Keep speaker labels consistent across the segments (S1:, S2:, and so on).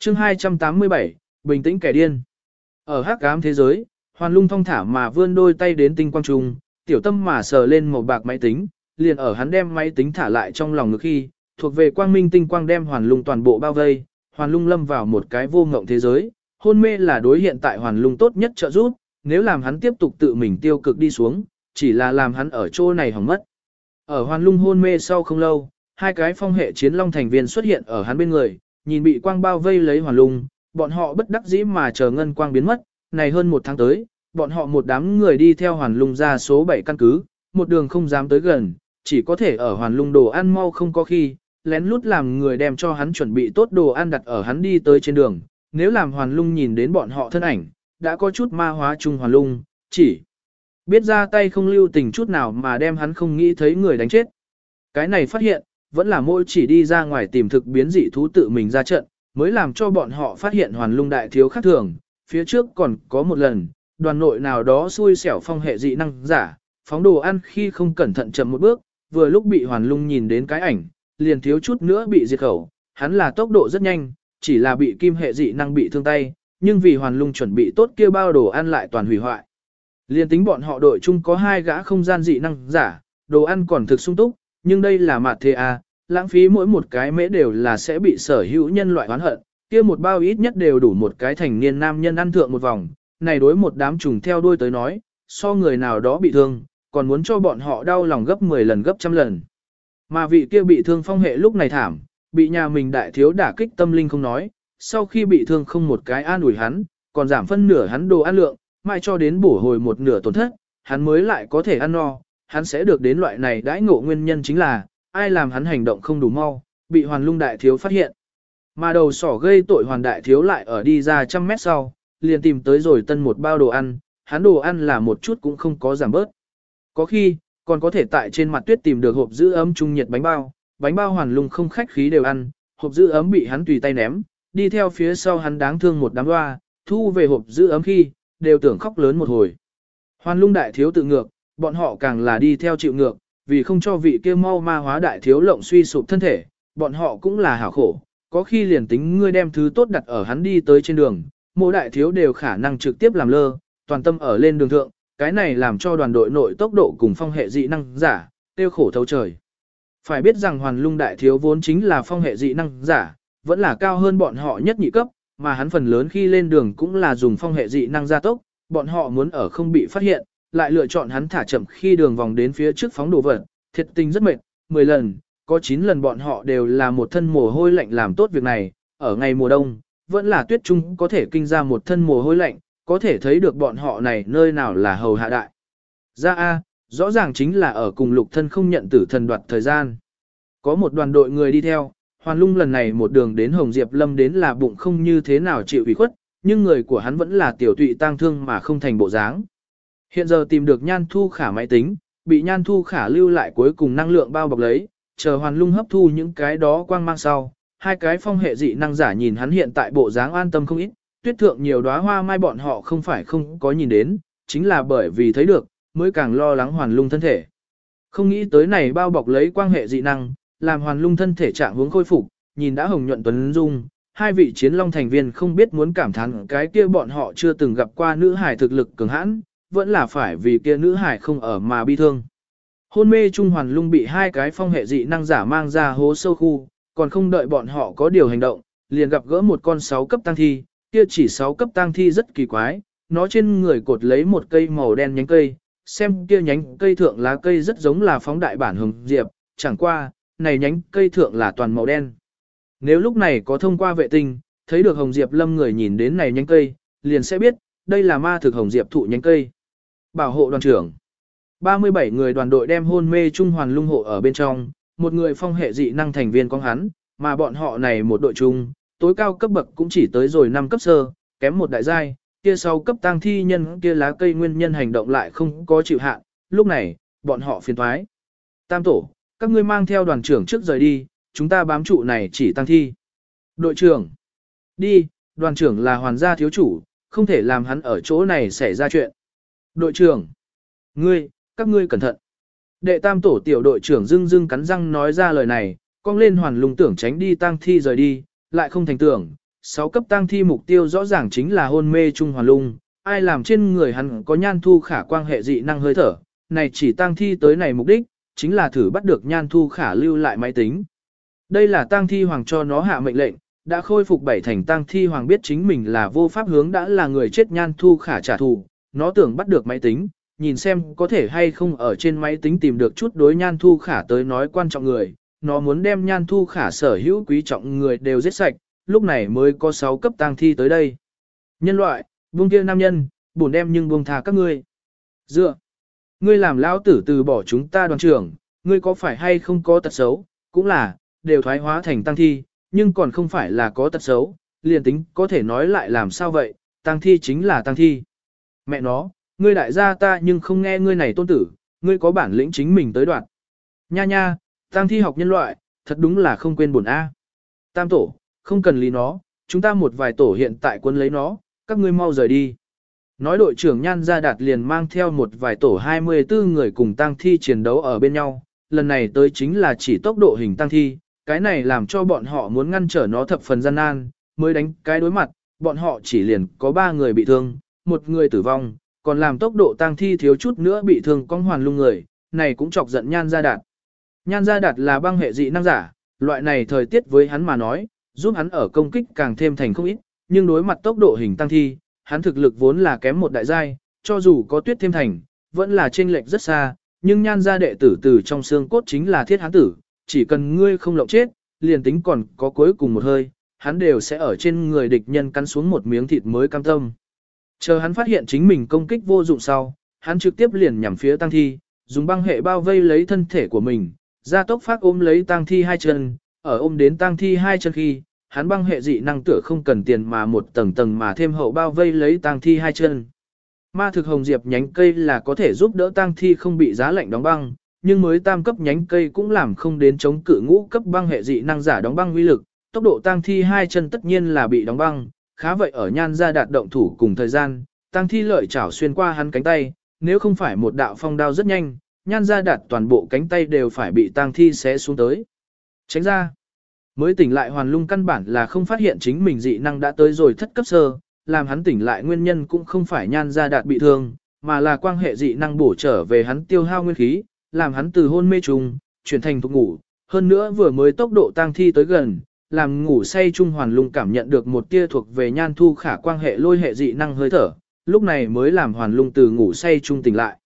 S1: Chương 287, bình tĩnh kẻ điên. Ở hắc ám thế giới, Hoàn Lung thong thả mà vươn đôi tay đến tinh quang trùng, tiểu tâm mà sờ lên một bạc máy tính, liền ở hắn đem máy tính thả lại trong lòng ngực khi, thuộc về quang minh tinh quang đem Hoàn Lung toàn bộ bao vây, Hoàn Lung lâm vào một cái vô ngộng thế giới, hôn mê là đối hiện tại Hoàn Lung tốt nhất trợ giúp, nếu làm hắn tiếp tục tự mình tiêu cực đi xuống, chỉ là làm hắn ở chỗ này hỏng mất. Ở Hoàn Lung hôn mê sau không lâu, hai cái phong hệ chiến long thành viên xuất hiện ở hắn bên người, nhìn bị quang bao vây lấy Hoàn Lung, bọn họ bất đắc dĩ mà chờ ngân quang biến mất, này hơn một tháng tới, bọn họ một đám người đi theo Hoàn Lung ra số 7 căn cứ, một đường không dám tới gần, chỉ có thể ở Hoàn Lung đồ ăn mau không có khi, lén lút làm người đem cho hắn chuẩn bị tốt đồ ăn đặt ở hắn đi tới trên đường, nếu làm Hoàn Lung nhìn đến bọn họ thân ảnh, đã có chút ma hóa chung Hoàn Lung, chỉ biết ra tay không lưu tình chút nào mà đem hắn không nghĩ thấy người đánh chết. Cái này phát hiện, vẫn là mỗi chỉ đi ra ngoài tìm thực biến dị thú tự mình ra trận, mới làm cho bọn họ phát hiện Hoàn Lung đại thiếu khác thường, phía trước còn có một lần, đoàn nội nào đó xui xẻo phong hệ dị năng giả, phóng đồ ăn khi không cẩn thận chậm một bước, vừa lúc bị Hoàn Lung nhìn đến cái ảnh, liền thiếu chút nữa bị diệt khẩu, hắn là tốc độ rất nhanh, chỉ là bị kim hệ dị năng bị thương tay, nhưng vì Hoàn Lung chuẩn bị tốt kia bao đồ ăn lại toàn hủy hoại. Liên tính bọn họ đội chung có hai gã không gian dị năng giả, đồ ăn còn thực sung túc, nhưng đây là mặt thế à, lãng phí mỗi một cái mễ đều là sẽ bị sở hữu nhân loại oán hận, kia một bao ít nhất đều đủ một cái thành niên nam nhân ăn thượng một vòng, này đối một đám trùng theo đuôi tới nói, so người nào đó bị thương, còn muốn cho bọn họ đau lòng gấp 10 lần gấp trăm lần. Mà vị kia bị thương phong hệ lúc này thảm, bị nhà mình đại thiếu đả kích tâm linh không nói, sau khi bị thương không một cái an ủi hắn, còn giảm phân nửa hắn đồ ăn lượng, mai cho đến bổ hồi một nửa tổn thất, hắn mới lại có thể ăn no, hắn sẽ được đến loại này đãi ngộ nguyên nhân chính là, ai làm hắn hành động không đủ mau, bị hoàn lung đại thiếu phát hiện. Mà đầu sỏ gây tội hoàn đại thiếu lại ở đi ra trăm mét sau, liền tìm tới rồi tân một bao đồ ăn, hắn đồ ăn là một chút cũng không có giảm bớt. Có khi, còn có thể tại trên mặt tuyết tìm được hộp giữ ấm trung nhiệt bánh bao, bánh bao hoàn lung không khách khí đều ăn, hộp giữ ấm bị hắn tùy tay ném, đi theo phía sau hắn đáng thương một đám hoa, thu về hộp giữ ấm khi, đều tưởng khóc lớn một hồi. Hoàn lung đại thiếu tự ngược, bọn họ càng là đi theo chịu ngược, vì không cho vị kia mau ma hóa đại thiếu lộng suy sụp thân thể, bọn họ cũng là hảo khổ, có khi liền tính ngươi đem thứ tốt đặt ở hắn đi tới trên đường, mỗi đại thiếu đều khả năng trực tiếp làm lơ, toàn tâm ở lên đường thượng, cái này làm cho đoàn đội nội tốc độ cùng phong hệ dị năng giả, tiêu khổ thấu trời. Phải biết rằng hoàn lung đại thiếu vốn chính là phong hệ dị năng giả, vẫn là cao hơn bọn họ nhất nhị cấp, mà hắn phần lớn khi lên đường cũng là dùng phong hệ dị năng gia tốc, bọn họ muốn ở không bị phát hiện, lại lựa chọn hắn thả chậm khi đường vòng đến phía trước phóng đồ vật, thiệt tình rất mệt, 10 lần, có 9 lần bọn họ đều là một thân mồ hôi lạnh làm tốt việc này, ở ngày mùa đông, vẫn là tuyết trung có thể kinh ra một thân mồ hôi lạnh, có thể thấy được bọn họ này nơi nào là hầu hạ đại. Ra A, rõ ràng chính là ở cùng lục thân không nhận tử thần đoạt thời gian. Có một đoàn đội người đi theo, Hoàn Lung lần này một đường đến Hồng Diệp Lâm đến là bụng không như thế nào chịu ủy khuất, nhưng người của hắn vẫn là tiểu tụy tang thương mà không thành bộ dáng. Hiện giờ tìm được Nhan Thu Khả máy tính, bị Nhan Thu Khả lưu lại cuối cùng năng lượng bao bọc lấy, chờ Hoàn Lung hấp thu những cái đó quang mang sau. Hai cái phong hệ dị năng giả nhìn hắn hiện tại bộ dáng an tâm không ít, tuyết thượng nhiều đóa hoa mai bọn họ không phải không có nhìn đến, chính là bởi vì thấy được, mới càng lo lắng Hoàn Lung thân thể. Không nghĩ tới này bao bọc lấy quang hệ dị năng, làm Hoàn Lung thân thể trạng hướng khôi phục, nhìn đã hồng nhuận tuấn dung, hai vị chiến long thành viên không biết muốn cảm thán cái kia bọn họ chưa từng gặp qua nữ hải thực lực cường hãn, vẫn là phải vì kia nữ hải không ở mà bi thương. Hôn mê Trung Hoàn Lung bị hai cái phong hệ dị năng giả mang ra hố sâu khu, còn không đợi bọn họ có điều hành động, liền gặp gỡ một con sáu cấp tăng thi, kia chỉ sáu cấp tăng thi rất kỳ quái, nó trên người cột lấy một cây màu đen nhánh cây, xem kia nhánh cây thượng lá cây rất giống là phóng đại bản hồng diệp, chẳng qua, này nhánh cây thượng là toàn màu đen. Nếu lúc này có thông qua vệ tinh, thấy được hồng diệp lâm người nhìn đến này nhánh cây, liền sẽ biết, đây là ma thực hồng diệp thụ nhánh cây. Bảo hộ đoàn trưởng 37 người đoàn đội đem hôn mê trung hoàn lung hộ ở bên trong, một người phong hệ dị năng thành viên con hắn, mà bọn họ này một đội chung, tối cao cấp bậc cũng chỉ tới rồi 5 cấp sơ, kém một đại giai, kia sau cấp tăng thi nhân kia lá cây nguyên nhân hành động lại không có chịu hạn, lúc này, bọn họ phiền thoái. Tam tổ, các ngươi mang theo đoàn trưởng trước rời đi, chúng ta bám trụ này chỉ tăng thi. Đội trưởng, đi, đoàn trưởng là hoàn gia thiếu chủ, không thể làm hắn ở chỗ này xảy ra chuyện. Đội trưởng, ngươi, các ngươi cẩn thận. Đệ tam tổ tiểu đội trưởng dưng dưng cắn răng nói ra lời này, cong lên hoàn lùng tưởng tránh đi tang thi rời đi, lại không thành tưởng, sáu cấp tang thi mục tiêu rõ ràng chính là hôn mê trung hoàn lung, ai làm trên người hắn có nhan thu khả quan hệ dị năng hơi thở, này chỉ tang thi tới này mục đích, chính là thử bắt được nhan thu khả lưu lại máy tính. Đây là tang thi hoàng cho nó hạ mệnh lệnh, đã khôi phục bảy thành tang thi hoàng biết chính mình là vô pháp hướng đã là người chết nhan thu khả trả thù, nó tưởng bắt được máy tính, nhìn xem có thể hay không ở trên máy tính tìm được chút đối nhan thu khả tới nói quan trọng người, nó muốn đem nhan thu khả sở hữu quý trọng người đều giết sạch, lúc này mới có 6 cấp tang thi tới đây. Nhân loại, buông kia nam nhân, buồn đem nhưng buông thà các ngươi. Dựa, ngươi làm lão tử từ bỏ chúng ta đoàn trưởng, ngươi có phải hay không có tật xấu, cũng là, đều thoái hóa thành tăng thi, nhưng còn không phải là có tật xấu, liền tính có thể nói lại làm sao vậy, tăng thi chính là tăng thi. Mẹ nó, ngươi đại gia ta nhưng không nghe ngươi này tôn tử, ngươi có bản lĩnh chính mình tới đoạn. Nha nha, tăng thi học nhân loại, thật đúng là không quên buồn A. Tam tổ, không cần lý nó, chúng ta một vài tổ hiện tại quân lấy nó, các ngươi mau rời đi. Nói đội trưởng Nhan Gia Đạt liền mang theo một vài tổ 24 người cùng tăng thi chiến đấu ở bên nhau, lần này tới chính là chỉ tốc độ hình tăng thi, cái này làm cho bọn họ muốn ngăn trở nó thập phần gian nan, mới đánh cái đối mặt, bọn họ chỉ liền có 3 người bị thương, một người tử vong, còn làm tốc độ tăng thi thiếu chút nữa bị thương con hoàn lung người, này cũng chọc giận Nhan Gia Đạt. Nhan Gia Đạt là băng hệ dị năng giả, loại này thời tiết với hắn mà nói, giúp hắn ở công kích càng thêm thành không ít, nhưng đối mặt tốc độ hình tăng thi, hắn thực lực vốn là kém một đại giai, cho dù có tuyết thêm thành, vẫn là chênh lệch rất xa, nhưng nhan gia đệ tử từ trong xương cốt chính là thiết hắn tử, chỉ cần ngươi không lộng chết, liền tính còn có cuối cùng một hơi, hắn đều sẽ ở trên người địch nhân cắn xuống một miếng thịt mới cam tâm. Chờ hắn phát hiện chính mình công kích vô dụng sau, hắn trực tiếp liền nhằm phía tăng thi, dùng băng hệ bao vây lấy thân thể của mình, ra tốc phát ôm lấy tăng thi hai chân, ở ôm đến tăng thi hai chân khi, hắn băng hệ dị năng tựa không cần tiền mà một tầng tầng mà thêm hậu bao vây lấy tăng thi hai chân. Ma thực hồng diệp nhánh cây là có thể giúp đỡ tăng thi không bị giá lạnh đóng băng, nhưng mới tam cấp nhánh cây cũng làm không đến chống cự ngũ cấp băng hệ dị năng giả đóng băng uy lực, tốc độ tăng thi hai chân tất nhiên là bị đóng băng, khá vậy ở nhan gia đạt động thủ cùng thời gian, tăng thi lợi chảo xuyên qua hắn cánh tay, nếu không phải một đạo phong đao rất nhanh, nhan gia đạt toàn bộ cánh tay đều phải bị tăng thi xé xuống tới. Tránh ra. Mới tỉnh lại hoàn lung căn bản là không phát hiện chính mình dị năng đã tới rồi thất cấp sơ, làm hắn tỉnh lại nguyên nhân cũng không phải nhan gia đạt bị thương, mà là quan hệ dị năng bổ trở về hắn tiêu hao nguyên khí, làm hắn từ hôn mê trùng, chuyển thành thuốc ngủ, hơn nữa vừa mới tốc độ tăng thi tới gần, làm ngủ say trung hoàn lung cảm nhận được một tia thuộc về nhan thu khả quan hệ lôi hệ dị năng hơi thở, lúc này mới làm hoàn lung từ ngủ say trung tỉnh lại.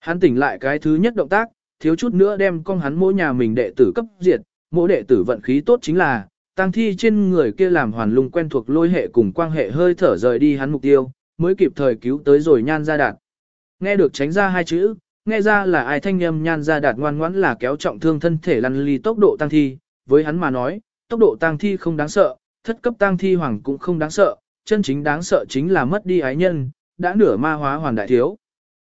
S1: Hắn tỉnh lại cái thứ nhất động tác, thiếu chút nữa đem con hắn mỗi nhà mình đệ tử cấp diệt, mỗi đệ tử vận khí tốt chính là, tăng thi trên người kia làm hoàn lung quen thuộc lôi hệ cùng quan hệ hơi thở rời đi hắn mục tiêu, mới kịp thời cứu tới rồi nhan ra đạt. Nghe được tránh ra hai chữ, nghe ra là ai thanh âm nhan ra đạt ngoan ngoãn là kéo trọng thương thân thể lăn ly tốc độ tăng thi, với hắn mà nói, tốc độ tang thi không đáng sợ, thất cấp tang thi hoàng cũng không đáng sợ, chân chính đáng sợ chính là mất đi ái nhân, đã nửa ma hóa hoàn đại thiếu.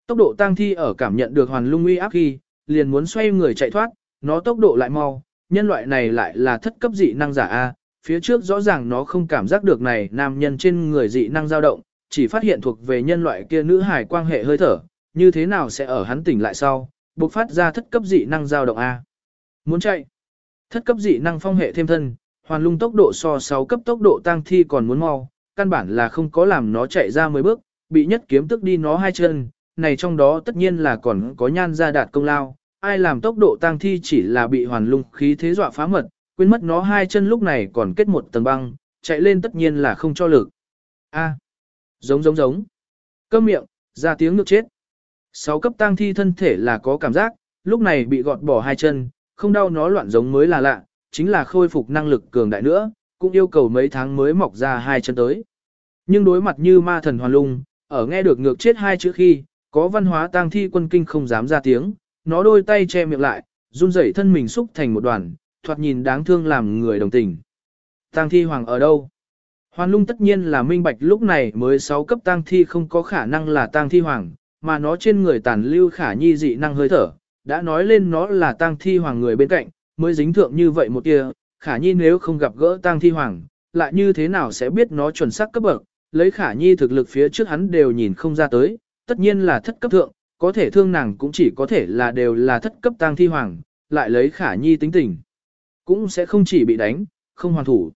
S1: Tốc độ tang thi ở cảm nhận được hoàn lung uy áp khi, liền muốn xoay người chạy thoát, nó tốc độ lại mau, nhân loại này lại là thất cấp dị năng giả A, phía trước rõ ràng nó không cảm giác được này nam nhân trên người dị năng dao động, chỉ phát hiện thuộc về nhân loại kia nữ hải quan hệ hơi thở, như thế nào sẽ ở hắn tỉnh lại sau, bộc phát ra thất cấp dị năng dao động A. Muốn chạy, thất cấp dị năng phong hệ thêm thân, hoàn lung tốc độ so 6 cấp tốc độ tăng thi còn muốn mau, căn bản là không có làm nó chạy ra 10 bước, bị nhất kiếm tức đi nó hai chân, này trong đó tất nhiên là còn có nhan ra đạt công lao, ai làm tốc độ tăng thi chỉ là bị hoàn lung khí thế dọa phá mật, quên mất nó hai chân lúc này còn kết một tầng băng, chạy lên tất nhiên là không cho lực. A. giống giống giống. Câm miệng, ra tiếng nước chết. Sáu cấp tăng thi thân thể là có cảm giác, lúc này bị gọt bỏ hai chân, không đau nó loạn giống mới là lạ, chính là khôi phục năng lực cường đại nữa, cũng yêu cầu mấy tháng mới mọc ra hai chân tới. Nhưng đối mặt như ma thần hoàn lung, ở nghe được ngược chết hai chữ khi, có văn hóa tang thi quân kinh không dám ra tiếng, nó đôi tay che miệng lại, run rẩy thân mình xúc thành một đoàn, thoạt nhìn đáng thương làm người đồng tình. Tang thi hoàng ở đâu? Hoàn lung tất nhiên là minh bạch lúc này mới 6 cấp tang thi không có khả năng là tang thi hoàng, mà nó trên người tàn lưu khả nhi dị năng hơi thở, đã nói lên nó là tang thi hoàng người bên cạnh, mới dính thượng như vậy một tia khả nhi nếu không gặp gỡ tang thi hoàng, lại như thế nào sẽ biết nó chuẩn xác cấp bậc, lấy khả nhi thực lực phía trước hắn đều nhìn không ra tới, tất nhiên là thất cấp thượng, có thể thương nàng cũng chỉ có thể là đều là thất cấp tang thi hoàng, lại lấy khả nhi tính tình. Cũng sẽ không chỉ bị đánh, không hoàn thủ.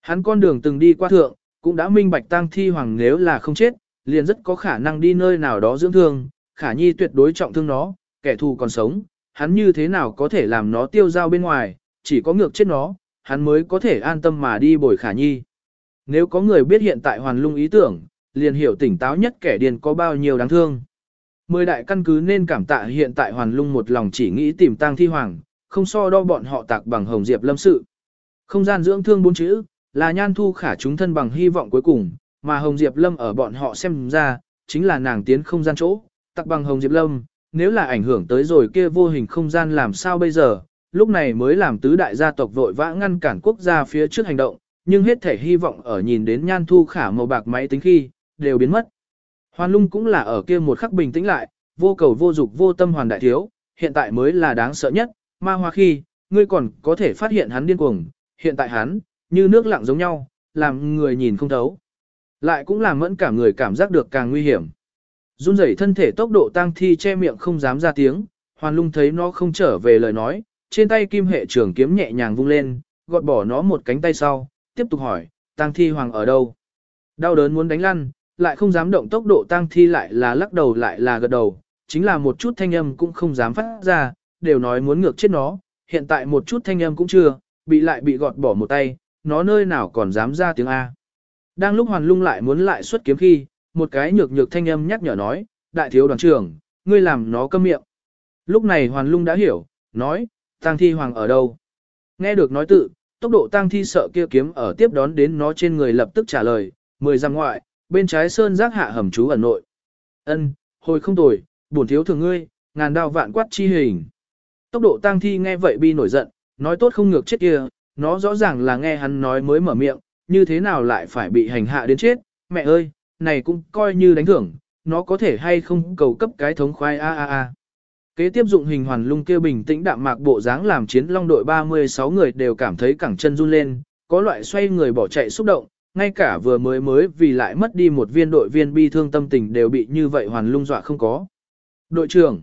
S1: Hắn con đường từng đi qua thượng, cũng đã minh bạch tang thi hoàng nếu là không chết, liền rất có khả năng đi nơi nào đó dưỡng thương, khả nhi tuyệt đối trọng thương nó, kẻ thù còn sống, hắn như thế nào có thể làm nó tiêu dao bên ngoài, chỉ có ngược chết nó, hắn mới có thể an tâm mà đi bồi khả nhi. Nếu có người biết hiện tại hoàn lung ý tưởng, liền hiểu tỉnh táo nhất kẻ điền có bao nhiêu đáng thương. Mười đại căn cứ nên cảm tạ hiện tại hoàn lung một lòng chỉ nghĩ tìm tang thi hoàng, không so đo bọn họ tạc bằng hồng diệp lâm sự. Không gian dưỡng thương bốn chữ, là nhan thu khả chúng thân bằng hy vọng cuối cùng, mà hồng diệp lâm ở bọn họ xem ra, chính là nàng tiến không gian chỗ, tạc bằng hồng diệp lâm, nếu là ảnh hưởng tới rồi kia vô hình không gian làm sao bây giờ, lúc này mới làm tứ đại gia tộc vội vã ngăn cản quốc gia phía trước hành động, nhưng hết thể hy vọng ở nhìn đến nhan thu khả màu bạc máy tính khi, đều biến mất. Hoàn lung cũng là ở kia một khắc bình tĩnh lại, vô cầu vô dục vô tâm hoàn đại thiếu, hiện tại mới là đáng sợ nhất, ma hoa khi, ngươi còn có thể phát hiện hắn điên cuồng, hiện tại hắn, như nước lặng giống nhau, làm người nhìn không thấu. Lại cũng làm mẫn cả người cảm giác được càng nguy hiểm. Run rẩy thân thể tốc độ tăng thi che miệng không dám ra tiếng, hoàn lung thấy nó không trở về lời nói, trên tay kim hệ trường kiếm nhẹ nhàng vung lên, gọt bỏ nó một cánh tay sau, tiếp tục hỏi, tăng thi hoàng ở đâu? Đau đớn muốn đánh lăn, lại không dám động tốc độ tăng thi lại là lắc đầu lại là gật đầu, chính là một chút thanh âm cũng không dám phát ra, đều nói muốn ngược chết nó, hiện tại một chút thanh âm cũng chưa, bị lại bị gọt bỏ một tay, nó nơi nào còn dám ra tiếng A. Đang lúc hoàn lung lại muốn lại xuất kiếm khi, một cái nhược nhược thanh âm nhắc nhở nói, đại thiếu đoàn trưởng, ngươi làm nó câm miệng. Lúc này hoàn lung đã hiểu, nói, tang thi hoàng ở đâu? Nghe được nói tự, tốc độ tang thi sợ kia kiếm ở tiếp đón đến nó trên người lập tức trả lời, mười giam ngoại, bên trái sơn giác hạ hầm chú ẩn nội. Ân, hồi không tồi, bổn thiếu thường ngươi, ngàn đao vạn quát chi hình. Tốc độ tang thi nghe vậy bi nổi giận, nói tốt không ngược chết kia, nó rõ ràng là nghe hắn nói mới mở miệng, như thế nào lại phải bị hành hạ đến chết, mẹ ơi, này cũng coi như đánh thưởng, nó có thể hay không cầu cấp cái thống khoai a a a. Kế tiếp dụng hình hoàn lung kia bình tĩnh đạm mạc bộ dáng làm chiến long đội 36 người đều cảm thấy cẳng chân run lên, có loại xoay người bỏ chạy xúc động, ngay cả vừa mới mới vì lại mất đi một viên đội viên bi thương tâm tình đều bị như vậy hoàn lung dọa không có. Đội trưởng,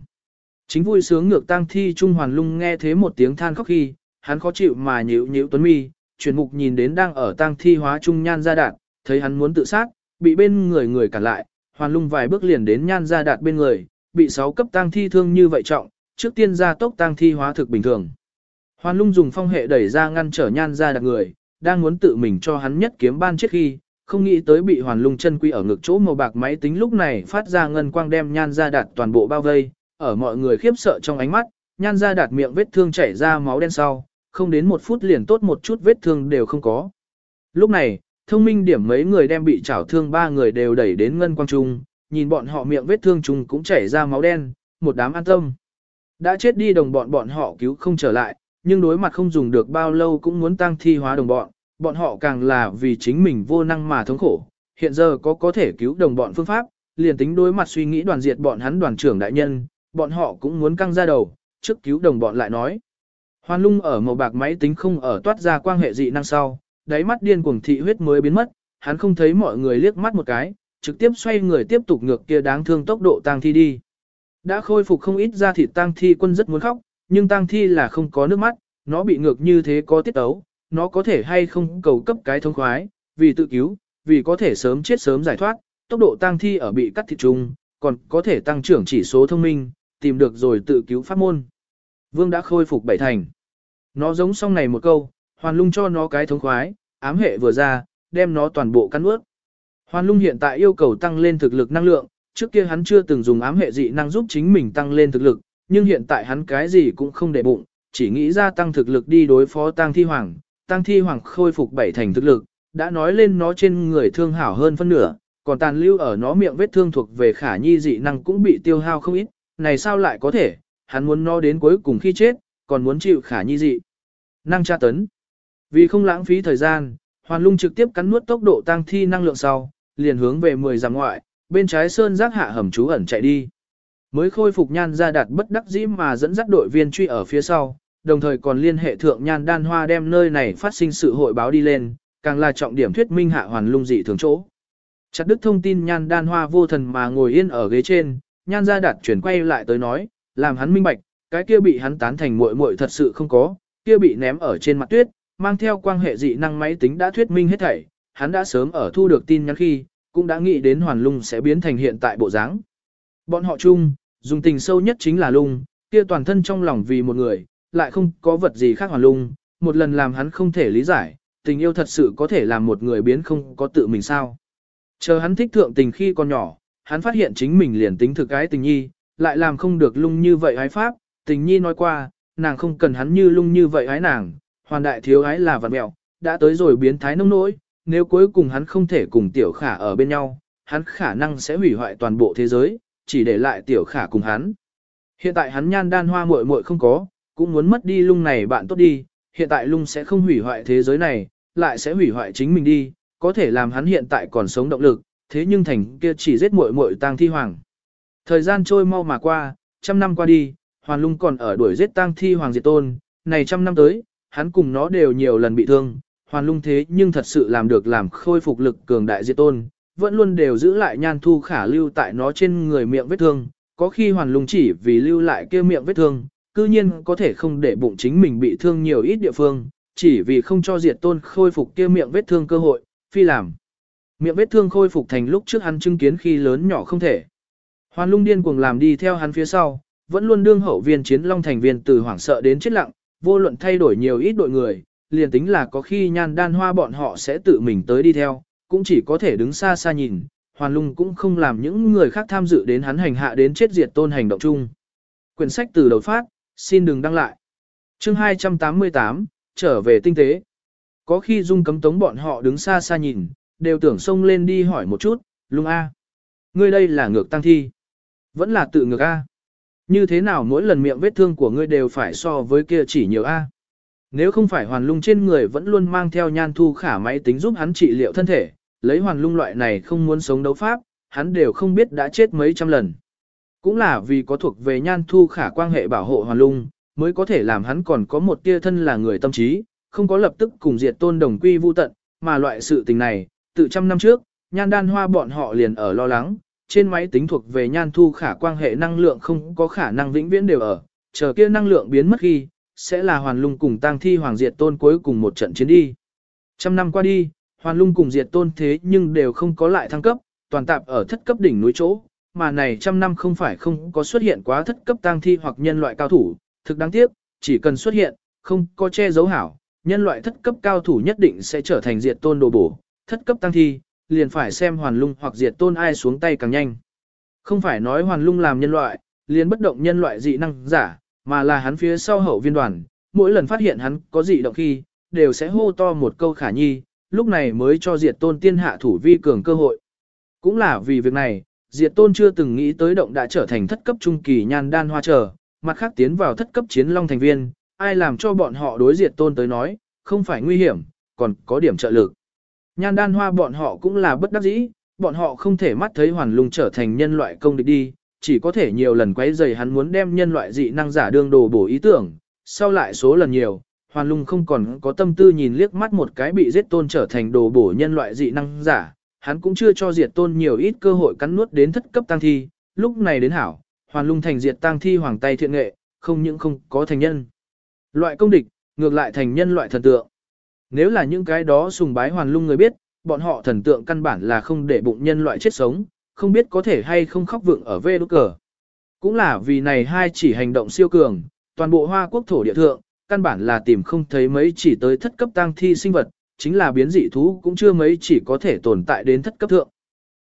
S1: chính vui sướng ngược tang thi trung hoàn lung nghe thế một tiếng than khóc khi, hắn khó chịu mà nhíu nhíu tuấn mi, chuyển mục nhìn đến đang ở tang thi hóa trung nhan gia đạn thấy hắn muốn tự sát, bị bên người người cản lại, hoàn lung vài bước liền đến nhan gia đạt bên người, bị sáu cấp tang thi thương như vậy trọng, trước tiên ra tốc tang thi hóa thực bình thường. Hoàn lung dùng phong hệ đẩy ra ngăn trở nhan gia đạt người, đang muốn tự mình cho hắn nhất kiếm ban chết khi, không nghĩ tới bị hoàn lung chân quy ở ngực chỗ màu bạc máy tính lúc này phát ra ngân quang đem nhan gia đạt toàn bộ bao vây, ở mọi người khiếp sợ trong ánh mắt, nhan gia đạt miệng vết thương chảy ra máu đen sau, không đến một phút liền tốt một chút vết thương đều không có. Lúc này, thông minh điểm mấy người đem bị chảo thương ba người đều đẩy đến ngân quang trung, nhìn bọn họ miệng vết thương trùng cũng chảy ra máu đen, một đám an tâm. Đã chết đi đồng bọn bọn họ cứu không trở lại, nhưng đối mặt không dùng được bao lâu cũng muốn tăng thi hóa đồng bọn, bọn họ càng là vì chính mình vô năng mà thống khổ. Hiện giờ có có thể cứu đồng bọn phương pháp, liền tính đối mặt suy nghĩ đoàn diệt bọn hắn đoàn trưởng đại nhân, bọn họ cũng muốn căng ra đầu, trước cứu đồng bọn lại nói. Hoàn lung ở màu bạc máy tính không ở toát ra quan hệ dị năng sau, đáy mắt điên cuồng thị huyết mới biến mất, hắn không thấy mọi người liếc mắt một cái, trực tiếp xoay người tiếp tục ngược kia đáng thương tốc độ tang thi đi. Đã khôi phục không ít ra thịt tang thi quân rất muốn khóc, nhưng tang thi là không có nước mắt, nó bị ngược như thế có tiết ấu, nó có thể hay không cầu cấp cái thông khoái, vì tự cứu, vì có thể sớm chết sớm giải thoát, tốc độ tang thi ở bị cắt thịt trùng, còn có thể tăng trưởng chỉ số thông minh, tìm được rồi tự cứu pháp môn. Vương đã khôi phục bảy thành. Nó giống xong này một câu, hoàn lung cho nó cái thống khoái, ám hệ vừa ra, đem nó toàn bộ cắn ướt. Hoàn lung hiện tại yêu cầu tăng lên thực lực năng lượng, trước kia hắn chưa từng dùng ám hệ dị năng giúp chính mình tăng lên thực lực, nhưng hiện tại hắn cái gì cũng không để bụng, chỉ nghĩ ra tăng thực lực đi đối phó tăng thi hoàng, tăng thi hoàng khôi phục bảy thành thực lực, đã nói lên nó trên người thương hảo hơn phân nửa, còn tàn lưu ở nó miệng vết thương thuộc về khả nhi dị năng cũng bị tiêu hao không ít, này sao lại có thể, hắn muốn nó đến cuối cùng khi chết, còn muốn chịu khả nhi dị. Năng tra tấn. Vì không lãng phí thời gian, hoàn lung trực tiếp cắn nuốt tốc độ tăng thi năng lượng sau, liền hướng về 10 dặm ngoại, bên trái sơn giác hạ hầm trú ẩn chạy đi. Mới khôi phục nhan ra đạt bất đắc dĩ mà dẫn dắt đội viên truy ở phía sau, đồng thời còn liên hệ thượng nhan đan hoa đem nơi này phát sinh sự hội báo đi lên, càng là trọng điểm thuyết minh hạ hoàn lung dị thường chỗ. Chặt đức thông tin nhan đan hoa vô thần mà ngồi yên ở ghế trên, nhan ra đạt chuyển quay lại tới nói, làm hắn minh bạch, cái kia bị hắn tán thành muội muội thật sự không có, kia bị ném ở trên mặt tuyết, mang theo quan hệ dị năng máy tính đã thuyết minh hết thảy, hắn đã sớm ở thu được tin nhắn khi, cũng đã nghĩ đến hoàn lung sẽ biến thành hiện tại bộ dáng. Bọn họ chung, dùng tình sâu nhất chính là lung, kia toàn thân trong lòng vì một người, lại không có vật gì khác hoàn lung, một lần làm hắn không thể lý giải, tình yêu thật sự có thể làm một người biến không có tự mình sao. Chờ hắn thích thượng tình khi còn nhỏ, hắn phát hiện chính mình liền tính thực cái tình nhi, lại làm không được lung như vậy ái pháp, tình nhi nói qua, nàng không cần hắn như lung như vậy ái nàng, hoàn đại thiếu ái là vật mẹo, đã tới rồi biến thái nông nỗi, nếu cuối cùng hắn không thể cùng tiểu khả ở bên nhau, hắn khả năng sẽ hủy hoại toàn bộ thế giới, chỉ để lại tiểu khả cùng hắn. Hiện tại hắn nhan đan hoa muội muội không có, cũng muốn mất đi lung này bạn tốt đi, hiện tại lung sẽ không hủy hoại thế giới này, lại sẽ hủy hoại chính mình đi, có thể làm hắn hiện tại còn sống động lực, thế nhưng thành kia chỉ giết muội muội tang thi hoàng. Thời gian trôi mau mà qua, trăm năm qua đi, hoàn lung còn ở đuổi giết tang thi hoàng diệt tôn, này trăm năm tới, hắn cùng nó đều nhiều lần bị thương, hoàn lung thế nhưng thật sự làm được làm khôi phục lực cường đại diệt tôn, vẫn luôn đều giữ lại nhan thu khả lưu tại nó trên người miệng vết thương, có khi hoàn lung chỉ vì lưu lại kia miệng vết thương, cư nhiên có thể không để bụng chính mình bị thương nhiều ít địa phương, chỉ vì không cho diệt tôn khôi phục kia miệng vết thương cơ hội, phi làm. Miệng vết thương khôi phục thành lúc trước hắn chứng kiến khi lớn nhỏ không thể. Hoàn lung điên cuồng làm đi theo hắn phía sau, vẫn luôn đương hậu viên chiến long thành viên từ hoảng sợ đến chết lặng, vô luận thay đổi nhiều ít đội người, liền tính là có khi nhan đan hoa bọn họ sẽ tự mình tới đi theo, cũng chỉ có thể đứng xa xa nhìn, hoàn lung cũng không làm những người khác tham dự đến hắn hành hạ đến chết diệt tôn hành động chung. Quyển sách từ đầu phát, xin đừng đăng lại. Chương 288, trở về tinh tế. Có khi dung cấm tống bọn họ đứng xa xa nhìn, đều tưởng xông lên đi hỏi một chút, lung A. Ngươi đây là ngược tăng thi. Vẫn là tự ngược A. Như thế nào mỗi lần miệng vết thương của ngươi đều phải so với kia chỉ nhiều A. Nếu không phải hoàn lung trên người vẫn luôn mang theo nhan thu khả máy tính giúp hắn trị liệu thân thể, lấy hoàn lung loại này không muốn sống đấu pháp, hắn đều không biết đã chết mấy trăm lần. Cũng là vì có thuộc về nhan thu khả quan hệ bảo hộ hoàn lung, mới có thể làm hắn còn có một tia thân là người tâm trí, không có lập tức cùng diệt tôn đồng quy vu tận, mà loại sự tình này, từ trăm năm trước, nhan đan hoa bọn họ liền ở lo lắng, trên máy tính thuộc về nhan thu khả quan hệ năng lượng không có khả năng vĩnh viễn đều ở, chờ kia năng lượng biến mất khi, sẽ là hoàn lung cùng tang thi hoàng diệt tôn cuối cùng một trận chiến đi. Trăm năm qua đi, hoàn lung cùng diệt tôn thế nhưng đều không có lại thăng cấp, toàn tạp ở thất cấp đỉnh núi chỗ, mà này trăm năm không phải không có xuất hiện quá thất cấp tang thi hoặc nhân loại cao thủ, thực đáng tiếc, chỉ cần xuất hiện, không có che giấu hảo, nhân loại thất cấp cao thủ nhất định sẽ trở thành diệt tôn đồ bổ, thất cấp tăng thi, liền phải xem hoàn lung hoặc diệt tôn ai xuống tay càng nhanh. Không phải nói hoàn lung làm nhân loại, liền bất động nhân loại dị năng giả, mà là hắn phía sau hậu viên đoàn, mỗi lần phát hiện hắn có dị động khi, đều sẽ hô to một câu khả nhi, lúc này mới cho diệt tôn tiên hạ thủ vi cường cơ hội. Cũng là vì việc này, diệt tôn chưa từng nghĩ tới động đã trở thành thất cấp trung kỳ nhan đan hoa trở, mặt khác tiến vào thất cấp chiến long thành viên, ai làm cho bọn họ đối diệt tôn tới nói, không phải nguy hiểm, còn có điểm trợ lực. Nhan đan hoa bọn họ cũng là bất đắc dĩ, bọn họ không thể mắt thấy hoàn lung trở thành nhân loại công địch đi, chỉ có thể nhiều lần quấy rầy hắn muốn đem nhân loại dị năng giả đương đồ bổ ý tưởng, sau lại số lần nhiều, hoàn lung không còn có tâm tư nhìn liếc mắt một cái bị giết tôn trở thành đồ bổ nhân loại dị năng giả, hắn cũng chưa cho diệt tôn nhiều ít cơ hội cắn nuốt đến thất cấp tăng thi, lúc này đến hảo, hoàn lung thành diệt tăng thi hoàng tay thiện nghệ, không những không có thành nhân. Loại công địch, ngược lại thành nhân loại thần tượng. Nếu là những cái đó sùng bái hoàn lung người biết, bọn họ thần tượng căn bản là không để bụng nhân loại chết sống, không biết có thể hay không khóc vượng ở vê đốt cờ. Cũng là vì này hai chỉ hành động siêu cường, toàn bộ hoa quốc thổ địa thượng, căn bản là tìm không thấy mấy chỉ tới thất cấp tăng thi sinh vật, chính là biến dị thú cũng chưa mấy chỉ có thể tồn tại đến thất cấp thượng.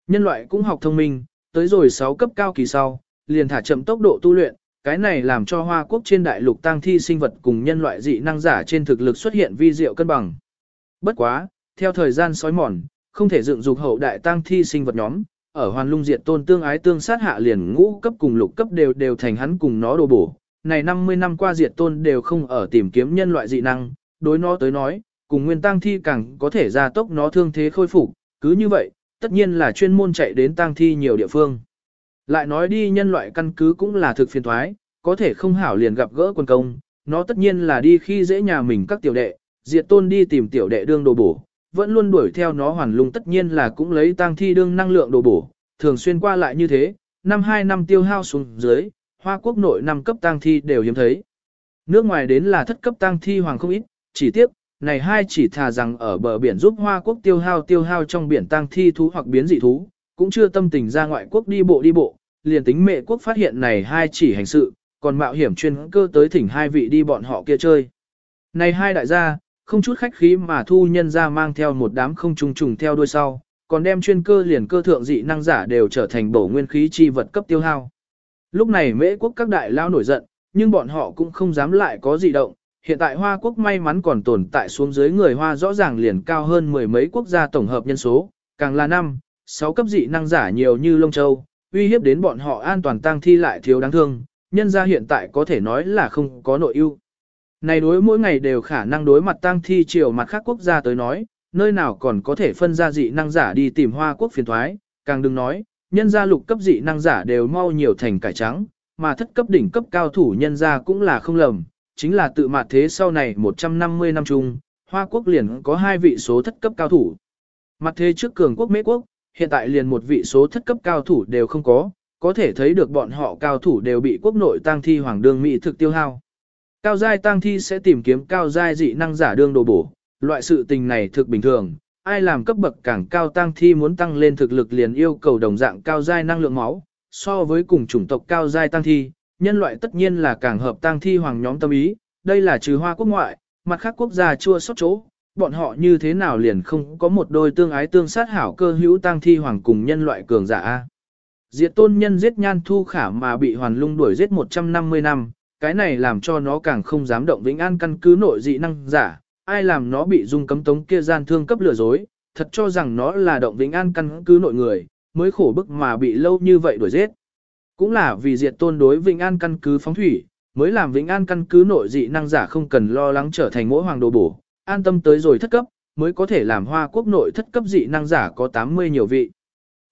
S1: Nhân loại cũng học thông minh, tới rồi 6 cấp cao kỳ sau, liền thả chậm tốc độ tu luyện, cái này làm cho Hoa Quốc trên đại lục tăng thi sinh vật cùng nhân loại dị năng giả trên thực lực xuất hiện vi diệu cân bằng. Bất quá, theo thời gian sói mòn, không thể dựng dục hậu đại tăng thi sinh vật nhóm, ở Hoàn Lung Diệt Tôn tương ái tương sát hạ liền ngũ cấp cùng lục cấp đều đều thành hắn cùng nó đồ bổ. Này 50 năm qua Diệt Tôn đều không ở tìm kiếm nhân loại dị năng, đối nó tới nói, cùng nguyên tăng thi càng có thể gia tốc nó thương thế khôi phục, cứ như vậy, tất nhiên là chuyên môn chạy đến tăng thi nhiều địa phương. Lại nói đi nhân loại căn cứ cũng là thực phiền thoái, có thể không hảo liền gặp gỡ quân công, nó tất nhiên là đi khi dễ nhà mình các tiểu đệ, diệt tôn đi tìm tiểu đệ đương đồ bổ, vẫn luôn đuổi theo nó hoàn lung tất nhiên là cũng lấy tang thi đương năng lượng đồ bổ, thường xuyên qua lại như thế, năm hai năm tiêu hao xuống dưới, hoa quốc nội năm cấp tang thi đều hiếm thấy. Nước ngoài đến là thất cấp tang thi hoàng không ít, chỉ tiếc, này hai chỉ thà rằng ở bờ biển giúp Hoa Quốc tiêu hao tiêu hao trong biển tang thi thú hoặc biến dị thú, cũng chưa tâm tình ra ngoại quốc đi bộ đi bộ, liền tính mẹ quốc phát hiện này hai chỉ hành sự, còn mạo hiểm chuyên cơ tới thỉnh hai vị đi bọn họ kia chơi. Này hai đại gia, không chút khách khí mà thu nhân ra mang theo một đám không trùng trùng theo đuôi sau, còn đem chuyên cơ liền cơ thượng dị năng giả đều trở thành bổ nguyên khí chi vật cấp tiêu hao. Lúc này mễ quốc các đại lao nổi giận, nhưng bọn họ cũng không dám lại có dị động. Hiện tại Hoa quốc may mắn còn tồn tại xuống dưới người Hoa rõ ràng liền cao hơn mười mấy quốc gia tổng hợp nhân số, càng là năm, sáu cấp dị năng giả nhiều như Lông Châu, uy hiếp đến bọn họ an toàn tang thi lại thiếu đáng thương, nhân ra hiện tại có thể nói là không có nội ưu. Này đối mỗi ngày đều khả năng đối mặt tang thi chiều mặt khác quốc gia tới nói, nơi nào còn có thể phân ra dị năng giả đi tìm hoa quốc phiền thoái, càng đừng nói, nhân gia lục cấp dị năng giả đều mau nhiều thành cải trắng, mà thất cấp đỉnh cấp cao thủ nhân gia cũng là không lầm, chính là tự mặt thế sau này 150 năm chung, hoa quốc liền có hai vị số thất cấp cao thủ. Mặt thế trước cường quốc Mỹ quốc, hiện tại liền một vị số thất cấp cao thủ đều không có, có thể thấy được bọn họ cao thủ đều bị quốc nội tăng thi hoàng đương Mỹ thực tiêu hao. Cao giai tăng thi sẽ tìm kiếm cao giai dị năng giả đương đồ bổ, loại sự tình này thực bình thường, ai làm cấp bậc càng cao tăng thi muốn tăng lên thực lực liền yêu cầu đồng dạng cao giai năng lượng máu, so với cùng chủng tộc cao giai tăng thi, nhân loại tất nhiên là càng hợp tăng thi hoàng nhóm tâm ý, đây là trừ hoa quốc ngoại, mặt khác quốc gia chưa sót chỗ, bọn họ như thế nào liền không có một đôi tương ái tương sát hảo cơ hữu tăng thi hoàng cùng nhân loại cường giả a. Diệt tôn nhân giết nhan thu khả mà bị hoàn lung đuổi giết 150 năm, cái này làm cho nó càng không dám động vĩnh an căn cứ nội dị năng giả, ai làm nó bị dung cấm tống kia gian thương cấp lừa dối, thật cho rằng nó là động vĩnh an căn cứ nội người, mới khổ bức mà bị lâu như vậy đuổi giết. Cũng là vì diệt tôn đối vĩnh an căn cứ phóng thủy, mới làm vĩnh an căn cứ nội dị năng giả không cần lo lắng trở thành mỗi hoàng đồ bổ, an tâm tới rồi thất cấp, mới có thể làm hoa quốc nội thất cấp dị năng giả có 80 nhiều vị.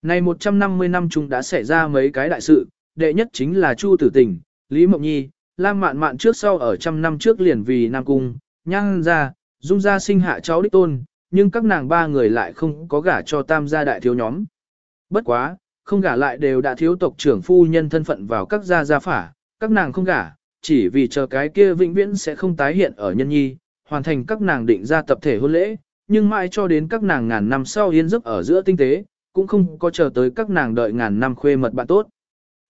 S1: Này 150 năm chung đã xảy ra mấy cái đại sự, đệ nhất chính là Chu Tử Tình, Lý Mộng Nhi, Lam Mạn Mạn trước sau ở trăm năm trước liền vì Nam Cung, Nhan ra, Dung ra sinh hạ cháu đích tôn, nhưng các nàng ba người lại không có gả cho tam gia đại thiếu nhóm. Bất quá, không gả lại đều đã thiếu tộc trưởng phu nhân thân phận vào các gia gia phả, các nàng không gả, chỉ vì chờ cái kia vĩnh viễn sẽ không tái hiện ở nhân nhi, hoàn thành các nàng định ra tập thể hôn lễ, nhưng mãi cho đến các nàng ngàn năm sau yên giấc ở giữa tinh tế, cũng không có chờ tới các nàng đợi ngàn năm khuê mật bạn tốt.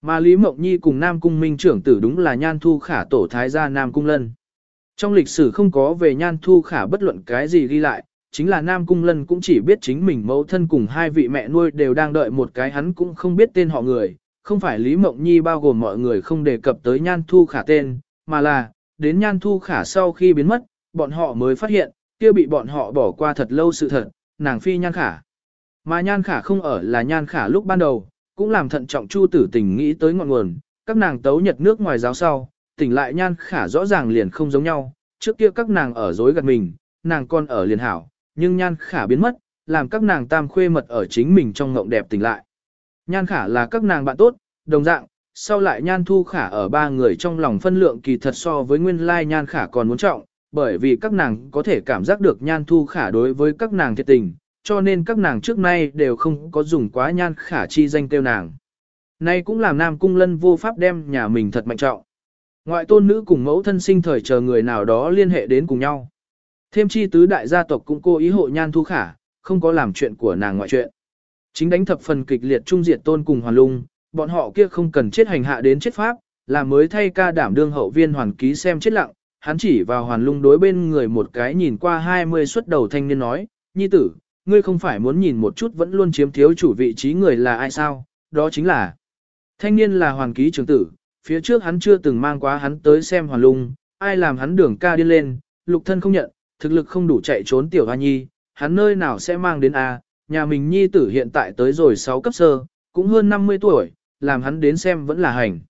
S1: Mà Lý Mộng Nhi cùng Nam Cung Minh trưởng tử đúng là nhan thu khả tổ thái gia Nam Cung Lân. Trong lịch sử không có về nhan thu khả bất luận cái gì ghi lại, chính là Nam Cung Lân cũng chỉ biết chính mình mẫu thân cùng hai vị mẹ nuôi đều đang đợi một cái hắn cũng không biết tên họ người, không phải Lý Mộng Nhi bao gồm mọi người không đề cập tới nhan thu khả tên, mà là, đến nhan thu khả sau khi biến mất, bọn họ mới phát hiện, kia bị bọn họ bỏ qua thật lâu sự thật, nàng phi nhan khả. Mà nhan khả không ở là nhan khả lúc ban đầu, cũng làm thận trọng chu tử tình nghĩ tới ngọn nguồn, các nàng tấu nhật nước ngoài giáo sau, tỉnh lại nhan khả rõ ràng liền không giống nhau, trước kia các nàng ở dối gạt mình, nàng còn ở liền hảo, nhưng nhan khả biến mất, làm các nàng tam khuê mật ở chính mình trong ngộng đẹp tỉnh lại. Nhan khả là các nàng bạn tốt, đồng dạng, sau lại nhan thu khả ở ba người trong lòng phân lượng kỳ thật so với nguyên lai nhan khả còn muốn trọng, bởi vì các nàng có thể cảm giác được nhan thu khả đối với các nàng thiệt tình, cho nên các nàng trước nay đều không có dùng quá nhan khả chi danh tiêu nàng. Nay cũng làm Nam Cung Lân vô pháp đem nhà mình thật mạnh trọng. Ngoại tôn nữ cùng mẫu thân sinh thời chờ người nào đó liên hệ đến cùng nhau. Thêm chi tứ đại gia tộc cũng cố ý hộ nhan thu khả, không có làm chuyện của nàng ngoại chuyện. Chính đánh thập phần kịch liệt trung diệt tôn cùng hoàn lung, bọn họ kia không cần chết hành hạ đến chết pháp, là mới thay ca đảm đương hậu viên hoàn ký xem chết lặng, hắn chỉ vào hoàn lung đối bên người một cái nhìn qua 20 xuất đầu thanh niên nói, nhi tử, ngươi không phải muốn nhìn một chút vẫn luôn chiếm thiếu chủ vị trí người là ai sao, đó chính là thanh niên là hoàn ký trưởng tử, phía trước hắn chưa từng mang quá hắn tới xem hoàn lung, ai làm hắn đường ca điên lên, lục thân không nhận, thực lực không đủ chạy trốn tiểu hoa nhi, hắn nơi nào sẽ mang đến A, nhà mình nhi tử hiện tại tới rồi 6 cấp sơ, cũng hơn 50 tuổi, làm hắn đến xem vẫn là hành.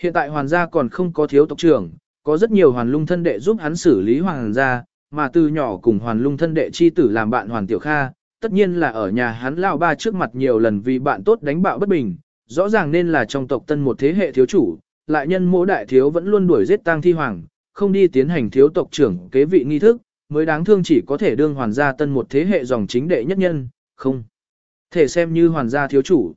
S1: Hiện tại hoàn gia còn không có thiếu tộc trưởng, có rất nhiều hoàn lung thân đệ giúp hắn xử lý hoàng gia, mà từ nhỏ cùng hoàn lung thân đệ chi tử làm bạn hoàn tiểu kha, tất nhiên là ở nhà hắn lao ba trước mặt nhiều lần vì bạn tốt đánh bạo bất bình, rõ ràng nên là trong tộc tân một thế hệ thiếu chủ, lại nhân mỗ đại thiếu vẫn luôn đuổi giết tang thi hoàng, không đi tiến hành thiếu tộc trưởng kế vị nghi thức, mới đáng thương chỉ có thể đương hoàn gia tân một thế hệ dòng chính đệ nhất nhân, không thể xem như hoàn gia thiếu chủ.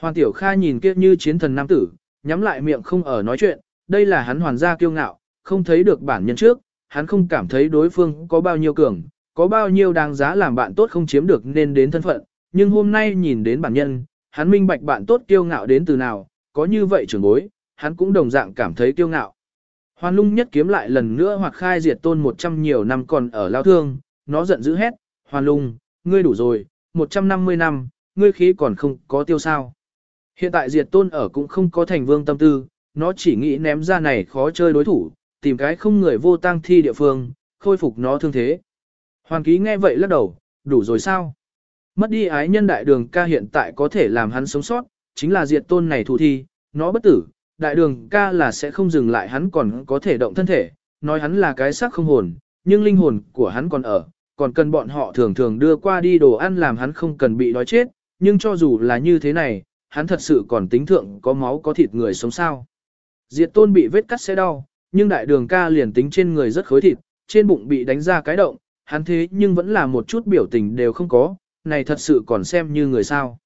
S1: Hoàn tiểu kha nhìn kia như chiến thần nam tử, nhắm lại miệng không ở nói chuyện, đây là hắn hoàn gia kiêu ngạo, không thấy được bản nhân trước, hắn không cảm thấy đối phương có bao nhiêu cường, có bao nhiêu đáng giá làm bạn tốt không chiếm được nên đến thân phận, nhưng hôm nay nhìn đến bản nhân, hắn minh bạch bạn tốt kiêu ngạo đến từ nào, có như vậy trưởng bối, hắn cũng đồng dạng cảm thấy kiêu ngạo. Hoàn lung nhất kiếm lại lần nữa hoặc khai diệt tôn 100 nhiều năm còn ở lao thương, nó giận dữ hét, hoàn lung, ngươi đủ rồi, 150 năm, ngươi khí còn không có tiêu sao. Hiện tại diệt tôn ở cũng không có thành vương tâm tư, nó chỉ nghĩ ném ra này khó chơi đối thủ, tìm cái không người vô tăng thi địa phương, khôi phục nó thương thế. hoàng ký nghe vậy lắc đầu, đủ rồi sao? Mất đi ái nhân đại đường ca hiện tại có thể làm hắn sống sót, chính là diệt tôn này thủ thi, nó bất tử, đại đường ca là sẽ không dừng lại hắn còn có thể động thân thể, nói hắn là cái xác không hồn, nhưng linh hồn của hắn còn ở, còn cần bọn họ thường thường đưa qua đi đồ ăn làm hắn không cần bị đói chết, nhưng cho dù là như thế này, hắn thật sự còn tính thượng có máu có thịt người sống sao. Diệt tôn bị vết cắt sẽ đau, nhưng đại đường ca liền tính trên người rất khối thịt, trên bụng bị đánh ra cái động, hắn thế nhưng vẫn là một chút biểu tình đều không có, này thật sự còn xem như người sao.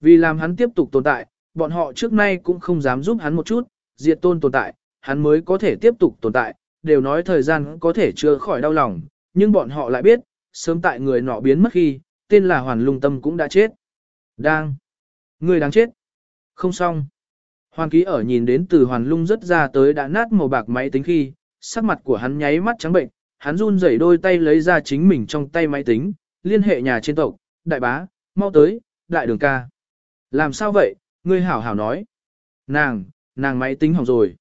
S1: Vì làm hắn tiếp tục tồn tại, bọn họ trước nay cũng không dám giúp hắn một chút, diệt tôn tồn tại, hắn mới có thể tiếp tục tồn tại, đều nói thời gian có thể chưa khỏi đau lòng, nhưng bọn họ lại biết, sớm tại người nọ biến mất khi, tên là Hoàn Lung Tâm cũng đã chết. Đang. Người đáng chết. Không xong. Hoàn ký ở nhìn đến từ Hoàn Lung rất ra tới đã nát màu bạc máy tính khi, sắc mặt của hắn nháy mắt trắng bệnh, hắn run rẩy đôi tay lấy ra chính mình trong tay máy tính, liên hệ nhà trên tộc, đại bá, mau tới, đại đường ca. Làm sao vậy, ngươi hảo hảo nói. Nàng, nàng máy tính hỏng rồi.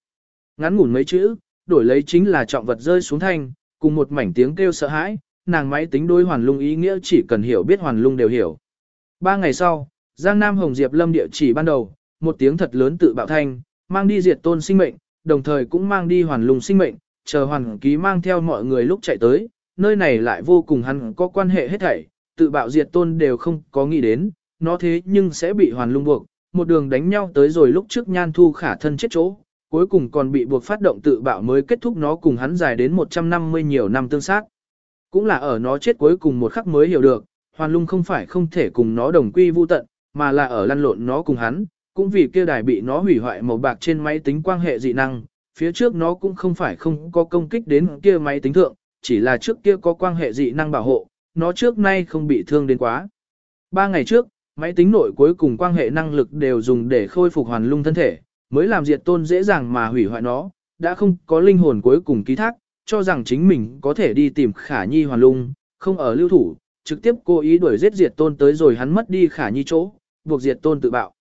S1: Ngắn ngủn mấy chữ, đổi lấy chính là trọng vật rơi xuống thanh, cùng một mảnh tiếng kêu sợ hãi, nàng máy tính đối hoàn lung ý nghĩa chỉ cần hiểu biết hoàn lung đều hiểu. Ba ngày sau, Giang Nam Hồng Diệp Lâm địa chỉ ban đầu, một tiếng thật lớn tự bạo thanh, mang đi diệt tôn sinh mệnh, đồng thời cũng mang đi hoàn lùng sinh mệnh, chờ hoàn ký mang theo mọi người lúc chạy tới, nơi này lại vô cùng hắn có quan hệ hết thảy, tự bạo diệt tôn đều không có nghĩ đến, nó thế nhưng sẽ bị hoàn lung buộc, một đường đánh nhau tới rồi lúc trước nhan thu khả thân chết chỗ, cuối cùng còn bị buộc phát động tự bạo mới kết thúc nó cùng hắn dài đến 150 nhiều năm tương sát. Cũng là ở nó chết cuối cùng một khắc mới hiểu được, hoàn lung không phải không thể cùng nó đồng quy vu tận, mà là ở lăn lộn nó cùng hắn, cũng vì kia đài bị nó hủy hoại màu bạc trên máy tính quan hệ dị năng, phía trước nó cũng không phải không có công kích đến kia máy tính thượng, chỉ là trước kia có quan hệ dị năng bảo hộ, nó trước nay không bị thương đến quá. Ba ngày trước, máy tính nội cuối cùng quan hệ năng lực đều dùng để khôi phục hoàn lung thân thể, mới làm diệt tôn dễ dàng mà hủy hoại nó, đã không có linh hồn cuối cùng ký thác, cho rằng chính mình có thể đi tìm khả nhi hoàn lung, không ở lưu thủ, trực tiếp cố ý đuổi giết diệt tôn tới rồi hắn mất đi khả nhi chỗ, buộc diệt tôn tự bạo.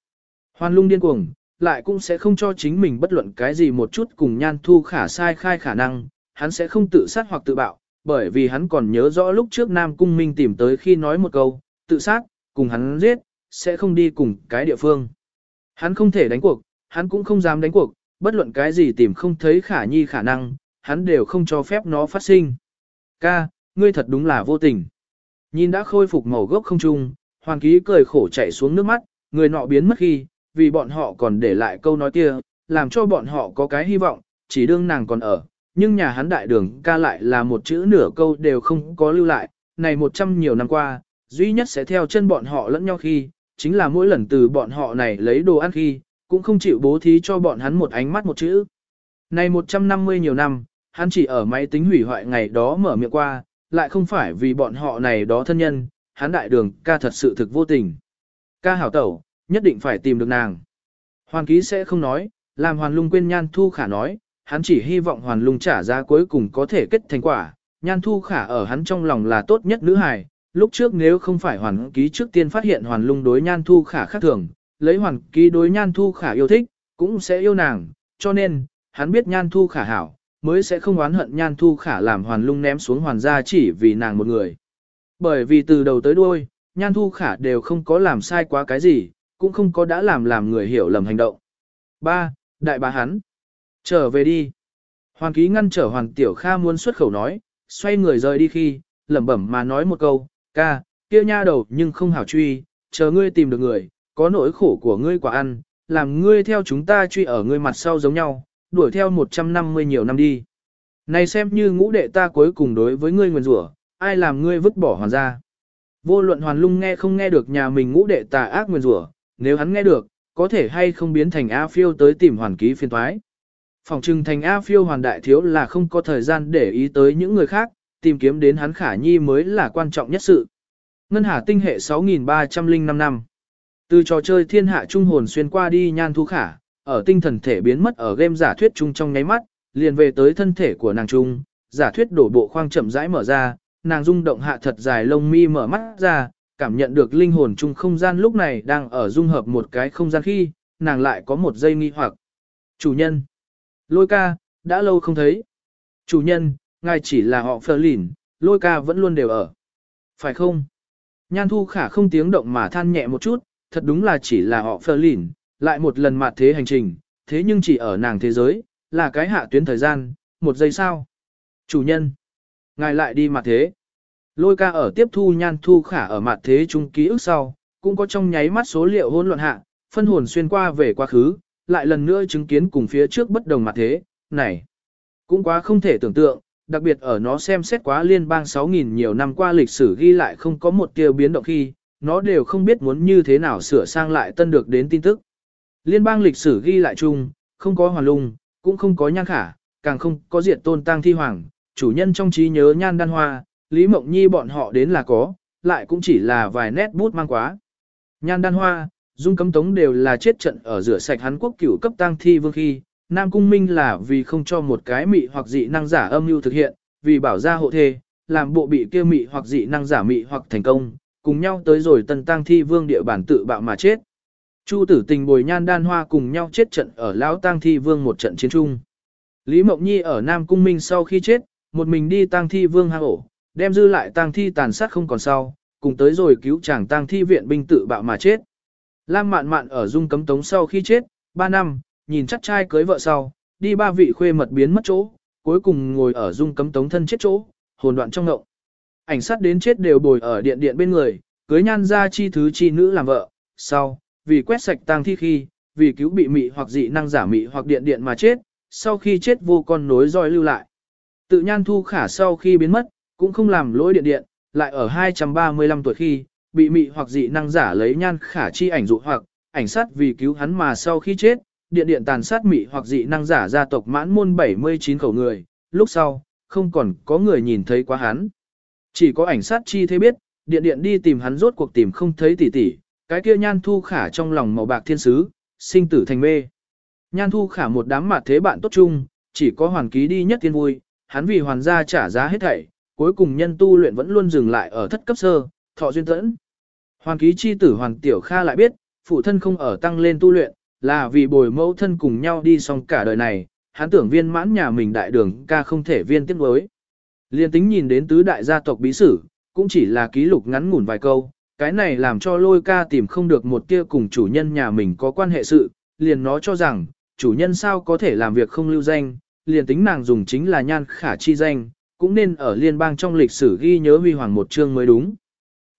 S1: Hoan lung điên cuồng, lại cũng sẽ không cho chính mình bất luận cái gì một chút cùng nhan thu khả sai khai khả năng, hắn sẽ không tự sát hoặc tự bạo, bởi vì hắn còn nhớ rõ lúc trước Nam Cung Minh tìm tới khi nói một câu, tự sát, cùng hắn giết, sẽ không đi cùng cái địa phương. Hắn không thể đánh cuộc, hắn cũng không dám đánh cuộc, bất luận cái gì tìm không thấy khả nhi khả năng, hắn đều không cho phép nó phát sinh. Ca, ngươi thật đúng là vô tình. Nhìn đã khôi phục màu gốc không trung, Hoàng Ký cười khổ chạy xuống nước mắt, người nọ biến mất khi, vì bọn họ còn để lại câu nói kia, làm cho bọn họ có cái hy vọng, chỉ đương nàng còn ở. Nhưng nhà hắn đại đường ca lại là một chữ nửa câu đều không có lưu lại, này một trăm nhiều năm qua, duy nhất sẽ theo chân bọn họ lẫn nhau khi, chính là mỗi lần từ bọn họ này lấy đồ ăn khi, cũng không chịu bố thí cho bọn hắn một ánh mắt một chữ. Này 150 nhiều năm, hắn chỉ ở máy tính hủy hoại ngày đó mở miệng qua, lại không phải vì bọn họ này đó thân nhân, hắn đại đường ca thật sự thực vô tình. Ca hảo tẩu, nhất định phải tìm được nàng. Hoàn ký sẽ không nói, làm hoàn lung quên nhan thu khả nói, hắn chỉ hy vọng hoàn lung trả giá cuối cùng có thể kết thành quả. Nhan thu khả ở hắn trong lòng là tốt nhất nữ hài, lúc trước nếu không phải hoàn ký trước tiên phát hiện hoàn lung đối nhan thu khả khác thường, lấy hoàn ký đối nhan thu khả yêu thích, cũng sẽ yêu nàng, cho nên, hắn biết nhan thu khả hảo, mới sẽ không oán hận nhan thu khả làm hoàn lung ném xuống hoàn gia chỉ vì nàng một người. Bởi vì từ đầu tới đuôi, nhan thu khả đều không có làm sai quá cái gì, cũng không có đã làm làm người hiểu lầm hành động. 3. Đại bà hắn. Trở về đi. Hoàn ký ngăn trở hoàn tiểu kha muốn xuất khẩu nói, xoay người rời đi khi, lẩm bẩm mà nói một câu, ca, kia nha đầu nhưng không hảo truy, chờ ngươi tìm được người, có nỗi khổ của ngươi quả ăn, làm ngươi theo chúng ta truy ở ngươi mặt sau giống nhau, đuổi theo 150 nhiều năm đi. Này xem như ngũ đệ ta cuối cùng đối với ngươi nguyền rủa, ai làm ngươi vứt bỏ hoàn ra. Vô luận hoàn lung nghe không nghe được nhà mình ngũ đệ tà ác nguyền rủa, nếu hắn nghe được, có thể hay không biến thành A phiêu tới tìm hoàn ký phiên thoái. Phòng trừng thành A phiêu hoàn đại thiếu là không có thời gian để ý tới những người khác, tìm kiếm đến hắn khả nhi mới là quan trọng nhất sự. Ngân hà tinh hệ 6305 năm. Từ trò chơi thiên hạ trung hồn xuyên qua đi nhan thu khả, ở tinh thần thể biến mất ở game giả thuyết trung trong nháy mắt, liền về tới thân thể của nàng trung, giả thuyết đổ bộ khoang chậm rãi mở ra, nàng rung động hạ thật dài lông mi mở mắt ra, cảm nhận được linh hồn chung không gian lúc này đang ở dung hợp một cái không gian khi, nàng lại có một giây nghi hoặc. Chủ nhân. Lôi ca, đã lâu không thấy. Chủ nhân, ngài chỉ là họ phờ lỉn, lôi ca vẫn luôn đều ở. Phải không? Nhan thu khả không tiếng động mà than nhẹ một chút, thật đúng là chỉ là họ phờ lỉn, lại một lần mặt thế hành trình, thế nhưng chỉ ở nàng thế giới, là cái hạ tuyến thời gian, một giây sao. Chủ nhân, ngài lại đi mặt thế. Lôi ca ở tiếp thu nhan thu khả ở mặt thế trung ký ức sau, cũng có trong nháy mắt số liệu hỗn loạn hạ, phân hồn xuyên qua về quá khứ, lại lần nữa chứng kiến cùng phía trước bất đồng mặt thế, này. Cũng quá không thể tưởng tượng, đặc biệt ở nó xem xét quá liên bang 6.000 nhiều năm qua lịch sử ghi lại không có một tiêu biến động khi, nó đều không biết muốn như thế nào sửa sang lại tân được đến tin tức. Liên bang lịch sử ghi lại chung, không có hoàn lung, cũng không có nhan khả, càng không có diệt tôn tang thi hoàng, chủ nhân trong trí nhớ nhan đan hoa, Lý Mộng Nhi bọn họ đến là có, lại cũng chỉ là vài nét bút mang quá. Nhan đan hoa, dung cấm tống đều là chết trận ở rửa sạch hắn quốc cửu cấp tang thi vương khi, Nam Cung Minh là vì không cho một cái mị hoặc dị năng giả âm mưu thực hiện, vì bảo ra hộ thê, làm bộ bị kia mị hoặc dị năng giả mị hoặc thành công, cùng nhau tới rồi tần tang thi vương địa bản tự bạo mà chết. Chu tử tình bồi nhan đan hoa cùng nhau chết trận ở lão tang thi vương một trận chiến chung. Lý Mộng Nhi ở Nam Cung Minh sau khi chết, một mình đi tang thi vương hang ổ, đem dư lại tang thi tàn sát không còn sau, cùng tới rồi cứu chàng tang thi viện binh tự bạo mà chết. Lam mạn mạn ở dung cấm tống sau khi chết, 3 năm, nhìn chắc trai cưới vợ sau, đi ba vị khuê mật biến mất chỗ, cuối cùng ngồi ở dung cấm tống thân chết chỗ, hồn đoạn trong ngộng. Ảnh sát đến chết đều bồi ở điện điện bên người, cưới nhan ra chi thứ chi nữ làm vợ, sau, vì quét sạch tang thi khi, vì cứu bị mị hoặc dị năng giả mị hoặc điện điện mà chết, sau khi chết vô con nối roi lưu lại. Tự nhan thu khả sau khi biến mất, cũng không làm lỗi điện điện, lại ở 235 tuổi khi, bị mị hoặc dị năng giả lấy nhan khả chi ảnh dụ hoặc, ảnh sát vì cứu hắn mà sau khi chết, điện điện tàn sát mị hoặc dị năng giả gia tộc mãn môn 79 khẩu người, lúc sau, không còn có người nhìn thấy quá hắn. Chỉ có ảnh sát chi thế biết, điện điện đi tìm hắn rốt cuộc tìm không thấy tỷ tỷ, cái kia nhan thu khả trong lòng màu bạc thiên sứ, sinh tử thành mê. Nhan thu khả một đám mặt thế bạn tốt chung, chỉ có hoàn ký đi nhất thiên vui, hắn vì hoàn gia trả giá hết thảy, cuối cùng nhân tu luyện vẫn luôn dừng lại ở thất cấp sơ, thọ duyên tẫn. Hoàn ký chi tử Hoàn Tiểu Kha lại biết, phụ thân không ở tăng lên tu luyện, là vì bồi mẫu thân cùng nhau đi xong cả đời này, hắn tưởng viên mãn nhà mình đại đường ca không thể viên tiếp đối. Liên tính nhìn đến tứ đại gia tộc bí sử, cũng chỉ là ký lục ngắn ngủn vài câu, cái này làm cho lôi ca tìm không được một kia cùng chủ nhân nhà mình có quan hệ sự, liền nó cho rằng, chủ nhân sao có thể làm việc không lưu danh, liền tính nàng dùng chính là nhan khả chi danh, cũng nên ở liên bang trong lịch sử ghi nhớ huy hoàng một chương mới đúng.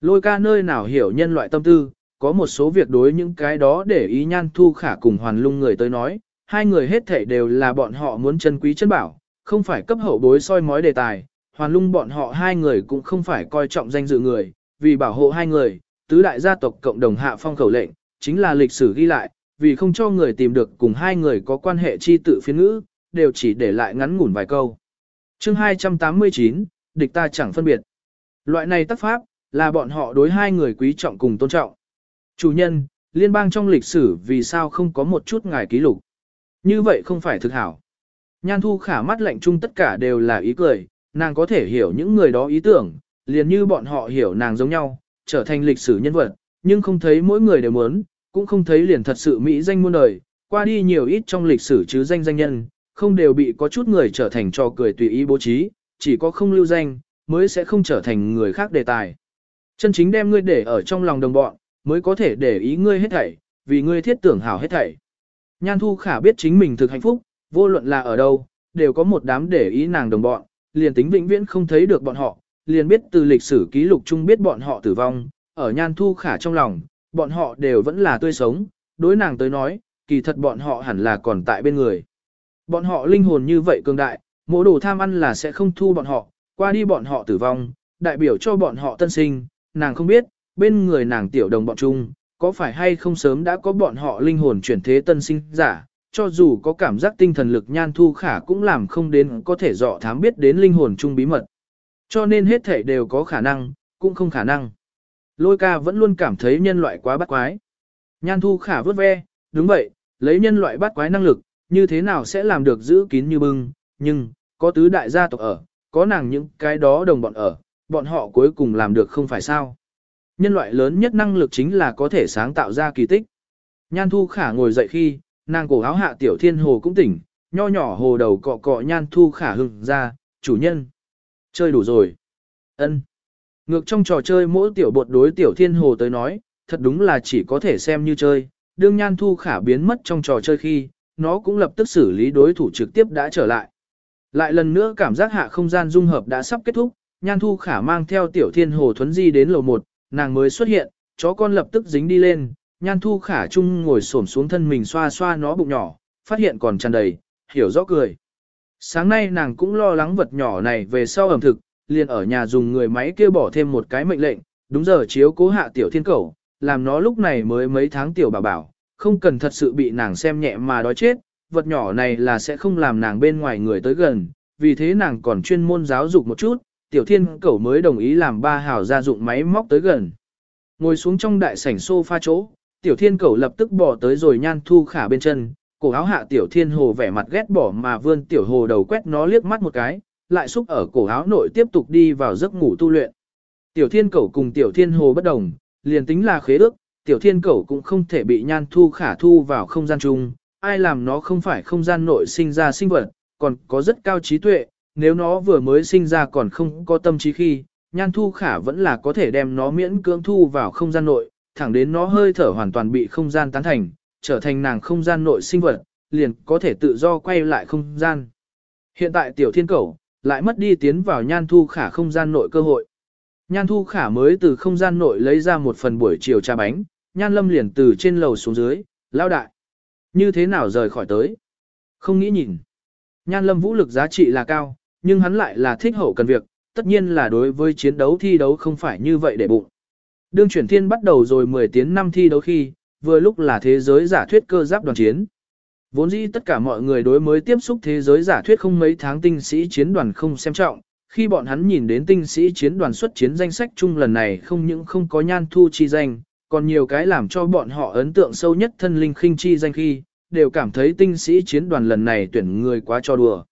S1: Lôi ca nơi nào hiểu nhân loại tâm tư, có một số việc đối những cái đó để ý nhan thu khả cùng hoàn lung người tới nói, hai người hết thể đều là bọn họ muốn chân quý chân bảo, không phải cấp hậu bối soi mói đề tài, hoàn lung bọn họ hai người cũng không phải coi trọng danh dự người, vì bảo hộ hai người, tứ đại gia tộc cộng đồng hạ phong khẩu lệnh, chính là lịch sử ghi lại, vì không cho người tìm được cùng hai người có quan hệ chi tự phiên ngữ, đều chỉ để lại ngắn ngủn vài câu chương 289, địch ta chẳng phân biệt. Loại này tác pháp, là bọn họ đối hai người quý trọng cùng tôn trọng. Chủ nhân, liên bang trong lịch sử vì sao không có một chút ngài ký lục. Như vậy không phải thực hảo. Nhan thu khả mắt lạnh chung tất cả đều là ý cười, nàng có thể hiểu những người đó ý tưởng, liền như bọn họ hiểu nàng giống nhau, trở thành lịch sử nhân vật, nhưng không thấy mỗi người đều muốn, cũng không thấy liền thật sự mỹ danh muôn đời, qua đi nhiều ít trong lịch sử chứ danh danh nhân, không đều bị có chút người trở thành trò cười tùy ý bố trí, chỉ có không lưu danh, mới sẽ không trở thành người khác đề tài. Chân chính đem ngươi để ở trong lòng đồng bọn, mới có thể để ý ngươi hết thảy, vì ngươi thiết tưởng hảo hết thảy. Nhan Thu Khả biết chính mình thực hạnh phúc, vô luận là ở đâu, đều có một đám để ý nàng đồng bọn, liền tính vĩnh viễn không thấy được bọn họ, liền biết từ lịch sử ký lục chung biết bọn họ tử vong, ở Nhan Thu Khả trong lòng, bọn họ đều vẫn là tươi sống, đối nàng tới nói, kỳ thật bọn họ hẳn là còn tại bên người. Bọn họ linh hồn như vậy cường đại, mỗi đồ tham ăn là sẽ không thu bọn họ, qua đi bọn họ tử vong, đại biểu cho bọn họ tân sinh, nàng không biết, bên người nàng tiểu đồng bọn chung, có phải hay không sớm đã có bọn họ linh hồn chuyển thế tân sinh giả, cho dù có cảm giác tinh thần lực nhan thu khả cũng làm không đến có thể dọ thám biết đến linh hồn chung bí mật. Cho nên hết thể đều có khả năng, cũng không khả năng. Lôi ca vẫn luôn cảm thấy nhân loại quá bắt quái. Nhan thu khả vớt ve, đúng vậy, lấy nhân loại bắt quái năng lực, như thế nào sẽ làm được giữ kín như bưng, nhưng, có tứ đại gia tộc ở, có nàng những cái đó đồng bọn ở, bọn họ cuối cùng làm được không phải sao. Nhân loại lớn nhất năng lực chính là có thể sáng tạo ra kỳ tích. Nhan thu khả ngồi dậy khi, nàng cổ áo hạ tiểu thiên hồ cũng tỉnh, nho nhỏ hồ đầu cọ cọ nhan thu khả hưng ra, chủ nhân. Chơi đủ rồi. ân Ngược trong trò chơi mỗi tiểu bột đối tiểu thiên hồ tới nói, thật đúng là chỉ có thể xem như chơi. Đương nhan thu khả biến mất trong trò chơi khi, nó cũng lập tức xử lý đối thủ trực tiếp đã trở lại. Lại lần nữa cảm giác hạ không gian dung hợp đã sắp kết thúc, nhan thu khả mang theo tiểu thiên hồ thuấn di đến lầu 1, nàng mới xuất hiện, chó con lập tức dính đi lên, nhan thu khả chung ngồi xổm xuống thân mình xoa xoa nó bụng nhỏ, phát hiện còn tràn đầy, hiểu rõ cười. Sáng nay nàng cũng lo lắng vật nhỏ này về sau ẩm thực, liền ở nhà dùng người máy kêu bỏ thêm một cái mệnh lệnh, đúng giờ chiếu cố hạ tiểu thiên cầu, làm nó lúc này mới mấy tháng tiểu bảo bảo, không cần thật sự bị nàng xem nhẹ mà đói chết, vật nhỏ này là sẽ không làm nàng bên ngoài người tới gần, vì thế nàng còn chuyên môn giáo dục một chút, tiểu thiên cẩu mới đồng ý làm ba hảo gia dụng máy móc tới gần. Ngồi xuống trong đại sảnh sofa chỗ, tiểu thiên cẩu lập tức bỏ tới rồi nhan thu khả bên chân, cổ áo hạ tiểu thiên hồ vẻ mặt ghét bỏ mà vươn tiểu hồ đầu quét nó liếc mắt một cái, lại xúc ở cổ áo nội tiếp tục đi vào giấc ngủ tu luyện. Tiểu thiên cẩu cùng tiểu thiên hồ bất đồng, liền tính là khế ước, tiểu thiên cẩu cũng không thể bị nhan thu khả thu vào không gian chung, ai làm nó không phải không gian nội sinh ra sinh vật, còn có rất cao trí tuệ, nếu nó vừa mới sinh ra còn không có tâm trí khi, nhan thu khả vẫn là có thể đem nó miễn cưỡng thu vào không gian nội, thẳng đến nó hơi thở hoàn toàn bị không gian tán thành, trở thành nàng không gian nội sinh vật, liền có thể tự do quay lại không gian. Hiện tại tiểu thiên Cẩu lại mất đi tiến vào nhan thu khả không gian nội cơ hội. Nhan thu khả mới từ không gian nội lấy ra một phần buổi chiều trà bánh, nhan lâm liền từ trên lầu xuống dưới, lao đại. Như thế nào rời khỏi tới? Không nghĩ nhìn. Nhan lâm vũ lực giá trị là cao, nhưng hắn lại là thích hậu cần việc, tất nhiên là đối với chiến đấu thi đấu không phải như vậy để bụng. Đương chuyển thiên bắt đầu rồi 10 tiếng năm thi đấu khi, vừa lúc là thế giới giả thuyết cơ giáp đoàn chiến. Vốn dĩ tất cả mọi người đối mới tiếp xúc thế giới giả thuyết không mấy tháng tinh sĩ chiến đoàn không xem trọng, khi bọn hắn nhìn đến tinh sĩ chiến đoàn xuất chiến danh sách chung lần này không những không có nhan thu chi danh, còn nhiều cái làm cho bọn họ ấn tượng sâu nhất thân linh khinh chi danh khi, đều cảm thấy tinh sĩ chiến đoàn lần này tuyển người quá cho đùa.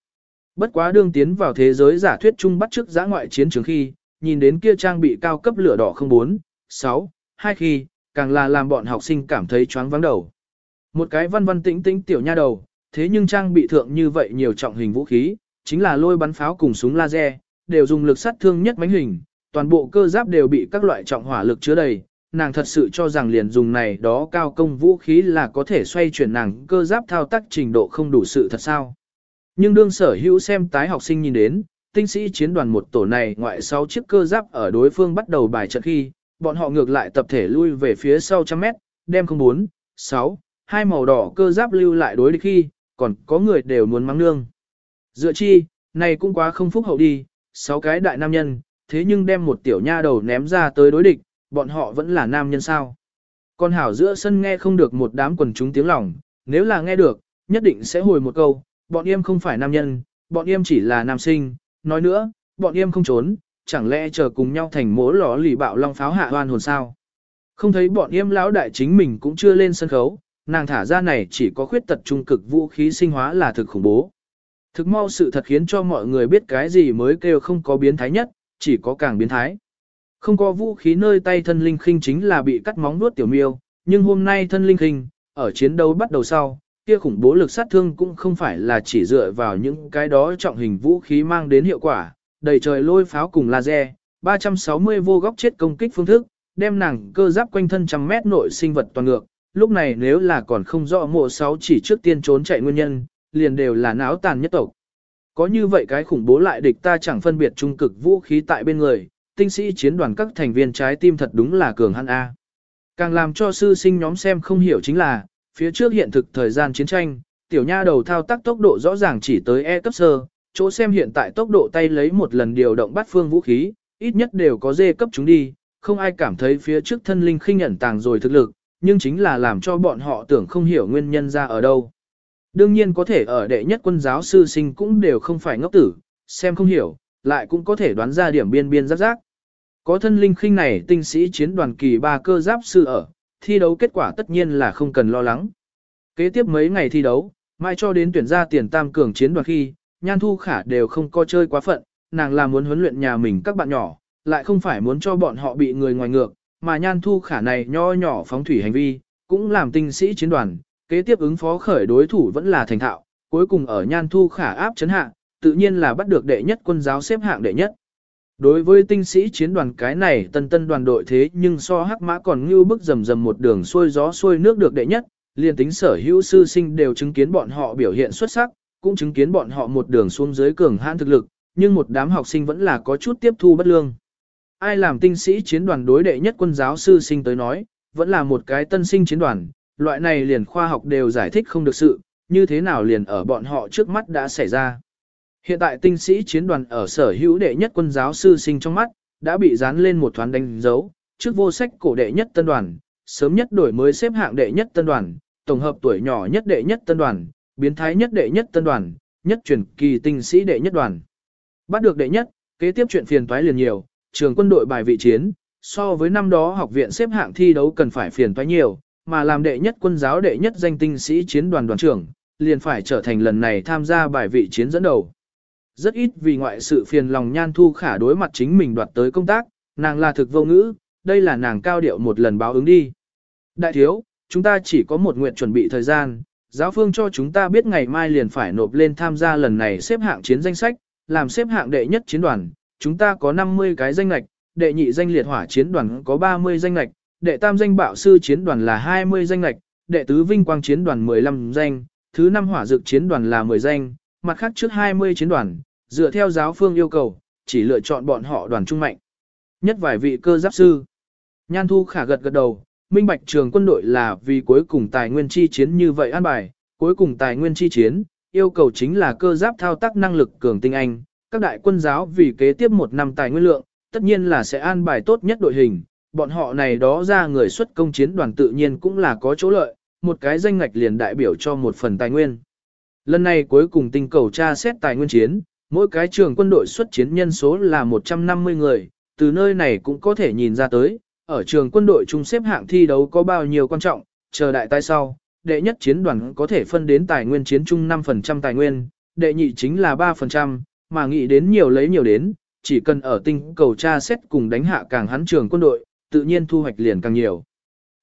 S1: Bất quá đương tiến vào thế giới giả thuyết chung bắt trước giã ngoại chiến trường khi, nhìn đến kia trang bị cao cấp lửa đỏ 04, 6, hai khi, càng là làm bọn học sinh cảm thấy choáng vắng đầu. Một cái văn văn tĩnh tĩnh tiểu nha đầu, thế nhưng trang bị thượng như vậy nhiều trọng hình vũ khí, chính là lôi bắn pháo cùng súng laser, đều dùng lực sát thương nhất mánh hình, toàn bộ cơ giáp đều bị các loại trọng hỏa lực chứa đầy. Nàng thật sự cho rằng liền dùng này đó cao công vũ khí là có thể xoay chuyển nàng cơ giáp thao tác trình độ không đủ sự thật sao. Nhưng đương sở hữu xem tái học sinh nhìn đến, tinh sĩ chiến đoàn một tổ này ngoại 6 chiếc cơ giáp ở đối phương bắt đầu bài trận khi, bọn họ ngược lại tập thể lui về phía sau trăm mét, đem 04, 6, hai màu đỏ cơ giáp lưu lại đối địch khi, còn có người đều muốn mắng nương. Dựa chi, này cũng quá không phúc hậu đi, sáu cái đại nam nhân, thế nhưng đem một tiểu nha đầu ném ra tới đối địch, bọn họ vẫn là nam nhân sao. Con hảo giữa sân nghe không được một đám quần chúng tiếng lòng, nếu là nghe được, nhất định sẽ hồi một câu, bọn em không phải nam nhân, bọn em chỉ là nam sinh, nói nữa, bọn em không trốn, chẳng lẽ chờ cùng nhau thành mố lò lì bạo long pháo hạ hoan hồn sao. Không thấy bọn em lão đại chính mình cũng chưa lên sân khấu, nàng thả ra này chỉ có khuyết tật trung cực vũ khí sinh hóa là thực khủng bố. Thực mau sự thật khiến cho mọi người biết cái gì mới kêu không có biến thái nhất, chỉ có càng biến thái. Không có vũ khí nơi tay thân linh khinh chính là bị cắt móng nuốt tiểu miêu, nhưng hôm nay thân linh khinh, ở chiến đấu bắt đầu sau, kia khủng bố lực sát thương cũng không phải là chỉ dựa vào những cái đó trọng hình vũ khí mang đến hiệu quả, đầy trời lôi pháo cùng laser, 360 vô góc chết công kích phương thức, đem nàng cơ giáp quanh thân trăm mét nội sinh vật toàn ngược, lúc này nếu là còn không rõ mộ sáu chỉ trước tiên trốn chạy nguyên nhân, liền đều là náo tàn nhất tộc. Có như vậy cái khủng bố lại địch ta chẳng phân biệt trung cực vũ khí tại bên người, tinh sĩ chiến đoàn các thành viên trái tim thật đúng là cường hãn A. Càng làm cho sư sinh nhóm xem không hiểu chính là, phía trước hiện thực thời gian chiến tranh, tiểu nha đầu thao tác tốc độ rõ ràng chỉ tới E cấp sơ, chỗ xem hiện tại tốc độ tay lấy một lần điều động bắt phương vũ khí, ít nhất đều có dê cấp chúng đi, không ai cảm thấy phía trước thân linh khinh ẩn tàng rồi thực lực, nhưng chính là làm cho bọn họ tưởng không hiểu nguyên nhân ra ở đâu. Đương nhiên có thể ở đệ nhất quân giáo sư sinh cũng đều không phải ngốc tử, xem không hiểu, lại cũng có thể đoán ra điểm biên biên giáp giác. Có thân linh khinh này tinh sĩ chiến đoàn kỳ ba cơ giáp sư ở, thi đấu kết quả tất nhiên là không cần lo lắng. Kế tiếp mấy ngày thi đấu, mai cho đến tuyển ra tiền tam cường chiến đoàn khi, Nhan Thu Khả đều không co chơi quá phận, nàng là muốn huấn luyện nhà mình các bạn nhỏ, lại không phải muốn cho bọn họ bị người ngoài ngược, mà Nhan Thu Khả này nho nhỏ phóng thủy hành vi, cũng làm tinh sĩ chiến đoàn, kế tiếp ứng phó khởi đối thủ vẫn là thành thạo, cuối cùng ở Nhan Thu Khả áp chấn hạ, tự nhiên là bắt được đệ nhất quân giáo xếp hạng đệ nhất. Đối với tinh sĩ chiến đoàn cái này tân tân đoàn đội thế nhưng so hắc mã còn như bức rầm rầm một đường xuôi gió xuôi nước được đệ nhất, liền tính sở hữu sư sinh đều chứng kiến bọn họ biểu hiện xuất sắc, cũng chứng kiến bọn họ một đường xuống dưới cường hãn thực lực, nhưng một đám học sinh vẫn là có chút tiếp thu bất lương. Ai làm tinh sĩ chiến đoàn đối đệ nhất quân giáo sư sinh tới nói, vẫn là một cái tân sinh chiến đoàn, loại này liền khoa học đều giải thích không được sự, như thế nào liền ở bọn họ trước mắt đã xảy ra. Hiện tại tinh sĩ chiến đoàn ở sở hữu đệ nhất quân giáo sư sinh trong mắt, đã bị dán lên một thoáng đánh dấu, trước vô sách cổ đệ nhất tân đoàn, sớm nhất đổi mới xếp hạng đệ nhất tân đoàn, tổng hợp tuổi nhỏ nhất đệ nhất tân đoàn, biến thái nhất đệ nhất tân đoàn, nhất truyền kỳ tinh sĩ đệ nhất đoàn. Bắt được đệ nhất, kế tiếp chuyện phiền toái liền nhiều, trường quân đội bài vị chiến, so với năm đó học viện xếp hạng thi đấu cần phải phiền toái nhiều, mà làm đệ nhất quân giáo đệ nhất danh tinh sĩ chiến đoàn đoàn trưởng, liền phải trở thành lần này tham gia bài vị chiến dẫn đầu. Rất ít vì ngoại sự phiền lòng nhan thu khả đối mặt chính mình đoạt tới công tác, nàng là thực vô ngữ, đây là nàng cao điệu một lần báo ứng đi. Đại thiếu, chúng ta chỉ có một nguyện chuẩn bị thời gian, giáo phương cho chúng ta biết ngày mai liền phải nộp lên tham gia lần này xếp hạng chiến danh sách, làm xếp hạng đệ nhất chiến đoàn, chúng ta có 50 cái danh lạch, đệ nhị danh liệt hỏa chiến đoàn có 30 danh lạch, đệ tam danh bạo sư chiến đoàn là 20 danh lạch, đệ tứ vinh quang chiến đoàn 15 danh, thứ năm hỏa dược chiến đoàn là 10 danh, mặt khác trước 20 chiến đoàn, dựa theo giáo phương yêu cầu, chỉ lựa chọn bọn họ đoàn trung mạnh. Nhất vài vị cơ giáp sư. Nhan Thu Khả gật gật đầu, minh bạch trường quân đội là vì cuối cùng tài nguyên chi chiến như vậy an bài, cuối cùng tài nguyên chi chiến, yêu cầu chính là cơ giáp thao tác năng lực cường tinh anh, các đại quân giáo vì kế tiếp một năm tài nguyên lượng, tất nhiên là sẽ an bài tốt nhất đội hình, bọn họ này đó ra người xuất công chiến đoàn tự nhiên cũng là có chỗ lợi, một cái danh ngạch liền đại biểu cho một phần tài nguyên. Lần này cuối cùng tinh cầu tra xét tài nguyên chiến, mỗi cái trường quân đội xuất chiến nhân số là 150 người, từ nơi này cũng có thể nhìn ra tới, ở trường quân đội chung xếp hạng thi đấu có bao nhiêu quan trọng, chờ đại tai sau, đệ nhất chiến đoàn có thể phân đến tài nguyên chiến chung 5% tài nguyên, đệ nhị chính là 3%, mà nghĩ đến nhiều lấy nhiều đến, chỉ cần ở tinh cầu tra xét cùng đánh hạ càng hắn trường quân đội, tự nhiên thu hoạch liền càng nhiều.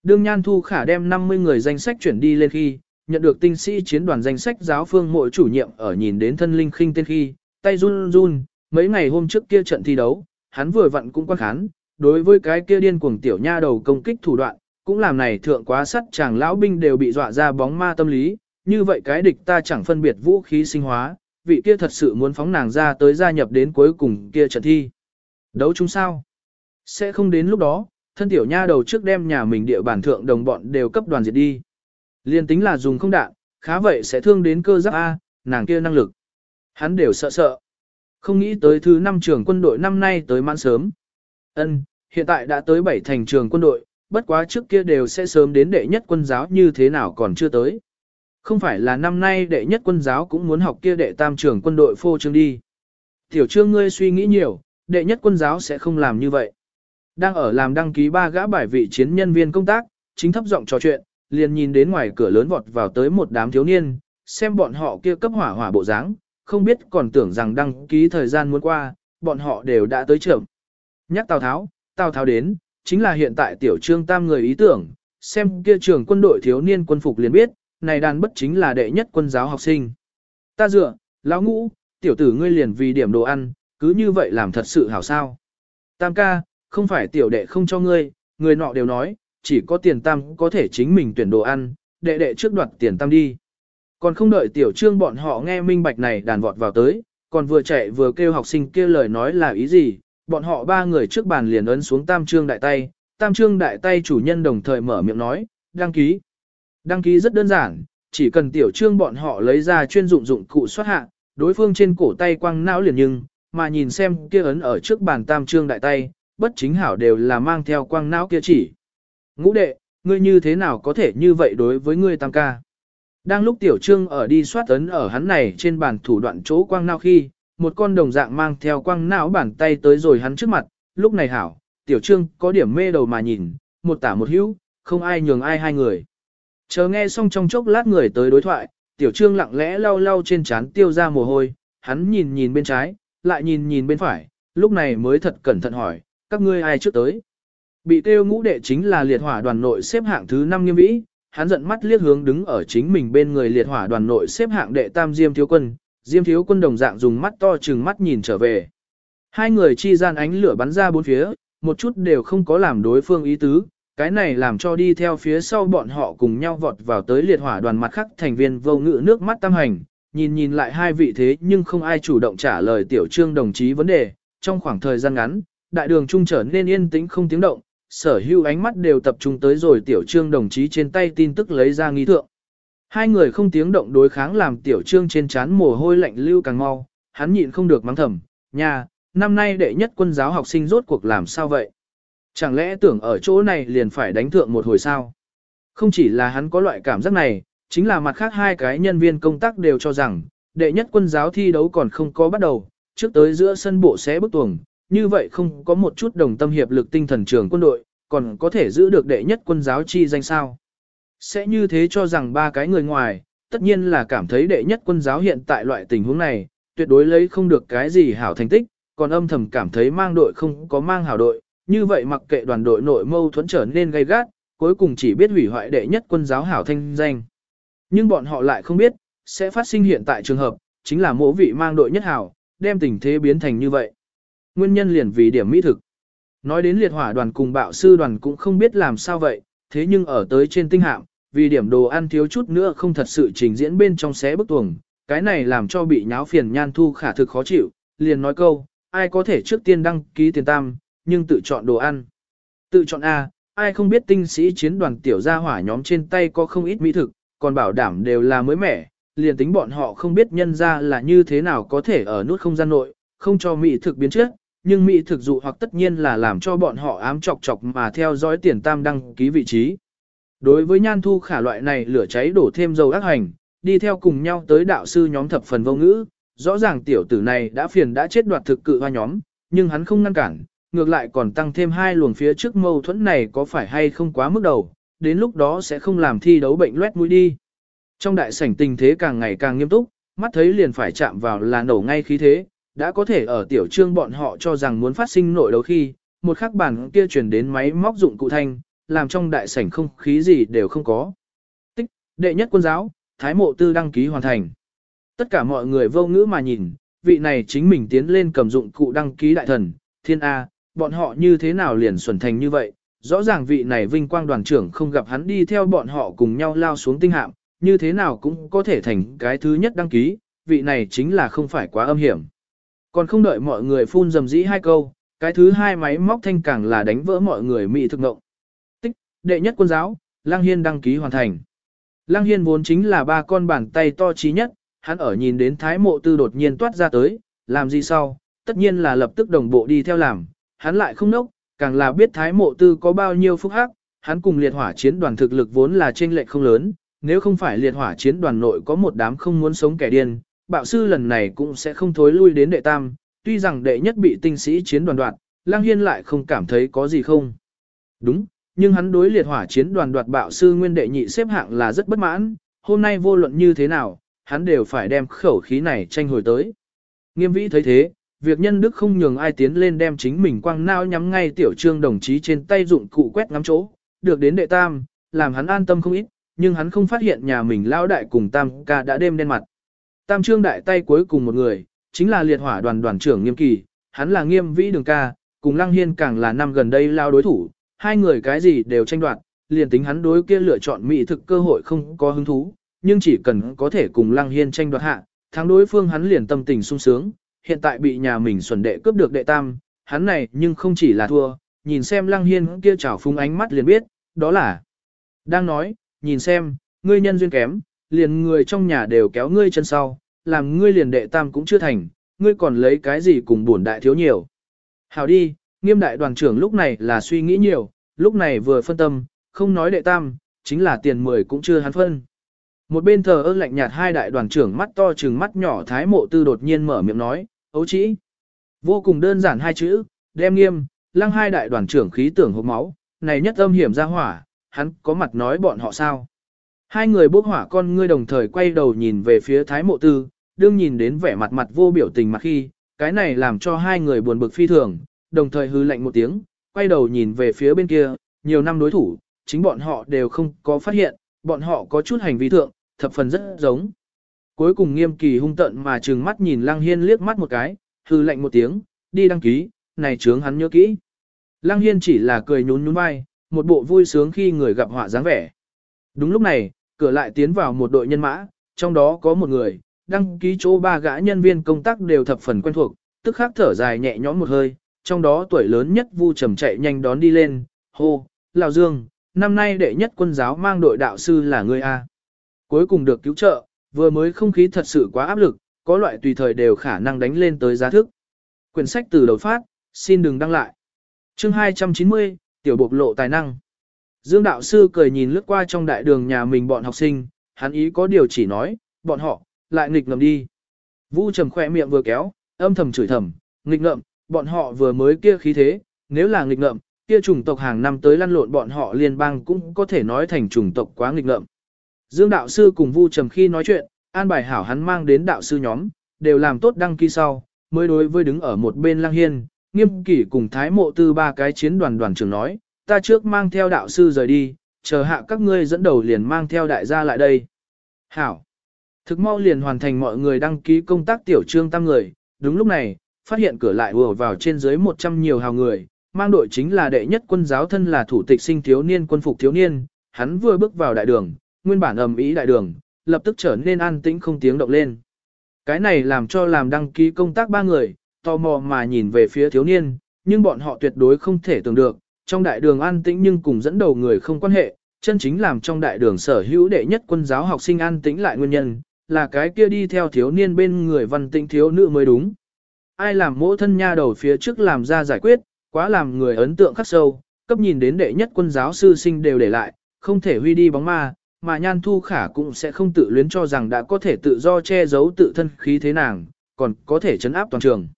S1: Đương Nhan Thu Khả đem 50 người danh sách chuyển đi lên khi, nhận được tinh sĩ chiến đoàn danh sách giáo phương mỗi chủ nhiệm ở nhìn đến thân linh khinh tên khi, tay run run, mấy ngày hôm trước kia trận thi đấu, hắn vừa vặn cũng quan khán, đối với cái kia điên cuồng tiểu nha đầu công kích thủ đoạn, cũng làm này thượng quá sắt chàng lão binh đều bị dọa ra bóng ma tâm lý, như vậy cái địch ta chẳng phân biệt vũ khí sinh hóa, vị kia thật sự muốn phóng nàng ra tới gia nhập đến cuối cùng kia trận thi. Đấu chúng sao? Sẽ không đến lúc đó, thân tiểu nha đầu trước đem nhà mình địa bản thượng đồng bọn đều cấp đoàn diệt đi. Liên tính là dùng không đạn, khá vậy sẽ thương đến cơ giáp A, nàng kia năng lực. Hắn đều sợ sợ. Không nghĩ tới thứ năm trường quân đội năm nay tới mãn sớm. Ân, hiện tại đã tới bảy thành trường quân đội, bất quá trước kia đều sẽ sớm đến đệ nhất quân giáo như thế nào còn chưa tới. Không phải là năm nay đệ nhất quân giáo cũng muốn học kia đệ tam trường quân đội phô trương đi. Tiểu trương ngươi suy nghĩ nhiều, đệ nhất quân giáo sẽ không làm như vậy. Đang ở làm đăng ký ba gã bài vị chiến nhân viên công tác, chính thấp giọng trò chuyện, liền nhìn đến ngoài cửa lớn vọt vào tới một đám thiếu niên, xem bọn họ kia cấp hỏa hỏa bộ dáng, không biết còn tưởng rằng đăng ký thời gian muốn qua, bọn họ đều đã tới trưởng. Nhắc Tào Tháo, Tào Tháo đến, chính là hiện tại tiểu trương tam người ý tưởng, xem kia trường quân đội thiếu niên quân phục liền biết, này đàn bất chính là đệ nhất quân giáo học sinh. Ta dựa, lão ngũ, tiểu tử ngươi liền vì điểm đồ ăn, cứ như vậy làm thật sự hảo sao. Tam ca, không phải tiểu đệ không cho ngươi, người nọ đều nói, chỉ có tiền tam có thể chính mình tuyển đồ ăn, đệ đệ trước đoạt tiền tam đi. Còn không đợi tiểu trương bọn họ nghe minh bạch này đàn vọt vào tới, còn vừa chạy vừa kêu học sinh kia lời nói là ý gì, bọn họ ba người trước bàn liền ấn xuống tam trương đại tay, tam trương đại tay chủ nhân đồng thời mở miệng nói, đăng ký. Đăng ký rất đơn giản, chỉ cần tiểu trương bọn họ lấy ra chuyên dụng dụng cụ soát hạ, đối phương trên cổ tay quăng não liền nhưng, mà nhìn xem kia ấn ở trước bàn tam trương đại tay, bất chính hảo đều là mang theo quăng não kia chỉ. Ngũ đệ, ngươi như thế nào có thể như vậy đối với ngươi tam ca? Đang lúc tiểu trương ở đi soát ấn ở hắn này trên bàn thủ đoạn chỗ quang não khi, một con đồng dạng mang theo quang não bàn tay tới rồi hắn trước mặt, lúc này hảo, tiểu trương có điểm mê đầu mà nhìn, một tả một hữu, không ai nhường ai hai người. Chờ nghe xong trong chốc lát người tới đối thoại, tiểu trương lặng lẽ lau lau trên trán tiêu ra mồ hôi, hắn nhìn nhìn bên trái, lại nhìn nhìn bên phải, lúc này mới thật cẩn thận hỏi, các ngươi ai trước tới. Bị tiêu ngũ đệ chính là liệt hỏa đoàn nội xếp hạng thứ 5 nghiêm vĩ, hắn giận mắt liếc hướng đứng ở chính mình bên người liệt hỏa đoàn nội xếp hạng đệ tam diêm thiếu quân, diêm thiếu quân đồng dạng dùng mắt to chừng mắt nhìn trở về. Hai người chi gian ánh lửa bắn ra bốn phía, một chút đều không có làm đối phương ý tứ, cái này làm cho đi theo phía sau bọn họ cùng nhau vọt vào tới liệt hỏa đoàn mặt khắc thành viên vô ngự nước mắt tam hành, nhìn nhìn lại hai vị thế nhưng không ai chủ động trả lời tiểu trương đồng chí vấn đề, trong khoảng thời gian ngắn, đại đường trung trở nên yên tĩnh không tiếng động, sở hữu ánh mắt đều tập trung tới rồi tiểu trương đồng chí trên tay tin tức lấy ra nghi thượng. Hai người không tiếng động đối kháng làm tiểu trương trên chán mồ hôi lạnh lưu càng mau, hắn nhịn không được mắng thầm, nha, năm nay đệ nhất quân giáo học sinh rốt cuộc làm sao vậy? Chẳng lẽ tưởng ở chỗ này liền phải đánh thượng một hồi sao? Không chỉ là hắn có loại cảm giác này, chính là mặt khác hai cái nhân viên công tác đều cho rằng, đệ nhất quân giáo thi đấu còn không có bắt đầu, trước tới giữa sân bộ sẽ bức tuồng, như vậy không có một chút đồng tâm hiệp lực tinh thần trường quân đội, còn có thể giữ được đệ nhất quân giáo chi danh sao. Sẽ như thế cho rằng ba cái người ngoài, tất nhiên là cảm thấy đệ nhất quân giáo hiện tại loại tình huống này, tuyệt đối lấy không được cái gì hảo thành tích, còn âm thầm cảm thấy mang đội không có mang hảo đội, như vậy mặc kệ đoàn đội nội mâu thuẫn trở nên gay gắt, cuối cùng chỉ biết hủy hoại đệ nhất quân giáo hảo thanh danh. Nhưng bọn họ lại không biết, sẽ phát sinh hiện tại trường hợp, chính là mỗi vị mang đội nhất hảo, đem tình thế biến thành như vậy. Nguyên nhân liền vì điểm mỹ thực. Nói đến liệt hỏa đoàn cùng bạo sư đoàn cũng không biết làm sao vậy, thế nhưng ở tới trên tinh hạm, vì điểm đồ ăn thiếu chút nữa không thật sự trình diễn bên trong xé bức tuồng, cái này làm cho bị nháo phiền nhan thu khả thực khó chịu, liền nói câu, ai có thể trước tiên đăng ký tiền tam, nhưng tự chọn đồ ăn. Tự chọn A, ai không biết tinh sĩ chiến đoàn tiểu gia hỏa nhóm trên tay có không ít mỹ thực, còn bảo đảm đều là mới mẻ, liền tính bọn họ không biết nhân ra là như thế nào có thể ở nút không gian nội, không cho mỹ thực biến trước, nhưng mỹ thực dụ hoặc tất nhiên là làm cho bọn họ ám chọc chọc mà theo dõi tiền tam đăng ký vị trí. Đối với nhan thu khả loại này lửa cháy đổ thêm dầu ác hành, đi theo cùng nhau tới đạo sư nhóm thập phần vô ngữ, rõ ràng tiểu tử này đã phiền đã chết đoạt thực cự hoa nhóm, nhưng hắn không ngăn cản, ngược lại còn tăng thêm hai luồng phía trước mâu thuẫn này có phải hay không quá mức đầu, đến lúc đó sẽ không làm thi đấu bệnh loét mũi đi. Trong đại sảnh tình thế càng ngày càng nghiêm túc, mắt thấy liền phải chạm vào là nổ ngay khí thế, đã có thể ở tiểu trương bọn họ cho rằng muốn phát sinh nội đấu khi, một khắc bản kia chuyển đến máy móc dụng cụ thanh, làm trong đại sảnh không khí gì đều không có. Tích, đệ nhất quân giáo, thái mộ tư đăng ký hoàn thành. Tất cả mọi người vô ngữ mà nhìn, vị này chính mình tiến lên cầm dụng cụ đăng ký đại thần, thiên A, bọn họ như thế nào liền xuẩn thành như vậy, rõ ràng vị này vinh quang đoàn trưởng không gặp hắn đi theo bọn họ cùng nhau lao xuống tinh hạm, như thế nào cũng có thể thành cái thứ nhất đăng ký, vị này chính là không phải quá âm hiểm. Còn không đợi mọi người phun dầm dĩ hai câu, cái thứ hai máy móc thanh càng là đánh vỡ mọi người mỹ thực ngộng. Tích, đệ nhất quân giáo, Lang Hiên đăng ký hoàn thành. Lang Hiên vốn chính là ba con bàn tay to trí nhất, hắn ở nhìn đến Thái Mộ Tư đột nhiên toát ra tới, làm gì sau, tất nhiên là lập tức đồng bộ đi theo làm, hắn lại không nốc, càng là biết Thái Mộ Tư có bao nhiêu phúc hắc, hắn cùng liệt hỏa chiến đoàn thực lực vốn là chênh lệch không lớn, nếu không phải liệt hỏa chiến đoàn nội có một đám không muốn sống kẻ điên, bạo sư lần này cũng sẽ không thối lui đến đệ tam, tuy rằng đệ nhất bị tinh sĩ chiến đoàn đoạt, Lang Hiên lại không cảm thấy có gì không. Đúng, nhưng hắn đối liệt hỏa chiến đoàn đoạt bạo sư nguyên đệ nhị xếp hạng là rất bất mãn, hôm nay vô luận như thế nào, hắn đều phải đem khẩu khí này tranh hồi tới. Nghiêm vĩ thấy thế, việc nhân đức không nhường ai tiến lên đem chính mình quăng nao nhắm ngay tiểu trương đồng chí trên tay dụng cụ quét ngắm chỗ, được đến đệ tam, làm hắn an tâm không ít, nhưng hắn không phát hiện nhà mình lao đại cùng tam ca đã đêm đen mặt. Tam trương đại tay cuối cùng một người, chính là liệt hỏa đoàn đoàn trưởng nghiêm kỳ, hắn là nghiêm vĩ đường ca, cùng lăng hiên càng là năm gần đây lao đối thủ, hai người cái gì đều tranh đoạt, liền tính hắn đối kia lựa chọn mỹ thực cơ hội không có hứng thú, nhưng chỉ cần có thể cùng lăng hiên tranh đoạt hạ, thắng đối phương hắn liền tâm tình sung sướng, hiện tại bị nhà mình xuẩn đệ cướp được đệ tam, hắn này nhưng không chỉ là thua, nhìn xem lăng hiên kia trào phúng ánh mắt liền biết, đó là đang nói, nhìn xem, ngươi nhân duyên kém, liền người trong nhà đều kéo ngươi chân sau, làm ngươi liền đệ tam cũng chưa thành, ngươi còn lấy cái gì cùng bổn đại thiếu nhiều. Hảo đi, nghiêm đại đoàn trưởng lúc này là suy nghĩ nhiều, lúc này vừa phân tâm, không nói đệ tam, chính là tiền mười cũng chưa hắn phân. Một bên thờ ơ lạnh nhạt hai đại đoàn trưởng mắt to trừng mắt nhỏ thái mộ tư đột nhiên mở miệng nói, ấu chỉ. Vô cùng đơn giản hai chữ, đem nghiêm, lăng hai đại đoàn trưởng khí tưởng hộp máu, này nhất âm hiểm ra hỏa, hắn có mặt nói bọn họ sao. Hai người bốc hỏa con ngươi đồng thời quay đầu nhìn về phía thái mộ tư, đương nhìn đến vẻ mặt mặt vô biểu tình mặt khi, cái này làm cho hai người buồn bực phi thường, đồng thời hư lạnh một tiếng, quay đầu nhìn về phía bên kia, nhiều năm đối thủ, chính bọn họ đều không có phát hiện, bọn họ có chút hành vi thượng, thập phần rất giống. Cuối cùng nghiêm kỳ hung tận mà trừng mắt nhìn Lăng Hiên liếc mắt một cái, hư lạnh một tiếng, đi đăng ký, này trướng hắn nhớ kỹ. Lăng Hiên chỉ là cười nhún nhún vai, một bộ vui sướng khi người gặp họa dáng vẻ. Đúng lúc này, cửa lại tiến vào một đội nhân mã, trong đó có một người, đăng ký chỗ ba gã nhân viên công tác đều thập phần quen thuộc, tức khắc thở dài nhẹ nhõm một hơi, trong đó tuổi lớn nhất Vu Trầm chạy nhanh đón đi lên, hô, lão Dương, năm nay đệ nhất quân giáo mang đội đạo sư là ngươi A. Cuối cùng được cứu trợ, vừa mới không khí thật sự quá áp lực, có loại tùy thời đều khả năng đánh lên tới giá thức. Quyển sách từ đầu phát, xin đừng đăng lại. Chương 290, Tiểu bộc lộ tài năng. Dương đạo sư cười nhìn lướt qua trong đại đường nhà mình bọn học sinh, hắn ý có điều chỉ nói, bọn họ, lại nghịch ngầm đi. Vu trầm khỏe miệng vừa kéo, âm thầm chửi thầm, nghịch ngợm, bọn họ vừa mới kia khí thế, nếu là nghịch ngợm, kia chủng tộc hàng năm tới lăn lộn bọn họ liên bang cũng có thể nói thành chủng tộc quá nghịch ngợm. Dương đạo sư cùng Vu trầm khi nói chuyện, an bài hảo hắn mang đến đạo sư nhóm, đều làm tốt đăng ký sau, mới đối với đứng ở một bên lang hiên, nghiêm kỷ cùng thái mộ tư ba cái chiến đoàn đoàn trưởng nói, ta trước mang theo đạo sư rời đi, chờ hạ các ngươi dẫn đầu liền mang theo đại gia lại đây. Hảo. Thực mau liền hoàn thành mọi người đăng ký công tác tiểu trương tăng người, đúng lúc này, phát hiện cửa lại vừa vào trên dưới 100 nhiều hào người, mang đội chính là đệ nhất quân giáo thân là thủ tịch sinh thiếu niên quân phục thiếu niên, hắn vừa bước vào đại đường, nguyên bản ầm ý đại đường, lập tức trở nên an tĩnh không tiếng động lên. Cái này làm cho làm đăng ký công tác ba người, tò mò mà nhìn về phía thiếu niên, nhưng bọn họ tuyệt đối không thể tưởng được, trong đại đường an tĩnh nhưng cùng dẫn đầu người không quan hệ, chân chính làm trong đại đường sở hữu đệ nhất quân giáo học sinh an tĩnh lại nguyên nhân, là cái kia đi theo thiếu niên bên người văn tĩnh thiếu nữ mới đúng. Ai làm mỗ thân nha đầu phía trước làm ra giải quyết, quá làm người ấn tượng khắc sâu, cấp nhìn đến đệ nhất quân giáo sư sinh đều để lại, không thể huy đi bóng ma, mà nhan thu khả cũng sẽ không tự luyến cho rằng đã có thể tự do che giấu tự thân khí thế nàng, còn có thể chấn áp toàn trường.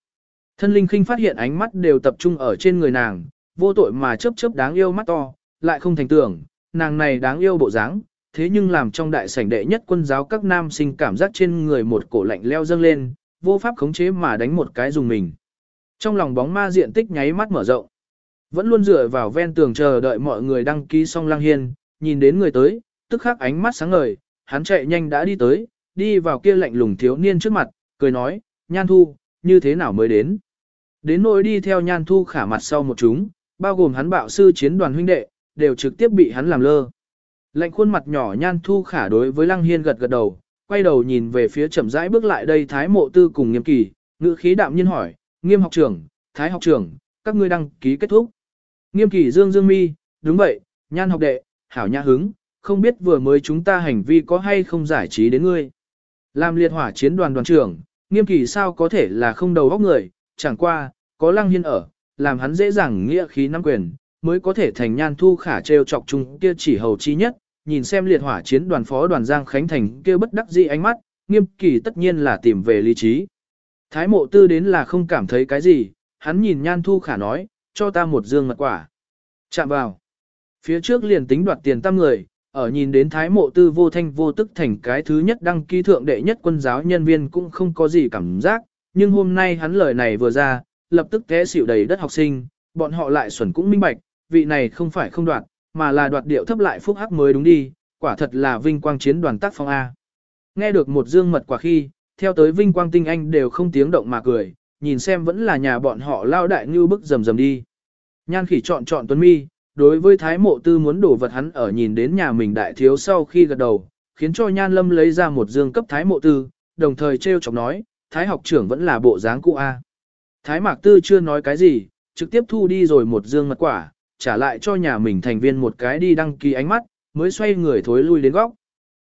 S1: Thân linh khinh phát hiện ánh mắt đều tập trung ở trên người nàng, vô tội mà chớp chớp đáng yêu mắt to, lại không thành tưởng, nàng này đáng yêu bộ dáng, thế nhưng làm trong đại sảnh đệ nhất quân giáo các nam sinh cảm giác trên người một cổ lạnh leo dâng lên, vô pháp khống chế mà đánh một cái dùng mình. Trong lòng bóng ma diện tích nháy mắt mở rộng, vẫn luôn dựa vào ven tường chờ đợi mọi người đăng ký xong lang hiên, nhìn đến người tới, tức khắc ánh mắt sáng ngời, hắn chạy nhanh đã đi tới, đi vào kia lạnh lùng thiếu niên trước mặt, cười nói, nhan thu, như thế nào mới đến. Đến nỗi đi theo nhan thu khả mặt sau một chúng, bao gồm hắn bạo sư chiến đoàn huynh đệ, đều trực tiếp bị hắn làm lơ. Lạnh khuôn mặt nhỏ nhan thu khả đối với lăng hiên gật gật đầu, quay đầu nhìn về phía chậm rãi bước lại đây thái mộ tư cùng nghiêm kỳ, ngữ khí đạm nhiên hỏi, nghiêm học trưởng, thái học trưởng, các ngươi đăng ký kết thúc. Nghiêm kỳ dương dương mi, đúng vậy, nhan học đệ, hảo nhã hứng, không biết vừa mới chúng ta hành vi có hay không giải trí đến ngươi. Làm liệt hỏa chiến đoàn đoàn trưởng, nghiêm kỳ sao có thể là không đầu óc người, chẳng qua, có lăng hiên ở, làm hắn dễ dàng nghĩa khí nắm quyền, mới có thể thành nhan thu khả trêu chọc chung kia chỉ hầu chi nhất, nhìn xem liệt hỏa chiến đoàn phó đoàn Giang Khánh Thành kia bất đắc dĩ ánh mắt, nghiêm kỳ tất nhiên là tìm về lý trí. Thái mộ tư đến là không cảm thấy cái gì, hắn nhìn nhan thu khả nói, cho ta một dương mật quả. Chạm vào. Phía trước liền tính đoạt tiền tam người, ở nhìn đến thái mộ tư vô thanh vô tức thành cái thứ nhất đăng ký thượng đệ nhất quân giáo nhân viên cũng không có gì cảm giác, nhưng hôm nay hắn lời này vừa ra, lập tức té xỉu đầy đất học sinh, bọn họ lại xuẩn cũng minh bạch, vị này không phải không đoạt, mà là đoạt điệu thấp lại phúc hắc mới đúng đi, quả thật là vinh quang chiến đoàn tác phong A. Nghe được một dương mật quả khi, theo tới vinh quang tinh anh đều không tiếng động mà cười, nhìn xem vẫn là nhà bọn họ lao đại như bức rầm rầm đi. Nhan khỉ chọn chọn tuấn mi, đối với thái mộ tư muốn đổ vật hắn ở nhìn đến nhà mình đại thiếu sau khi gật đầu, khiến cho nhan lâm lấy ra một dương cấp thái mộ tư, đồng thời treo chọc nói, thái học trưởng vẫn là bộ dáng cũ A. Thái Mạc Tư chưa nói cái gì, trực tiếp thu đi rồi một dương mật quả, trả lại cho nhà mình thành viên một cái đi đăng ký ánh mắt, mới xoay người thối lui đến góc.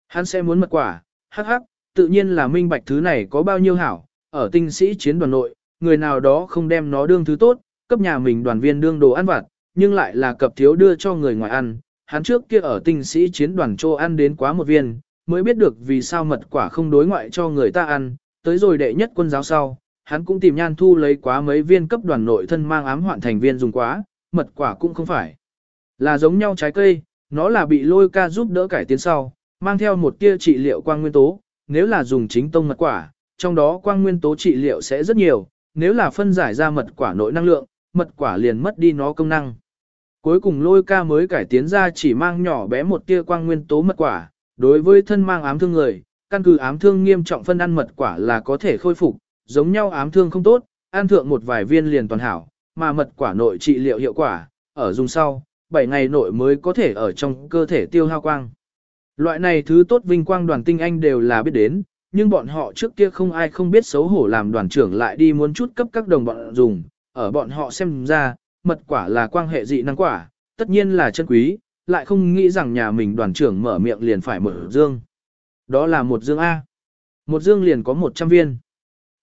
S1: Hắn sẽ muốn mật quả, hắc hắc, tự nhiên là minh bạch thứ này có bao nhiêu hảo, ở tinh sĩ chiến đoàn nội, người nào đó không đem nó đương thứ tốt, cấp nhà mình đoàn viên đương đồ ăn vặt, nhưng lại là cập thiếu đưa cho người ngoài ăn. Hắn trước kia ở tinh sĩ chiến đoàn châu ăn đến quá một viên, mới biết được vì sao mật quả không đối ngoại cho người ta ăn, tới rồi đệ nhất quân giáo sau, hắn cũng tìm nhan thu lấy quá mấy viên cấp đoàn nội thân mang ám hoạn thành viên dùng quá, mật quả cũng không phải. Là giống nhau trái cây, nó là bị lôi ca giúp đỡ cải tiến sau, mang theo một tia trị liệu quang nguyên tố, nếu là dùng chính tông mật quả, trong đó quang nguyên tố trị liệu sẽ rất nhiều, nếu là phân giải ra mật quả nội năng lượng, mật quả liền mất đi nó công năng. Cuối cùng lôi ca mới cải tiến ra chỉ mang nhỏ bé một tia quang nguyên tố mật quả, đối với thân mang ám thương người, căn cứ ám thương nghiêm trọng phân ăn mật quả là có thể khôi phục, giống nhau ám thương không tốt, ăn thượng một vài viên liền toàn hảo, mà mật quả nội trị liệu hiệu quả, ở dùng sau, 7 ngày nội mới có thể ở trong cơ thể tiêu hao quang. Loại này thứ tốt vinh quang đoàn tinh anh đều là biết đến, nhưng bọn họ trước kia không ai không biết xấu hổ làm đoàn trưởng lại đi muốn chút cấp các đồng bọn dùng, ở bọn họ xem ra, mật quả là quan hệ dị năng quả, tất nhiên là chân quý, lại không nghĩ rằng nhà mình đoàn trưởng mở miệng liền phải mở dương. Đó là một dương A. Một dương liền có 100 viên.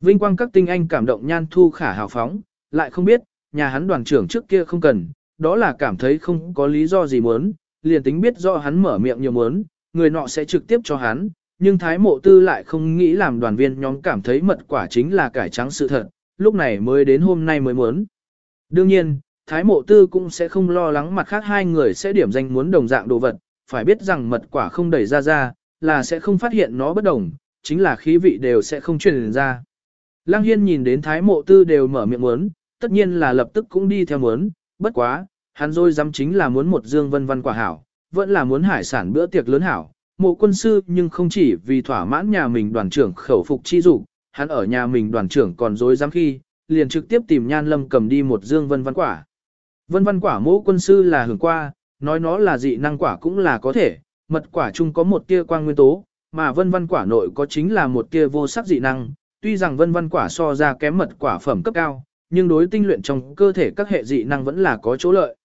S1: Vinh quang các tinh anh cảm động nhan thu khả hào phóng, lại không biết, nhà hắn đoàn trưởng trước kia không cần, đó là cảm thấy không có lý do gì muốn, liền tính biết do hắn mở miệng nhiều muốn, người nọ sẽ trực tiếp cho hắn, nhưng Thái Mộ Tư lại không nghĩ làm đoàn viên nhóm cảm thấy mật quả chính là cải trắng sự thật, lúc này mới đến hôm nay mới muốn. Đương nhiên, Thái Mộ Tư cũng sẽ không lo lắng mặt khác hai người sẽ điểm danh muốn đồng dạng đồ vật, phải biết rằng mật quả không đẩy ra ra, là sẽ không phát hiện nó bất đồng, chính là khí vị đều sẽ không truyền ra. Lăng Hiên nhìn đến Thái Mộ Tư đều mở miệng muốn, tất nhiên là lập tức cũng đi theo muốn, bất quá, hắn rồi dám chính là muốn một dương vân văn quả hảo, vẫn là muốn hải sản bữa tiệc lớn hảo. Mộ quân sư nhưng không chỉ vì thỏa mãn nhà mình đoàn trưởng khẩu phục chi dục, hắn ở nhà mình đoàn trưởng còn dối dám khi, liền trực tiếp tìm nhan lâm cầm đi một dương vân văn quả. Vân văn quả mộ quân sư là hưởng qua, nói nó là dị năng quả cũng là có thể, mật quả chung có một tia quang nguyên tố, mà vân văn quả nội có chính là một tia vô sắc dị năng, tuy rằng vân văn quả so ra kém mật quả phẩm cấp cao, nhưng đối tinh luyện trong cơ thể các hệ dị năng vẫn là có chỗ lợi.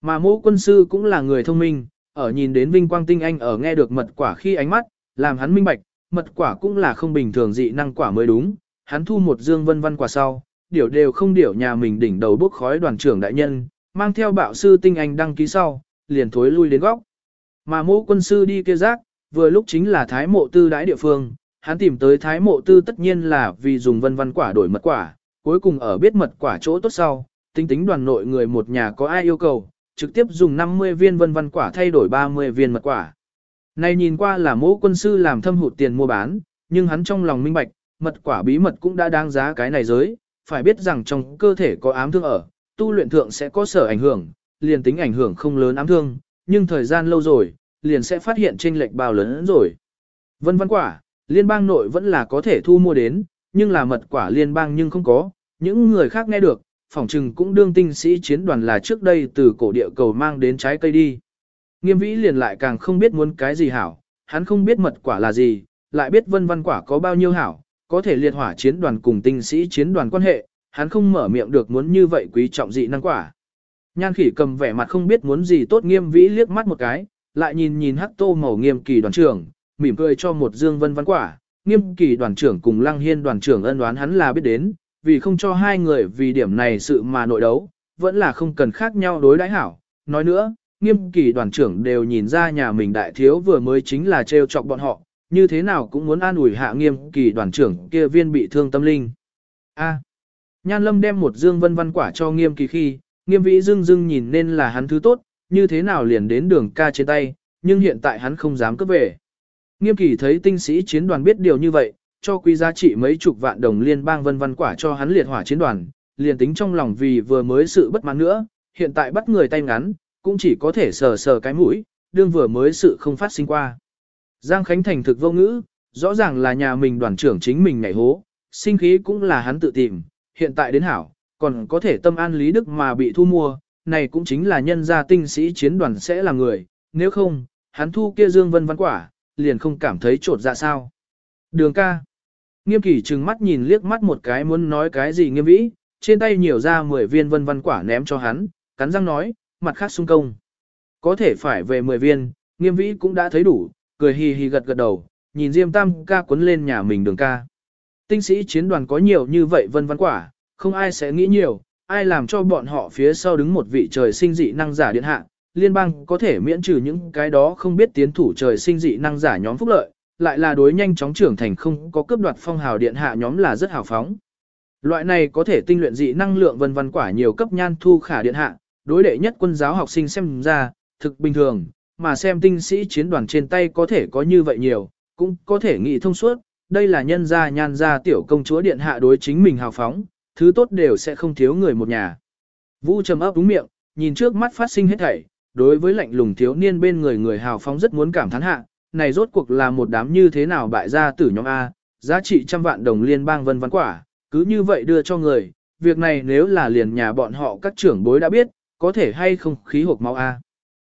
S1: Mà mô quân sư cũng là người thông minh, ở nhìn đến vinh quang tinh anh ở nghe được mật quả khi ánh mắt, làm hắn minh bạch, mật quả cũng là không bình thường dị năng quả mới đúng, hắn thu một dương vân văn quả sau, điều đều không điểu nhà mình đỉnh đầu bốc khói đoàn trưởng đại nhân, mang theo bạo sư tinh anh đăng ký sau, liền thối lui đến góc. Mà mô quân sư đi kia rác, vừa lúc chính là thái mộ tư đãi địa phương, hắn tìm tới thái mộ tư tất nhiên là vì dùng vân văn quả đổi mật quả, cuối cùng ở biết mật quả chỗ tốt sau, tính tính đoàn nội người một nhà có ai yêu cầu, trực tiếp dùng 50 viên vân văn quả thay đổi 30 viên mật quả. Này nhìn qua là mẫu quân sư làm thâm hụt tiền mua bán, nhưng hắn trong lòng minh bạch, mật quả bí mật cũng đã đáng giá cái này giới, phải biết rằng trong cơ thể có ám thương ở, tu luyện thượng sẽ có sở ảnh hưởng, liền tính ảnh hưởng không lớn ám thương, nhưng thời gian lâu rồi, liền sẽ phát hiện chênh lệch bao lớn rồi. Vân văn quả, liên bang nội vẫn là có thể thu mua đến, nhưng là mật quả liên bang nhưng không có, những người khác nghe được, phỏng chừng cũng đương tinh sĩ chiến đoàn là trước đây từ cổ địa cầu mang đến trái cây đi. Nghiêm vĩ liền lại càng không biết muốn cái gì hảo, hắn không biết mật quả là gì, lại biết vân văn quả có bao nhiêu hảo, có thể liệt hỏa chiến đoàn cùng tinh sĩ chiến đoàn quan hệ, hắn không mở miệng được muốn như vậy quý trọng dị năng quả. Nhan khỉ cầm vẻ mặt không biết muốn gì tốt nghiêm vĩ liếc mắt một cái, lại nhìn nhìn hắc tô màu nghiêm kỳ đoàn trưởng, mỉm cười cho một dương vân văn quả, nghiêm kỳ đoàn trưởng cùng lăng hiên đoàn trưởng ân đoán hắn là biết đến, vì không cho hai người vì điểm này sự mà nội đấu, vẫn là không cần khác nhau đối đãi hảo. Nói nữa, nghiêm kỳ đoàn trưởng đều nhìn ra nhà mình đại thiếu vừa mới chính là trêu chọc bọn họ, như thế nào cũng muốn an ủi hạ nghiêm kỳ đoàn trưởng kia viên bị thương tâm linh. A. Nhan Lâm đem một dương vân văn quả cho nghiêm kỳ khi, nghiêm vĩ dưng dưng nhìn nên là hắn thứ tốt, như thế nào liền đến đường ca trên tay, nhưng hiện tại hắn không dám cướp về. Nghiêm kỳ thấy tinh sĩ chiến đoàn biết điều như vậy, cho quý giá trị mấy chục vạn đồng liên bang vân văn quả cho hắn liệt hỏa chiến đoàn, liền tính trong lòng vì vừa mới sự bất mãn nữa, hiện tại bắt người tay ngắn, cũng chỉ có thể sờ sờ cái mũi, đương vừa mới sự không phát sinh qua. Giang Khánh Thành thực vô ngữ, rõ ràng là nhà mình đoàn trưởng chính mình nhảy hố, sinh khí cũng là hắn tự tìm, hiện tại đến hảo, còn có thể tâm an lý đức mà bị thu mua, này cũng chính là nhân gia tinh sĩ chiến đoàn sẽ là người, nếu không, hắn thu kia dương vân văn quả, liền không cảm thấy trột dạ sao. Đường ca. Nghiêm kỳ trừng mắt nhìn liếc mắt một cái muốn nói cái gì nghiêm vĩ, trên tay nhiều ra 10 viên vân văn quả ném cho hắn, cắn răng nói, mặt khác sung công. Có thể phải về 10 viên, nghiêm vĩ cũng đã thấy đủ, cười hì hì gật gật đầu, nhìn Diêm Tam ca cuốn lên nhà mình đường ca. Tinh sĩ chiến đoàn có nhiều như vậy vân văn quả, không ai sẽ nghĩ nhiều, ai làm cho bọn họ phía sau đứng một vị trời sinh dị năng giả điện hạ, liên bang có thể miễn trừ những cái đó không biết tiến thủ trời sinh dị năng giả nhóm phúc lợi, lại là đối nhanh chóng trưởng thành không có cướp đoạt phong hào điện hạ nhóm là rất hào phóng. Loại này có thể tinh luyện dị năng lượng vân vân quả nhiều cấp nhan thu khả điện hạ, đối đệ nhất quân giáo học sinh xem ra, thực bình thường, mà xem tinh sĩ chiến đoàn trên tay có thể có như vậy nhiều, cũng có thể nghĩ thông suốt, đây là nhân gia nhan gia tiểu công chúa điện hạ đối chính mình hào phóng, thứ tốt đều sẽ không thiếu người một nhà. Vũ trầm ấp đúng miệng, nhìn trước mắt phát sinh hết thảy, đối với lạnh lùng thiếu niên bên người người hào phóng rất muốn cảm thán hạ, này rốt cuộc là một đám như thế nào bại gia tử nhóm A, giá trị trăm vạn đồng liên bang vân vân quả, cứ như vậy đưa cho người, việc này nếu là liền nhà bọn họ các trưởng bối đã biết, có thể hay không khí hộp máu A.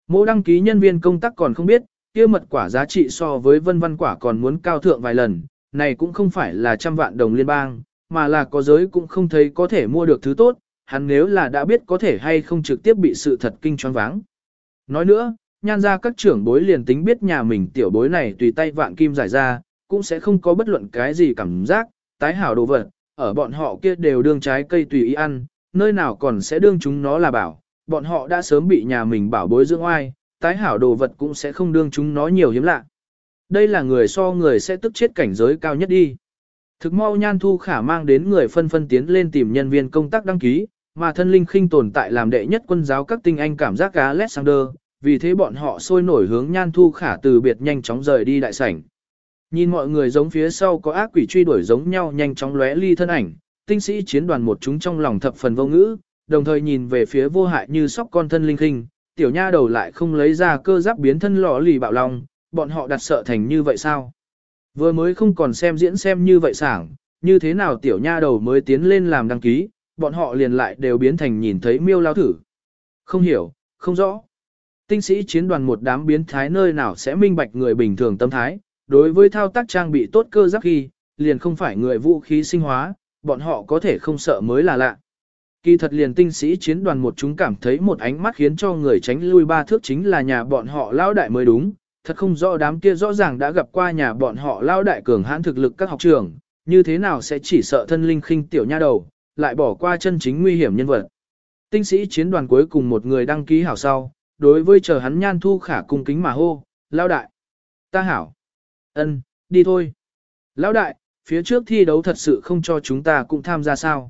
S1: Mô đăng ký nhân viên công tác còn không biết, kia mật quả giá trị so với vân vân quả còn muốn cao thượng vài lần, này cũng không phải là trăm vạn đồng liên bang, mà là có giới cũng không thấy có thể mua được thứ tốt, hắn nếu là đã biết có thể hay không trực tiếp bị sự thật kinh choáng váng. Nói nữa, nhan ra các trưởng bối liền tính biết nhà mình tiểu bối này tùy tay vạn kim giải ra, cũng sẽ không có bất luận cái gì cảm giác, tái hảo đồ vật, ở bọn họ kia đều đương trái cây tùy ý ăn, nơi nào còn sẽ đương chúng nó là bảo, bọn họ đã sớm bị nhà mình bảo bối dưỡng oai, tái hảo đồ vật cũng sẽ không đương chúng nó nhiều hiếm lạ. Đây là người so người sẽ tức chết cảnh giới cao nhất đi. Thực mau nhan thu khả mang đến người phân phân tiến lên tìm nhân viên công tác đăng ký, mà thân linh khinh tồn tại làm đệ nhất quân giáo các tinh anh cảm giác cá Alexander, vì thế bọn họ sôi nổi hướng nhan thu khả từ biệt nhanh chóng rời đi đại sảnh. Nhìn mọi người giống phía sau có ác quỷ truy đuổi giống nhau nhanh chóng lóe ly thân ảnh, tinh sĩ chiến đoàn một chúng trong lòng thập phần vô ngữ, đồng thời nhìn về phía vô hại như sóc con thân linh khinh, tiểu nha đầu lại không lấy ra cơ giáp biến thân lọ lì bạo long, bọn họ đặt sợ thành như vậy sao? Vừa mới không còn xem diễn xem như vậy sảng, như thế nào tiểu nha đầu mới tiến lên làm đăng ký, bọn họ liền lại đều biến thành nhìn thấy miêu lao thử. Không hiểu, không rõ. Tinh sĩ chiến đoàn một đám biến thái nơi nào sẽ minh bạch người bình thường tâm thái, đối với thao tác trang bị tốt cơ giáp khi, liền không phải người vũ khí sinh hóa, bọn họ có thể không sợ mới là lạ. Kỳ thật liền tinh sĩ chiến đoàn một chúng cảm thấy một ánh mắt khiến cho người tránh lui ba thước chính là nhà bọn họ lao đại mới đúng, thật không rõ đám kia rõ ràng đã gặp qua nhà bọn họ lao đại cường hãn thực lực các học trường, như thế nào sẽ chỉ sợ thân linh khinh tiểu nha đầu, lại bỏ qua chân chính nguy hiểm nhân vật. Tinh sĩ chiến đoàn cuối cùng một người đăng ký hảo sau, đối với chờ hắn nhan thu khả cung kính mà hô, lao đại. Ta hảo. ân, đi thôi. Lão đại, phía trước thi đấu thật sự không cho chúng ta cũng tham gia sao.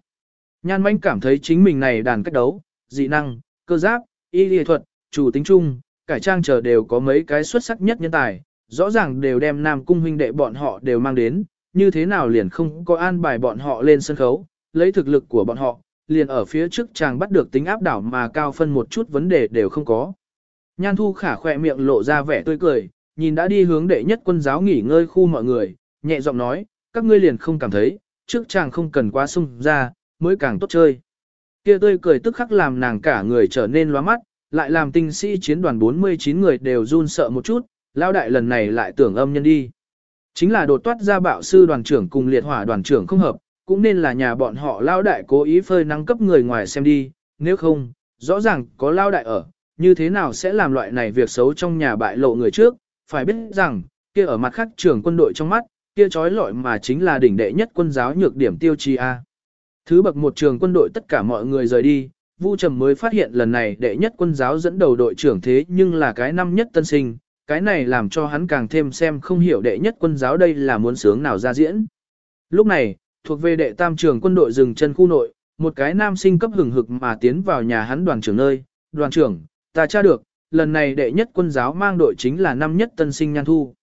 S1: Nhan manh cảm thấy chính mình này đàn cách đấu, dị năng, cơ giáp, y lý thuật, chủ tính chung, cải trang chờ đều có mấy cái xuất sắc nhất nhân tài, rõ ràng đều đem nam cung huynh đệ bọn họ đều mang đến, như thế nào liền không có an bài bọn họ lên sân khấu, lấy thực lực của bọn họ, liền ở phía trước chàng bắt được tính áp đảo mà cao phân một chút vấn đề đều không có. Nhan thu khả khỏe miệng lộ ra vẻ tươi cười, nhìn đã đi hướng đệ nhất quân giáo nghỉ ngơi khu mọi người, nhẹ giọng nói, các ngươi liền không cảm thấy, trước chàng không cần quá sung ra, mới càng tốt chơi. Kia tươi cười tức khắc làm nàng cả người trở nên loa mắt, lại làm tinh sĩ chiến đoàn 49 người đều run sợ một chút, lao đại lần này lại tưởng âm nhân đi. Chính là đột toát ra bạo sư đoàn trưởng cùng liệt hỏa đoàn trưởng không hợp, cũng nên là nhà bọn họ lao đại cố ý phơi năng cấp người ngoài xem đi, nếu không, rõ ràng có lao đại ở, như thế nào sẽ làm loại này việc xấu trong nhà bại lộ người trước, phải biết rằng, kia ở mặt khác trưởng quân đội trong mắt, kia trói lọi mà chính là đỉnh đệ nhất quân giáo nhược điểm tiêu chi A. Thứ bậc một trường quân đội tất cả mọi người rời đi, Vu Trầm mới phát hiện lần này đệ nhất quân giáo dẫn đầu đội trưởng thế nhưng là cái năm nhất tân sinh, cái này làm cho hắn càng thêm xem không hiểu đệ nhất quân giáo đây là muốn sướng nào ra diễn. Lúc này, thuộc về đệ tam trường quân đội dừng chân khu nội, một cái nam sinh cấp hừng hực mà tiến vào nhà hắn đoàn trưởng nơi, đoàn trưởng, ta tra được, lần này đệ nhất quân giáo mang đội chính là năm nhất tân sinh nhan thu.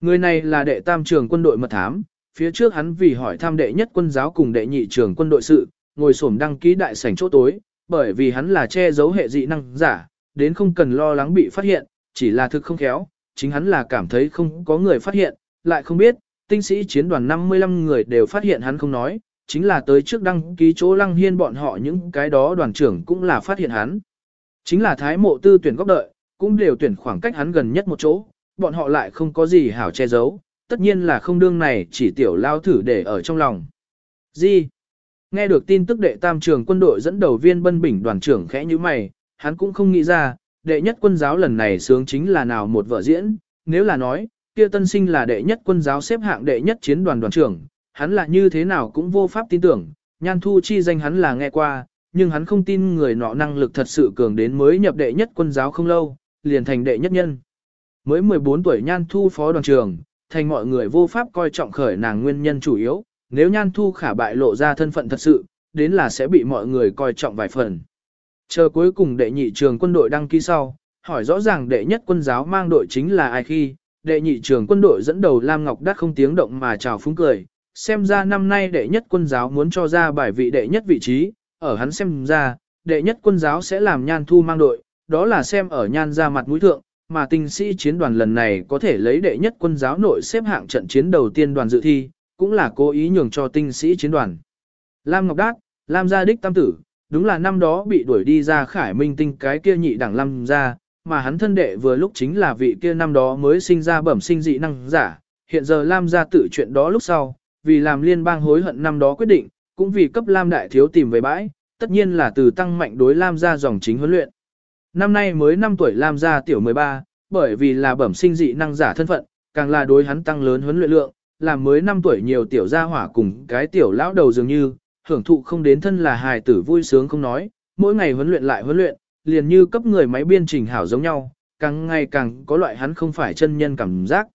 S1: Người này là đệ tam trường quân đội mật thám, phía trước hắn vì hỏi thăm đệ nhất quân giáo cùng đệ nhị trường quân đội sự, ngồi xổm đăng ký đại sảnh chỗ tối, bởi vì hắn là che giấu hệ dị năng giả, đến không cần lo lắng bị phát hiện, chỉ là thực không khéo, chính hắn là cảm thấy không có người phát hiện, lại không biết, tinh sĩ chiến đoàn 55 người đều phát hiện hắn không nói, chính là tới trước đăng ký chỗ lăng hiên bọn họ những cái đó đoàn trưởng cũng là phát hiện hắn. Chính là thái mộ tư tuyển góc đợi, cũng đều tuyển khoảng cách hắn gần nhất một chỗ, bọn họ lại không có gì hảo che giấu, tất nhiên là không đương này chỉ tiểu lao thử để ở trong lòng. Gì? Nghe được tin tức đệ tam trường quân đội dẫn đầu viên bân bình đoàn trưởng khẽ như mày, hắn cũng không nghĩ ra, đệ nhất quân giáo lần này sướng chính là nào một vợ diễn, nếu là nói, kia tân sinh là đệ nhất quân giáo xếp hạng đệ nhất chiến đoàn đoàn trưởng, hắn là như thế nào cũng vô pháp tin tưởng, nhan thu chi danh hắn là nghe qua, nhưng hắn không tin người nọ năng lực thật sự cường đến mới nhập đệ nhất quân giáo không lâu, liền thành đệ nhất nhân. Mới 14 tuổi nhan thu phó đoàn trưởng, thành mọi người vô pháp coi trọng khởi nàng nguyên nhân chủ yếu, nếu nhan thu khả bại lộ ra thân phận thật sự, đến là sẽ bị mọi người coi trọng vài phần. Chờ cuối cùng đệ nhị trường quân đội đăng ký sau, hỏi rõ ràng đệ nhất quân giáo mang đội chính là ai khi, đệ nhị trường quân đội dẫn đầu Lam Ngọc Đắc không tiếng động mà chào phúng cười, xem ra năm nay đệ nhất quân giáo muốn cho ra bài vị đệ nhất vị trí, ở hắn xem ra, đệ nhất quân giáo sẽ làm nhan thu mang đội, đó là xem ở nhan ra mặt mũi thượng, mà tinh sĩ chiến đoàn lần này có thể lấy đệ nhất quân giáo nội xếp hạng trận chiến đầu tiên đoàn dự thi, cũng là cố ý nhường cho tinh sĩ chiến đoàn. Lam Ngọc Đát, Lam gia đích tam tử, đúng là năm đó bị đuổi đi ra khải minh tinh cái kia nhị đẳng Lam gia, mà hắn thân đệ vừa lúc chính là vị kia năm đó mới sinh ra bẩm sinh dị năng giả, hiện giờ Lam gia tự chuyện đó lúc sau, vì làm liên bang hối hận năm đó quyết định, cũng vì cấp Lam đại thiếu tìm về bãi, tất nhiên là từ tăng mạnh đối Lam gia dòng chính huấn luyện. Năm nay mới 5 tuổi Lam gia tiểu 13, bởi vì là bẩm sinh dị năng giả thân phận, càng là đối hắn tăng lớn huấn luyện lượng, làm mới 5 tuổi nhiều tiểu gia hỏa cùng cái tiểu lão đầu dường như, hưởng thụ không đến thân là hài tử vui sướng không nói, mỗi ngày huấn luyện lại huấn luyện, liền như cấp người máy biên trình hảo giống nhau, càng ngày càng có loại hắn không phải chân nhân cảm giác.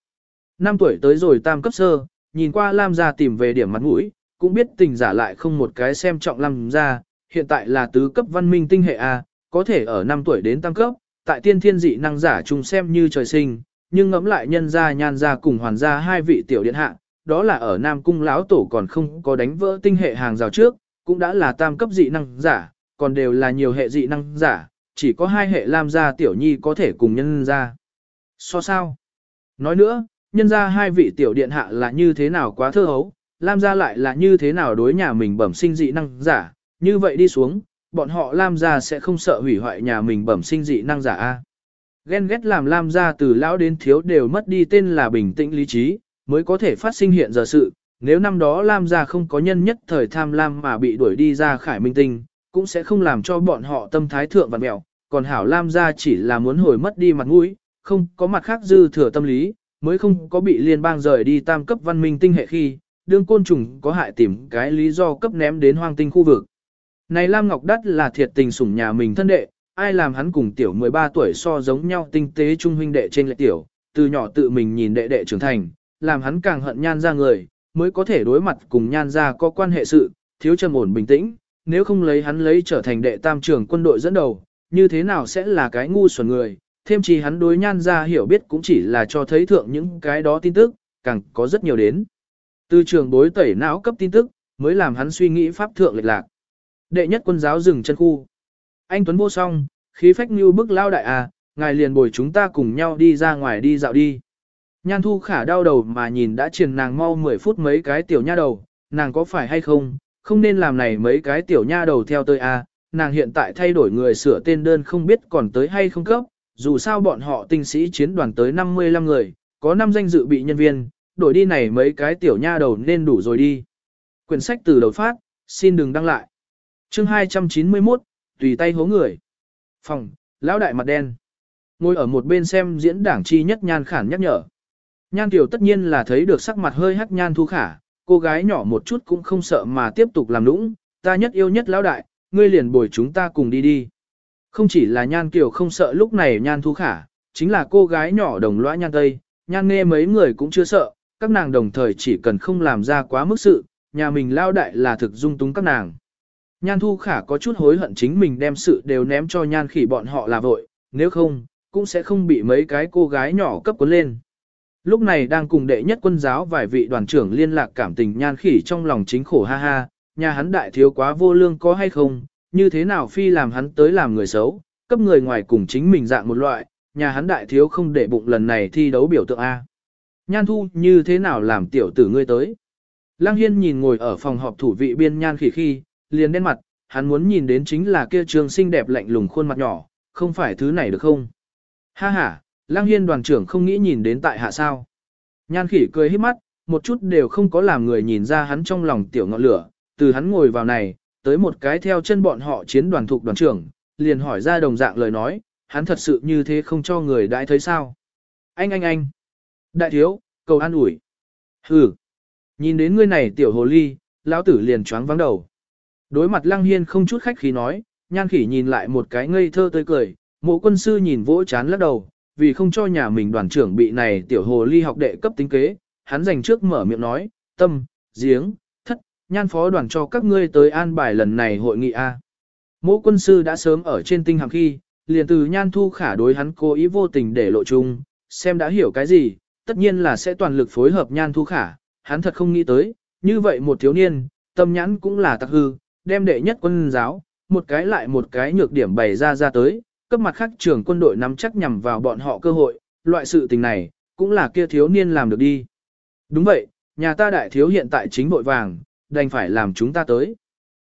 S1: 5 tuổi tới rồi tam cấp sơ, nhìn qua Lam gia tìm về điểm mặt mũi, cũng biết tình giả lại không một cái xem trọng lăng gia, hiện tại là tứ cấp văn minh tinh hệ A, có thể ở 5 tuổi đến tam cấp, tại tiên thiên dị năng giả chung xem như trời sinh, nhưng ngẫm lại nhân gia nhan gia cùng hoàn gia hai vị tiểu điện hạ, đó là ở Nam Cung lão tổ còn không có đánh vỡ tinh hệ hàng rào trước, cũng đã là tam cấp dị năng giả, còn đều là nhiều hệ dị năng giả, chỉ có hai hệ Lam gia tiểu nhi có thể cùng nhân gia. So sao? Nói nữa, nhân gia hai vị tiểu điện hạ là như thế nào quá thơ hấu, Lam gia lại là như thế nào đối nhà mình bẩm sinh dị năng giả, như vậy đi xuống, bọn họ Lam gia sẽ không sợ hủy hoại nhà mình bẩm sinh dị năng giả a. Ghen ghét làm Lam gia từ lão đến thiếu đều mất đi tên là bình tĩnh lý trí, mới có thể phát sinh hiện giờ sự. Nếu năm đó Lam gia không có nhân nhất thời tham lam mà bị đuổi đi ra khải minh tinh, cũng sẽ không làm cho bọn họ tâm thái thượng vặn mẹo. Còn hảo Lam gia chỉ là muốn hồi mất đi mặt mũi, không có mặt khác dư thừa tâm lý, mới không có bị liên bang rời đi tam cấp văn minh tinh hệ khi, đương côn trùng có hại tìm cái lý do cấp ném đến hoang tinh khu vực. Này Lam Ngọc Đắt là thiệt tình sủng nhà mình thân đệ, ai làm hắn cùng tiểu 13 tuổi so giống nhau tinh tế trung huynh đệ trên lệ tiểu, từ nhỏ tự mình nhìn đệ đệ trưởng thành, làm hắn càng hận nhan ra người, mới có thể đối mặt cùng nhan ra có quan hệ sự, thiếu trầm ổn bình tĩnh, nếu không lấy hắn lấy trở thành đệ tam trưởng quân đội dẫn đầu, như thế nào sẽ là cái ngu xuẩn người, thêm chi hắn đối nhan ra hiểu biết cũng chỉ là cho thấy thượng những cái đó tin tức, càng có rất nhiều đến. Từ trường bối tẩy não cấp tin tức, mới làm hắn suy nghĩ pháp thượng lệch lạc. Đệ nhất quân giáo dừng chân khu. Anh Tuấn vô song, khí phách như bức lao đại à, ngài liền bồi chúng ta cùng nhau đi ra ngoài đi dạo đi. Nhan thu khả đau đầu mà nhìn đã truyền nàng mau 10 phút mấy cái tiểu nha đầu, nàng có phải hay không, không nên làm này mấy cái tiểu nha đầu theo tôi à, nàng hiện tại thay đổi người sửa tên đơn không biết còn tới hay không cấp, dù sao bọn họ tinh sĩ chiến đoàn tới 55 người, có 5 danh dự bị nhân viên, đổi đi này mấy cái tiểu nha đầu nên đủ rồi đi. Quyển sách từ đầu phát, xin đừng đăng lại. chương 291, tùy tay hố người. Phòng, lão đại mặt đen. Ngồi ở một bên xem diễn đảng chi nhất nhan khản nhắc nhở. Nhan tiểu tất nhiên là thấy được sắc mặt hơi hắc nhan thu khả, cô gái nhỏ một chút cũng không sợ mà tiếp tục làm nũng, ta nhất yêu nhất lão đại, ngươi liền bồi chúng ta cùng đi đi. Không chỉ là nhan kiều không sợ lúc này nhan thu khả, chính là cô gái nhỏ đồng lõa nhan tây, nhan nghe mấy người cũng chưa sợ, các nàng đồng thời chỉ cần không làm ra quá mức sự, nhà mình lao đại là thực dung túng các nàng. Nhan thu khả có chút hối hận chính mình đem sự đều ném cho nhan khỉ bọn họ là vội, nếu không, cũng sẽ không bị mấy cái cô gái nhỏ cấp cuốn lên. Lúc này đang cùng đệ nhất quân giáo vài vị đoàn trưởng liên lạc cảm tình nhan khỉ trong lòng chính khổ ha ha, nhà hắn đại thiếu quá vô lương có hay không, như thế nào phi làm hắn tới làm người xấu, cấp người ngoài cùng chính mình dạng một loại, nhà hắn đại thiếu không để bụng lần này thi đấu biểu tượng A. Nhan thu như thế nào làm tiểu tử ngươi tới. Lăng Hiên nhìn ngồi ở phòng họp thủ vị biên nhan khỉ khi, liền đen mặt, hắn muốn nhìn đến chính là kia trường xinh đẹp lạnh lùng khuôn mặt nhỏ, không phải thứ này được không? Ha ha, Lăng Hiên đoàn trưởng không nghĩ nhìn đến tại hạ sao. Nhan khỉ cười hết mắt, một chút đều không có làm người nhìn ra hắn trong lòng tiểu ngọn lửa, từ hắn ngồi vào này, tới một cái theo chân bọn họ chiến đoàn thuộc đoàn trưởng, liền hỏi ra đồng dạng lời nói, hắn thật sự như thế không cho người đãi thấy sao. Anh anh anh, đại thiếu, cầu an ủi. Hừ, nhìn đến ngươi này tiểu hồ ly, lão tử liền choáng vắng đầu. Đối mặt lăng hiên không chút khách khí nói, nhan khỉ nhìn lại một cái ngây thơ tươi cười, mộ quân sư nhìn vỗ chán lắc đầu, vì không cho nhà mình đoàn trưởng bị này tiểu hồ ly học đệ cấp tính kế, hắn dành trước mở miệng nói, tâm, giếng, thất, nhan phó đoàn cho các ngươi tới an bài lần này hội nghị A. mộ quân sư đã sớm ở trên tinh hàm khi, liền từ nhan thu khả đối hắn cố ý vô tình để lộ chung, xem đã hiểu cái gì, tất nhiên là sẽ toàn lực phối hợp nhan thu khả, hắn thật không nghĩ tới, như vậy một thiếu niên, tâm nhãn cũng là tặc hư, đem đệ nhất quân giáo, một cái lại một cái nhược điểm bày ra ra tới, cấp mặt khác trưởng quân đội nắm chắc nhằm vào bọn họ cơ hội, loại sự tình này, cũng là kia thiếu niên làm được đi. Đúng vậy, nhà ta đại thiếu hiện tại chính vội vàng, đành phải làm chúng ta tới.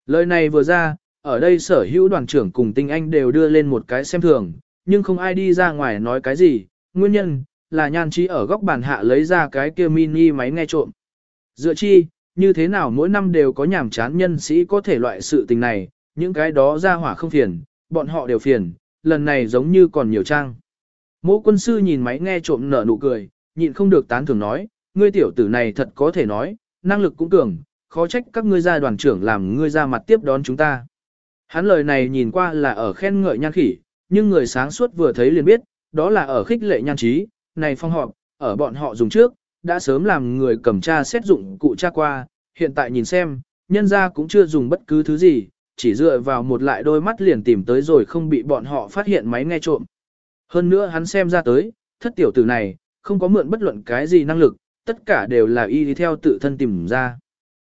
S1: Lời này vừa ra, ở đây sở hữu đoàn trưởng cùng tinh anh đều đưa lên một cái xem thường, nhưng không ai đi ra ngoài nói cái gì, nguyên nhân, là nhan trí ở góc bàn hạ lấy ra cái kia mini máy nghe trộm. Dựa chi, như thế nào mỗi năm đều có nhảm chán nhân sĩ có thể loại sự tình này, những cái đó ra hỏa không phiền, bọn họ đều phiền, lần này giống như còn nhiều trang. Mỗ quân sư nhìn máy nghe trộm nở nụ cười, nhịn không được tán thưởng nói, ngươi tiểu tử này thật có thể nói, năng lực cũng cường, khó trách các ngươi gia đoàn trưởng làm ngươi ra mặt tiếp đón chúng ta. Hắn lời này nhìn qua là ở khen ngợi nhan khỉ, nhưng người sáng suốt vừa thấy liền biết, đó là ở khích lệ nhan trí, này phong họp, ở bọn họ dùng trước, đã sớm làm người cầm tra xét dụng cụ tra qua, hiện tại nhìn xem, nhân ra cũng chưa dùng bất cứ thứ gì, chỉ dựa vào một lại đôi mắt liền tìm tới rồi không bị bọn họ phát hiện máy nghe trộm. Hơn nữa hắn xem ra tới, thất tiểu tử này, không có mượn bất luận cái gì năng lực, tất cả đều là y đi theo tự thân tìm ra.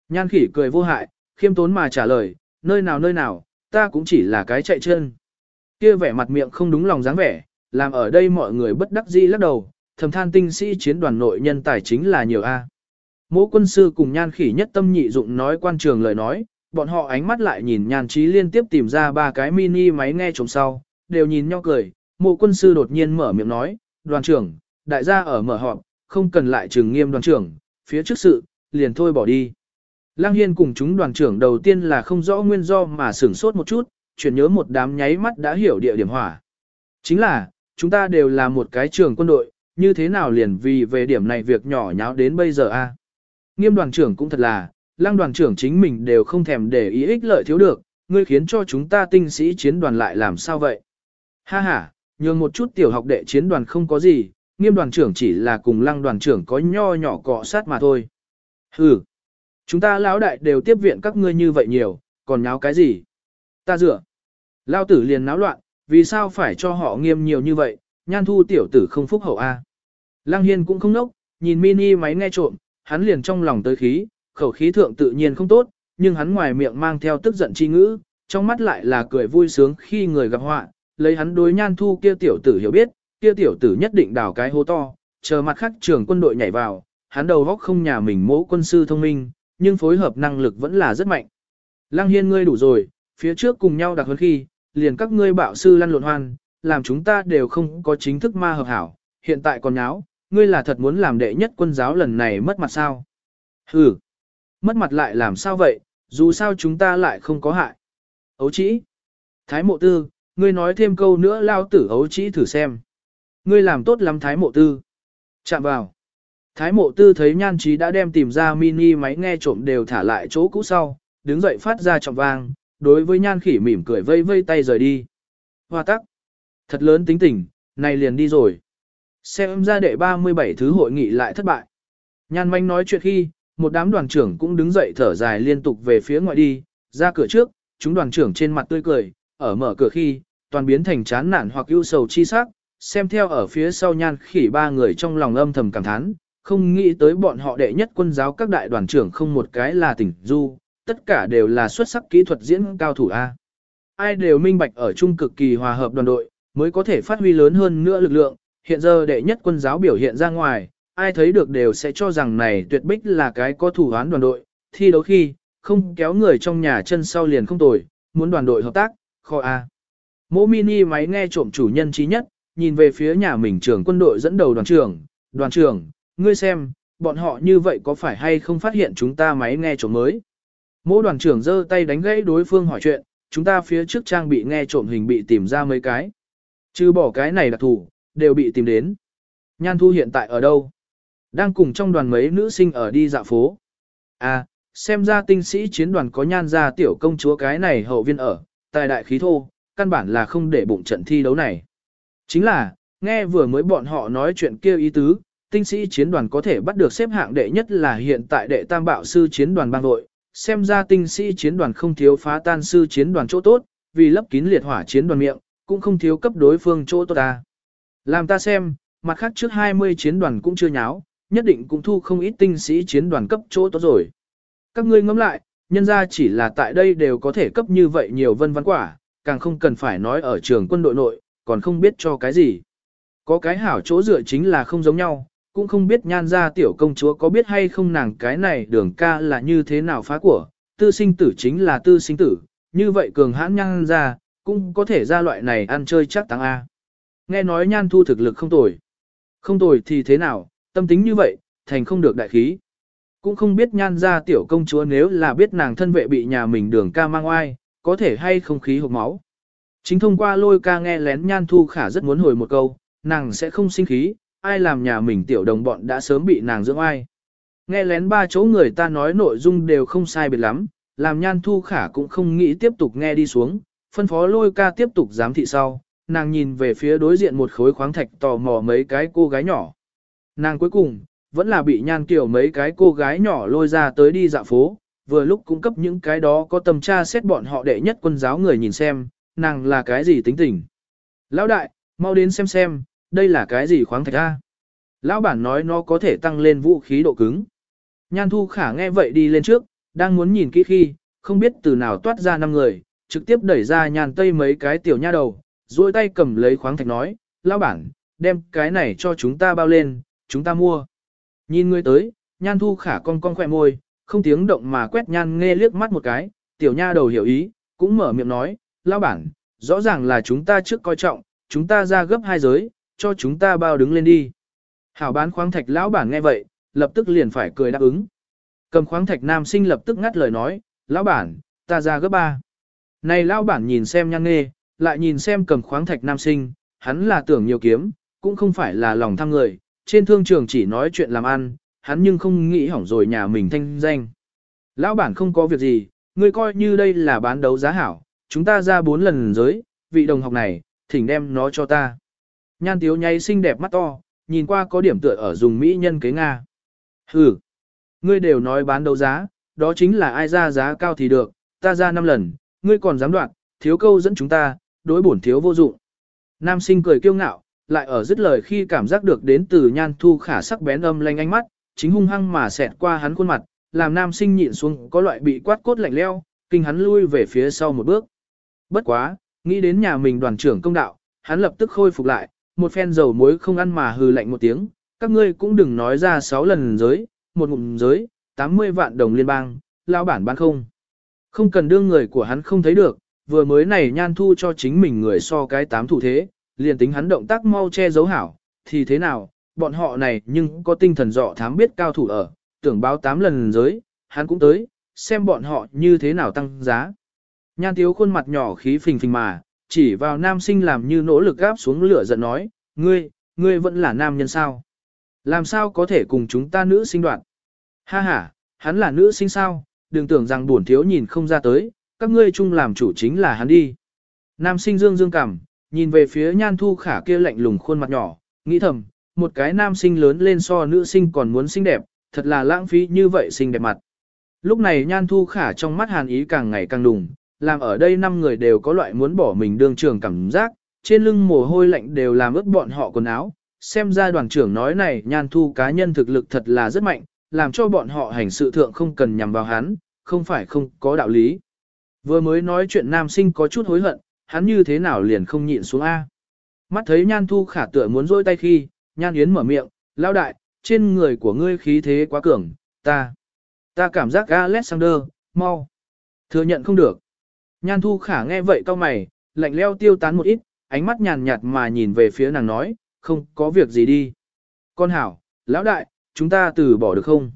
S1: Nhan khỉ cười vô hại, khiêm tốn mà trả lời, nơi nào nơi nào, ta cũng chỉ là cái chạy chân. Kia vẻ mặt miệng không đúng lòng dáng vẻ, làm ở đây mọi người bất đắc dĩ lắc đầu, thầm than tinh sĩ chiến đoàn nội nhân tài chính là nhiều A. Mỗ quân sư cùng nhan khỉ nhất tâm nhị dụng nói quan trường lời nói, bọn họ ánh mắt lại nhìn nhan trí liên tiếp tìm ra ba cái mini máy nghe trống sau, đều nhìn nhau cười, mộ quân sư đột nhiên mở miệng nói, đoàn trưởng, đại gia ở mở họp, không cần lại trừng nghiêm đoàn trưởng, phía trước sự, liền thôi bỏ đi. Lang Hiên cùng chúng đoàn trưởng đầu tiên là không rõ nguyên do mà sửng sốt một chút, chuyển nhớ một đám nháy mắt đã hiểu địa điểm hỏa. Chính là, chúng ta đều là một cái trường quân đội, như thế nào liền vì về điểm này việc nhỏ nháo đến bây giờ a? Nghiêm đoàn trưởng cũng thật là, lăng đoàn trưởng chính mình đều không thèm để ý ích lợi thiếu được, ngươi khiến cho chúng ta tinh sĩ chiến đoàn lại làm sao vậy? Ha ha, nhường một chút tiểu học đệ chiến đoàn không có gì, nghiêm đoàn trưởng chỉ là cùng lăng đoàn trưởng có nho nhỏ cọ sát mà thôi. Hừ, chúng ta lão đại đều tiếp viện các ngươi như vậy nhiều, còn nháo cái gì? Ta dựa. Lao tử liền náo loạn, vì sao phải cho họ nghiêm nhiều như vậy, nhan thu tiểu tử không phúc hậu a. Lăng Hiên cũng không nốc, nhìn mini máy nghe trộm, hắn liền trong lòng tới khí, khẩu khí thượng tự nhiên không tốt, nhưng hắn ngoài miệng mang theo tức giận chi ngữ, trong mắt lại là cười vui sướng khi người gặp họa, lấy hắn đối nhan thu kia tiểu tử hiểu biết, kia tiểu tử nhất định đào cái hố to, chờ mặt khác trưởng quân đội nhảy vào, hắn đầu góc không nhà mình mỗ quân sư thông minh, nhưng phối hợp năng lực vẫn là rất mạnh. Lăng Hiên ngươi đủ rồi, phía trước cùng nhau đặc hơn khi, liền các ngươi bạo sư lăn lộn hoan, làm chúng ta đều không có chính thức ma hợp hảo, hiện tại còn nháo, ngươi là thật muốn làm đệ nhất quân giáo lần này mất mặt sao? Hừ, mất mặt lại làm sao vậy, dù sao chúng ta lại không có hại. Ấu chỉ, Thái mộ tư, ngươi nói thêm câu nữa lao tử ấu chỉ thử xem. Ngươi làm tốt lắm thái mộ tư. Chạm vào. Thái mộ tư thấy nhan trí đã đem tìm ra mini máy nghe trộm đều thả lại chỗ cũ sau, đứng dậy phát ra trọng vang, đối với nhan khỉ mỉm cười vây vây tay rời đi. Hoa tắc. Thật lớn tính tình, này liền đi rồi. Xem ra đệ 37 thứ hội nghị lại thất bại. Nhan manh nói chuyện khi, một đám đoàn trưởng cũng đứng dậy thở dài liên tục về phía ngoài đi, ra cửa trước, chúng đoàn trưởng trên mặt tươi cười, ở mở cửa khi, toàn biến thành chán nản hoặc ưu sầu chi sắc, xem theo ở phía sau nhan khỉ ba người trong lòng âm thầm cảm thán, không nghĩ tới bọn họ đệ nhất quân giáo các đại đoàn trưởng không một cái là tỉnh du, tất cả đều là xuất sắc kỹ thuật diễn cao thủ A. Ai đều minh bạch ở chung cực kỳ hòa hợp đoàn đội, mới có thể phát huy lớn hơn nữa lực lượng, hiện giờ đệ nhất quân giáo biểu hiện ra ngoài, ai thấy được đều sẽ cho rằng này tuyệt bích là cái có thủ án đoàn đội, thi đấu khi, không kéo người trong nhà chân sau liền không tồi, muốn đoàn đội hợp tác, kho A. Mô mini máy nghe trộm chủ nhân trí nhất, nhìn về phía nhà mình trưởng quân đội dẫn đầu đoàn trưởng, đoàn trưởng, ngươi xem, bọn họ như vậy có phải hay không phát hiện chúng ta máy nghe trộm mới? Mỗi đoàn trưởng giơ tay đánh gãy đối phương hỏi chuyện, chúng ta phía trước trang bị nghe trộm hình bị tìm ra mấy cái. Chứ bỏ cái này đặc thủ, đều bị tìm đến. Nhan Thu hiện tại ở đâu? Đang cùng trong đoàn mấy nữ sinh ở đi dạo phố. À, xem ra tinh sĩ chiến đoàn có nhan ra tiểu công chúa cái này hậu viên ở, tài đại khí thô, căn bản là không để bụng trận thi đấu này. Chính là, nghe vừa mới bọn họ nói chuyện kia ý tứ, tinh sĩ chiến đoàn có thể bắt được xếp hạng đệ nhất là hiện tại đệ tam bạo sư chiến đoàn bang đội, xem ra tinh sĩ chiến đoàn không thiếu phá tan sư chiến đoàn chỗ tốt, vì lấp kín liệt hỏa chiến đoàn miệng, cũng không thiếu cấp đối phương chỗ tốt ta. Làm ta xem, mặt khác trước 20 chiến đoàn cũng chưa nháo, nhất định cũng thu không ít tinh sĩ chiến đoàn cấp chỗ tốt rồi. Các ngươi ngẫm lại, nhân ra chỉ là tại đây đều có thể cấp như vậy nhiều vân văn quả, càng không cần phải nói ở trường quân đội nội, còn không biết cho cái gì. Có cái hảo chỗ dựa chính là không giống nhau, cũng không biết nhan ra tiểu công chúa có biết hay không nàng cái này đường ca là như thế nào phá của, tư sinh tử chính là tư sinh tử, như vậy cường hãn nhan ra, cũng có thể ra loại này ăn chơi chắc tăng A. Nghe nói nhan thu thực lực không tồi. Không tồi thì thế nào, tâm tính như vậy, thành không được đại khí. Cũng không biết nhan ra tiểu công chúa nếu là biết nàng thân vệ bị nhà mình đường ca mang oai, có thể hay không khí hộp máu. Chính thông qua lôi ca nghe lén nhan thu khả rất muốn hồi một câu, nàng sẽ không sinh khí, ai làm nhà mình tiểu đồng bọn đã sớm bị nàng dưỡng ai. Nghe lén ba chỗ người ta nói nội dung đều không sai biệt lắm, làm nhan thu khả cũng không nghĩ tiếp tục nghe đi xuống, phân phó lôi ca tiếp tục giám thị sau, nàng nhìn về phía đối diện một khối khoáng thạch tò mò mấy cái cô gái nhỏ. Nàng cuối cùng, vẫn là bị nhan kiểu mấy cái cô gái nhỏ lôi ra tới đi dạo phố, vừa lúc cung cấp những cái đó có tầm tra xét bọn họ đệ nhất quân giáo người nhìn xem, nàng là cái gì tính tình. Lão đại, mau đến xem xem, đây là cái gì khoáng thạch A. Lão bản nói nó có thể tăng lên vũ khí độ cứng. Nhan thu khả nghe vậy đi lên trước, đang muốn nhìn kỹ khi, không biết từ nào toát ra năm người, trực tiếp đẩy ra nhàn tây mấy cái tiểu nha đầu, duỗi tay cầm lấy khoáng thạch nói, lão bản, đem cái này cho chúng ta bao lên, chúng ta mua. Nhìn người tới, nhan thu khả con con khỏe môi, không tiếng động mà quét nhan nghe liếc mắt một cái, tiểu nha đầu hiểu ý, cũng mở miệng nói, lão bản, rõ ràng là chúng ta trước coi trọng, chúng ta ra gấp hai giới, cho chúng ta bao đứng lên đi. Hảo bán khoáng thạch lão bản nghe vậy, lập tức liền phải cười đáp ứng. Cầm khoáng thạch nam sinh lập tức ngắt lời nói, lão bản, ta ra gấp ba. Này lão bản nhìn xem nhăn nghe, lại nhìn xem cầm khoáng thạch nam sinh, hắn là tưởng nhiều kiếm, cũng không phải là lòng tham người, trên thương trường chỉ nói chuyện làm ăn, hắn nhưng không nghĩ hỏng rồi nhà mình thanh danh. Lão bản không có việc gì, ngươi coi như đây là bán đấu giá hảo, chúng ta ra bốn lần giới, vị đồng học này, thỉnh đem nó cho ta. Nhan tiếu nháy xinh đẹp mắt to, nhìn qua có điểm tựa ở dùng mỹ nhân kế Nga. Hừ, ngươi đều nói bán đấu giá, đó chính là ai ra giá cao thì được, ta ra năm lần, ngươi còn dám đoạn, thiếu câu dẫn chúng ta, đối bổn thiếu vô dụng. Nam sinh cười kiêu ngạo, lại ở dứt lời khi cảm giác được đến từ nhan thu khả sắc bén âm lanh ánh mắt, chính hung hăng mà xẹt qua hắn khuôn mặt, làm nam sinh nhịn xuống có loại bị quát cốt lạnh leo, kinh hắn lui về phía sau một bước. Bất quá, nghĩ đến nhà mình đoàn trưởng công đạo, hắn lập tức khôi phục lại, một phen dầu muối không ăn mà hừ lạnh một tiếng, các ngươi cũng đừng nói ra 6 lần giới, một ngụm giới, 80 vạn đồng liên bang, lao bản bán không. Không cần đương người của hắn không thấy được, vừa mới này nhan thu cho chính mình người so cái tám thủ thế, liền tính hắn động tác mau che giấu hảo, thì thế nào, bọn họ này nhưng có tinh thần dọ thám biết cao thủ ở, tưởng báo 8 lần giới, hắn cũng tới, xem bọn họ như thế nào tăng giá. Nhan thiếu khuôn mặt nhỏ khí phình phình mà, chỉ vào nam sinh làm như nỗ lực gáp xuống lửa giận nói, ngươi, ngươi vẫn là nam nhân sao? Làm sao có thể cùng chúng ta nữ sinh đoạn? Ha ha, hắn là nữ sinh sao, đừng tưởng rằng buồn thiếu nhìn không ra tới, các ngươi chung làm chủ chính là hắn đi. Nam sinh dương dương cảm, nhìn về phía nhan thu khả kia lạnh lùng khuôn mặt nhỏ, nghĩ thầm, một cái nam sinh lớn lên so nữ sinh còn muốn xinh đẹp, thật là lãng phí như vậy xinh đẹp mặt. Lúc này nhan thu khả trong mắt hàn ý càng ngày càng đùng, làm ở đây năm người đều có loại muốn bỏ mình đương trường cảm giác, trên lưng mồ hôi lạnh đều làm ướt bọn họ quần áo. Xem ra đoàn trưởng nói này nhan thu cá nhân thực lực thật là rất mạnh, làm cho bọn họ hành sự thượng không cần nhằm vào hắn, không phải không có đạo lý. Vừa mới nói chuyện nam sinh có chút hối hận, hắn như thế nào liền không nhịn xuống A. Mắt thấy nhan thu khả tựa muốn rôi tay khi, nhan yến mở miệng, lao đại, trên người của ngươi khí thế quá cường, ta, ta cảm giác Alexander, mau, thừa nhận không được. Nhan thu khả nghe vậy cao mày, lạnh leo tiêu tán một ít, ánh mắt nhàn nhạt mà nhìn về phía nàng nói, không có việc gì đi. Con hảo, lão đại, chúng ta từ bỏ được không?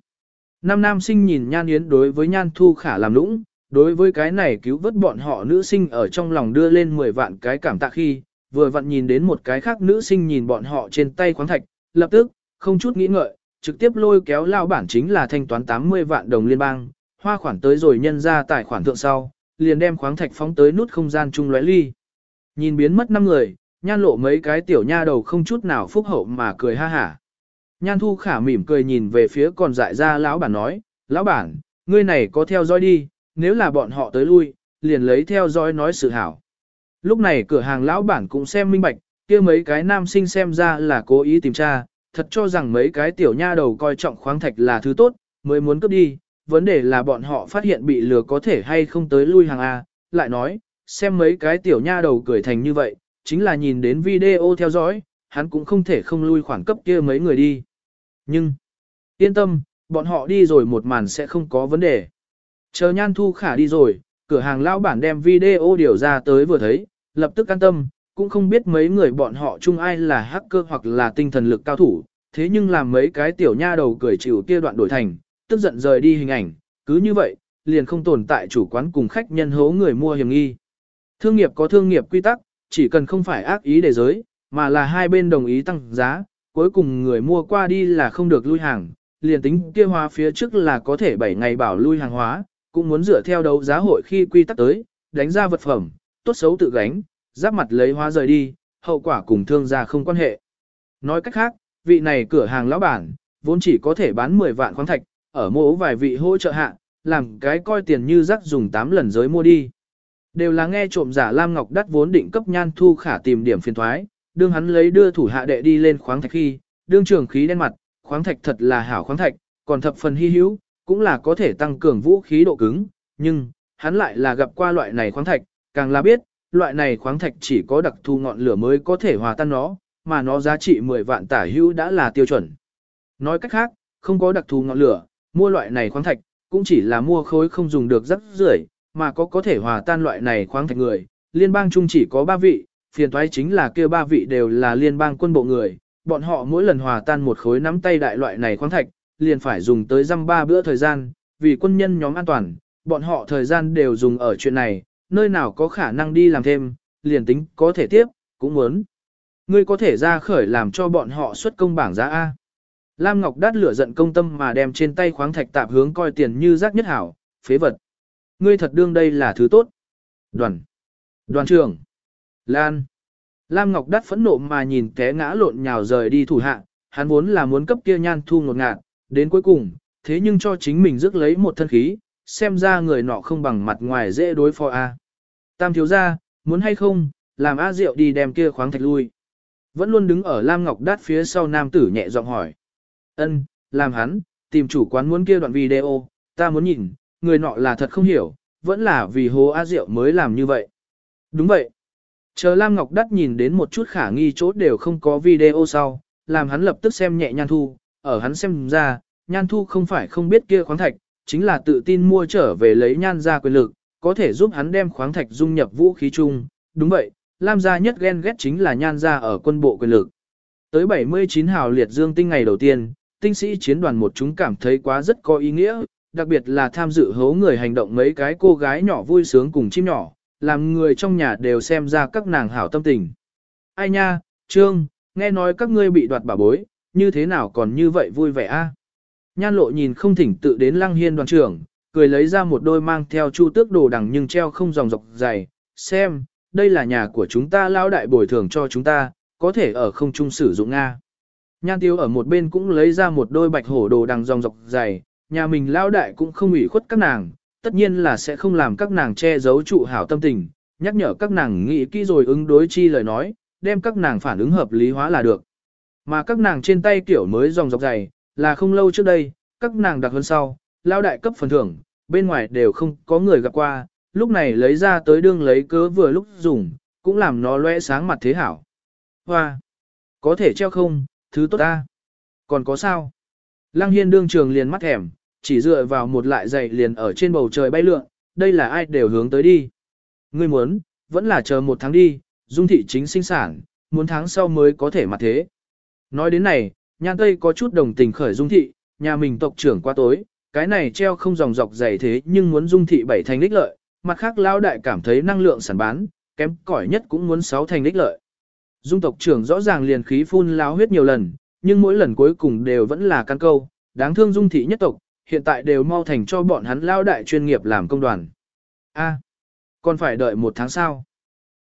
S1: Nam nam sinh nhìn nhan yến đối với nhan thu khả làm lũng, đối với cái này cứu vớt bọn họ nữ sinh ở trong lòng đưa lên 10 vạn cái cảm tạ khi, vừa vặn nhìn đến một cái khác nữ sinh nhìn bọn họ trên tay khoáng thạch, lập tức, không chút nghĩ ngợi, trực tiếp lôi kéo lao bản chính là thanh toán 80 vạn đồng liên bang, hoa khoản tới rồi nhân ra tài khoản thượng sau, liền đem khoáng thạch phóng tới nút không gian chung lóe ly. Nhìn biến mất năm người, nhan lộ mấy cái tiểu nha đầu không chút nào phúc hậu mà cười ha hả. Nhan thu khả mỉm cười nhìn về phía còn dại ra lão bản nói, lão bản, ngươi này có theo dõi đi, nếu là bọn họ tới lui, liền lấy theo dõi nói sự hảo. Lúc này cửa hàng lão bản cũng xem minh bạch, kia mấy cái nam sinh xem ra là cố ý tìm tra, thật cho rằng mấy cái tiểu nha đầu coi trọng khoáng thạch là thứ tốt, mới muốn cướp đi, vấn đề là bọn họ phát hiện bị lừa có thể hay không tới lui hàng A, lại nói, xem mấy cái tiểu nha đầu cười thành như vậy, chính là nhìn đến video theo dõi, hắn cũng không thể không lui khoảng cấp kia mấy người đi. Nhưng, yên tâm, bọn họ đi rồi một màn sẽ không có vấn đề. Chờ nhan thu khả đi rồi, cửa hàng lão bản đem video điều ra tới vừa thấy, lập tức an tâm, cũng không biết mấy người bọn họ chung ai là hacker hoặc là tinh thần lực cao thủ, thế nhưng làm mấy cái tiểu nha đầu cười chịu kia đoạn đổi thành, tức giận rời đi hình ảnh, cứ như vậy, liền không tồn tại chủ quán cùng khách nhân hố người mua hiểm nghi. Thương nghiệp có thương nghiệp quy tắc, chỉ cần không phải ác ý để giới, mà là hai bên đồng ý tăng giá, cuối cùng người mua qua đi là không được lui hàng, liền tính kia hóa phía trước là có thể 7 ngày bảo lui hàng hóa, cũng muốn dựa theo đấu giá hội khi quy tắc tới, đánh ra vật phẩm, tốt xấu tự gánh, giáp mặt lấy hóa rời đi, hậu quả cùng thương gia không quan hệ. Nói cách khác, vị này cửa hàng lão bản, vốn chỉ có thể bán 10 vạn khoáng thạch, ở mỗ vài vị hỗ trợ hạ, làm cái coi tiền như rắc dùng 8 lần giới mua đi. Đều là nghe trộm giả Lam Ngọc đắt vốn định cấp nhan thu khả tìm điểm phiền thoái, đương hắn lấy đưa thủ hạ đệ đi lên khoáng thạch khi, đương trường khí đen mặt, khoáng thạch thật là hảo khoáng thạch, còn thập phần hy hữu, cũng là có thể tăng cường vũ khí độ cứng, nhưng, hắn lại là gặp qua loại này khoáng thạch, càng là biết, loại này khoáng thạch chỉ có đặc thu ngọn lửa mới có thể hòa tan nó, mà nó giá trị 10 vạn tả hữu đã là tiêu chuẩn. Nói cách khác, không có đặc thù ngọn lửa, mua loại này khoáng thạch, cũng chỉ là mua khối không dùng được rất rưởi, mà có có thể hòa tan loại này khoáng thạch người. Liên bang chung chỉ có 3 vị, phiền toái chính là kia 3 vị đều là liên bang quân bộ người, bọn họ mỗi lần hòa tan một khối nắm tay đại loại này khoáng thạch, liền phải dùng tới răm ba bữa thời gian, vì quân nhân nhóm an toàn, bọn họ thời gian đều dùng ở chuyện này, nơi nào có khả năng đi làm thêm, liền tính có thể tiếp, cũng muốn. Ngươi có thể ra khởi làm cho bọn họ xuất công bảng giá A. Lam Ngọc đát lửa giận công tâm mà đem trên tay khoáng thạch tạp hướng coi tiền như rác nhất hảo, phế vật. Ngươi thật đương đây là thứ tốt. Đoàn. Đoàn trưởng. Lan. Lam Ngọc đát phẫn nộ mà nhìn té ngã lộn nhào rời đi thủ hạ, hắn vốn là muốn cấp kia nhan thu ngột ngạt, đến cuối cùng, thế nhưng cho chính mình rước lấy một thân khí, xem ra người nọ không bằng mặt ngoài dễ đối phó A. Tam thiếu ra, muốn hay không, làm A Diệu đi đem kia khoáng thạch lui. Vẫn luôn đứng ở Lam Ngọc Đát phía sau nam tử nhẹ giọng hỏi. Ân, làm hắn, tìm chủ quán muốn kia đoạn video, ta muốn nhìn, người nọ là thật không hiểu, vẫn là vì hố A Diệu mới làm như vậy. Đúng vậy. Chờ Lam Ngọc Đắt nhìn đến một chút khả nghi chỗ đều không có video sau, làm hắn lập tức xem nhẹ nhan thu, ở hắn xem ra, nhan thu không phải không biết kia khoáng thạch, chính là tự tin mua trở về lấy nhan ra quyền lực, có thể giúp hắn đem khoáng thạch dung nhập vũ khí chung. Đúng vậy, Lam gia nhất ghen ghét chính là nhan gia ở quân bộ quyền lực. Tới 79 hào liệt dương tinh ngày đầu tiên, tinh sĩ chiến đoàn một chúng cảm thấy quá rất có ý nghĩa, đặc biệt là tham dự hấu người hành động mấy cái cô gái nhỏ vui sướng cùng chim nhỏ, làm người trong nhà đều xem ra các nàng hảo tâm tình. Ai nha, Trương, nghe nói các ngươi bị đoạt bảo bối, như thế nào còn như vậy vui vẻ a? Nhan lộ nhìn không thỉnh tự đến lăng hiên đoàn trưởng, cười lấy ra một đôi mang theo chu tước đồ đằng nhưng treo không dòng dọc dày, xem, đây là nhà của chúng ta lao đại bồi thường cho chúng ta, có thể ở không trung sử dụng Nga. Nhan tiêu ở một bên cũng lấy ra một đôi bạch hổ đồ đằng dòng dọc dày, nhà mình lao đại cũng không ủy khuất các nàng, tất nhiên là sẽ không làm các nàng che giấu trụ hảo tâm tình, nhắc nhở các nàng nghĩ kỹ rồi ứng đối chi lời nói, đem các nàng phản ứng hợp lý hóa là được. Mà các nàng trên tay kiểu mới dòng dọc dày, là không lâu trước đây, các nàng đặt hơn sau, lao đại cấp phần thưởng, bên ngoài đều không có người gặp qua, lúc này lấy ra tới đương lấy cớ vừa lúc dùng, cũng làm nó loe sáng mặt thế hảo. Hoa! Có thể treo không, thứ tốt ta. Còn có sao? Lăng hiên đương trường liền mắt thèm, chỉ dựa vào một lại dày liền ở trên bầu trời bay lượn, đây là ai đều hướng tới đi. Ngươi muốn, vẫn là chờ một tháng đi, dung thị chính sinh sản, muốn tháng sau mới có thể mặt thế. Nói đến này, nhan tây có chút đồng tình khởi dung thị, nhà mình tộc trưởng qua tối, cái này treo không dòng dọc dày thế nhưng muốn dung thị bảy thành đích lợi, mặt khác lao đại cảm thấy năng lượng sản bán, kém cỏi nhất cũng muốn sáu thành đích lợi. Dung tộc trưởng rõ ràng liền khí phun lao huyết nhiều lần, nhưng mỗi lần cuối cùng đều vẫn là căn câu, đáng thương dung thị nhất tộc, hiện tại đều mau thành cho bọn hắn lao đại chuyên nghiệp làm công đoàn. A, còn phải đợi một tháng sau.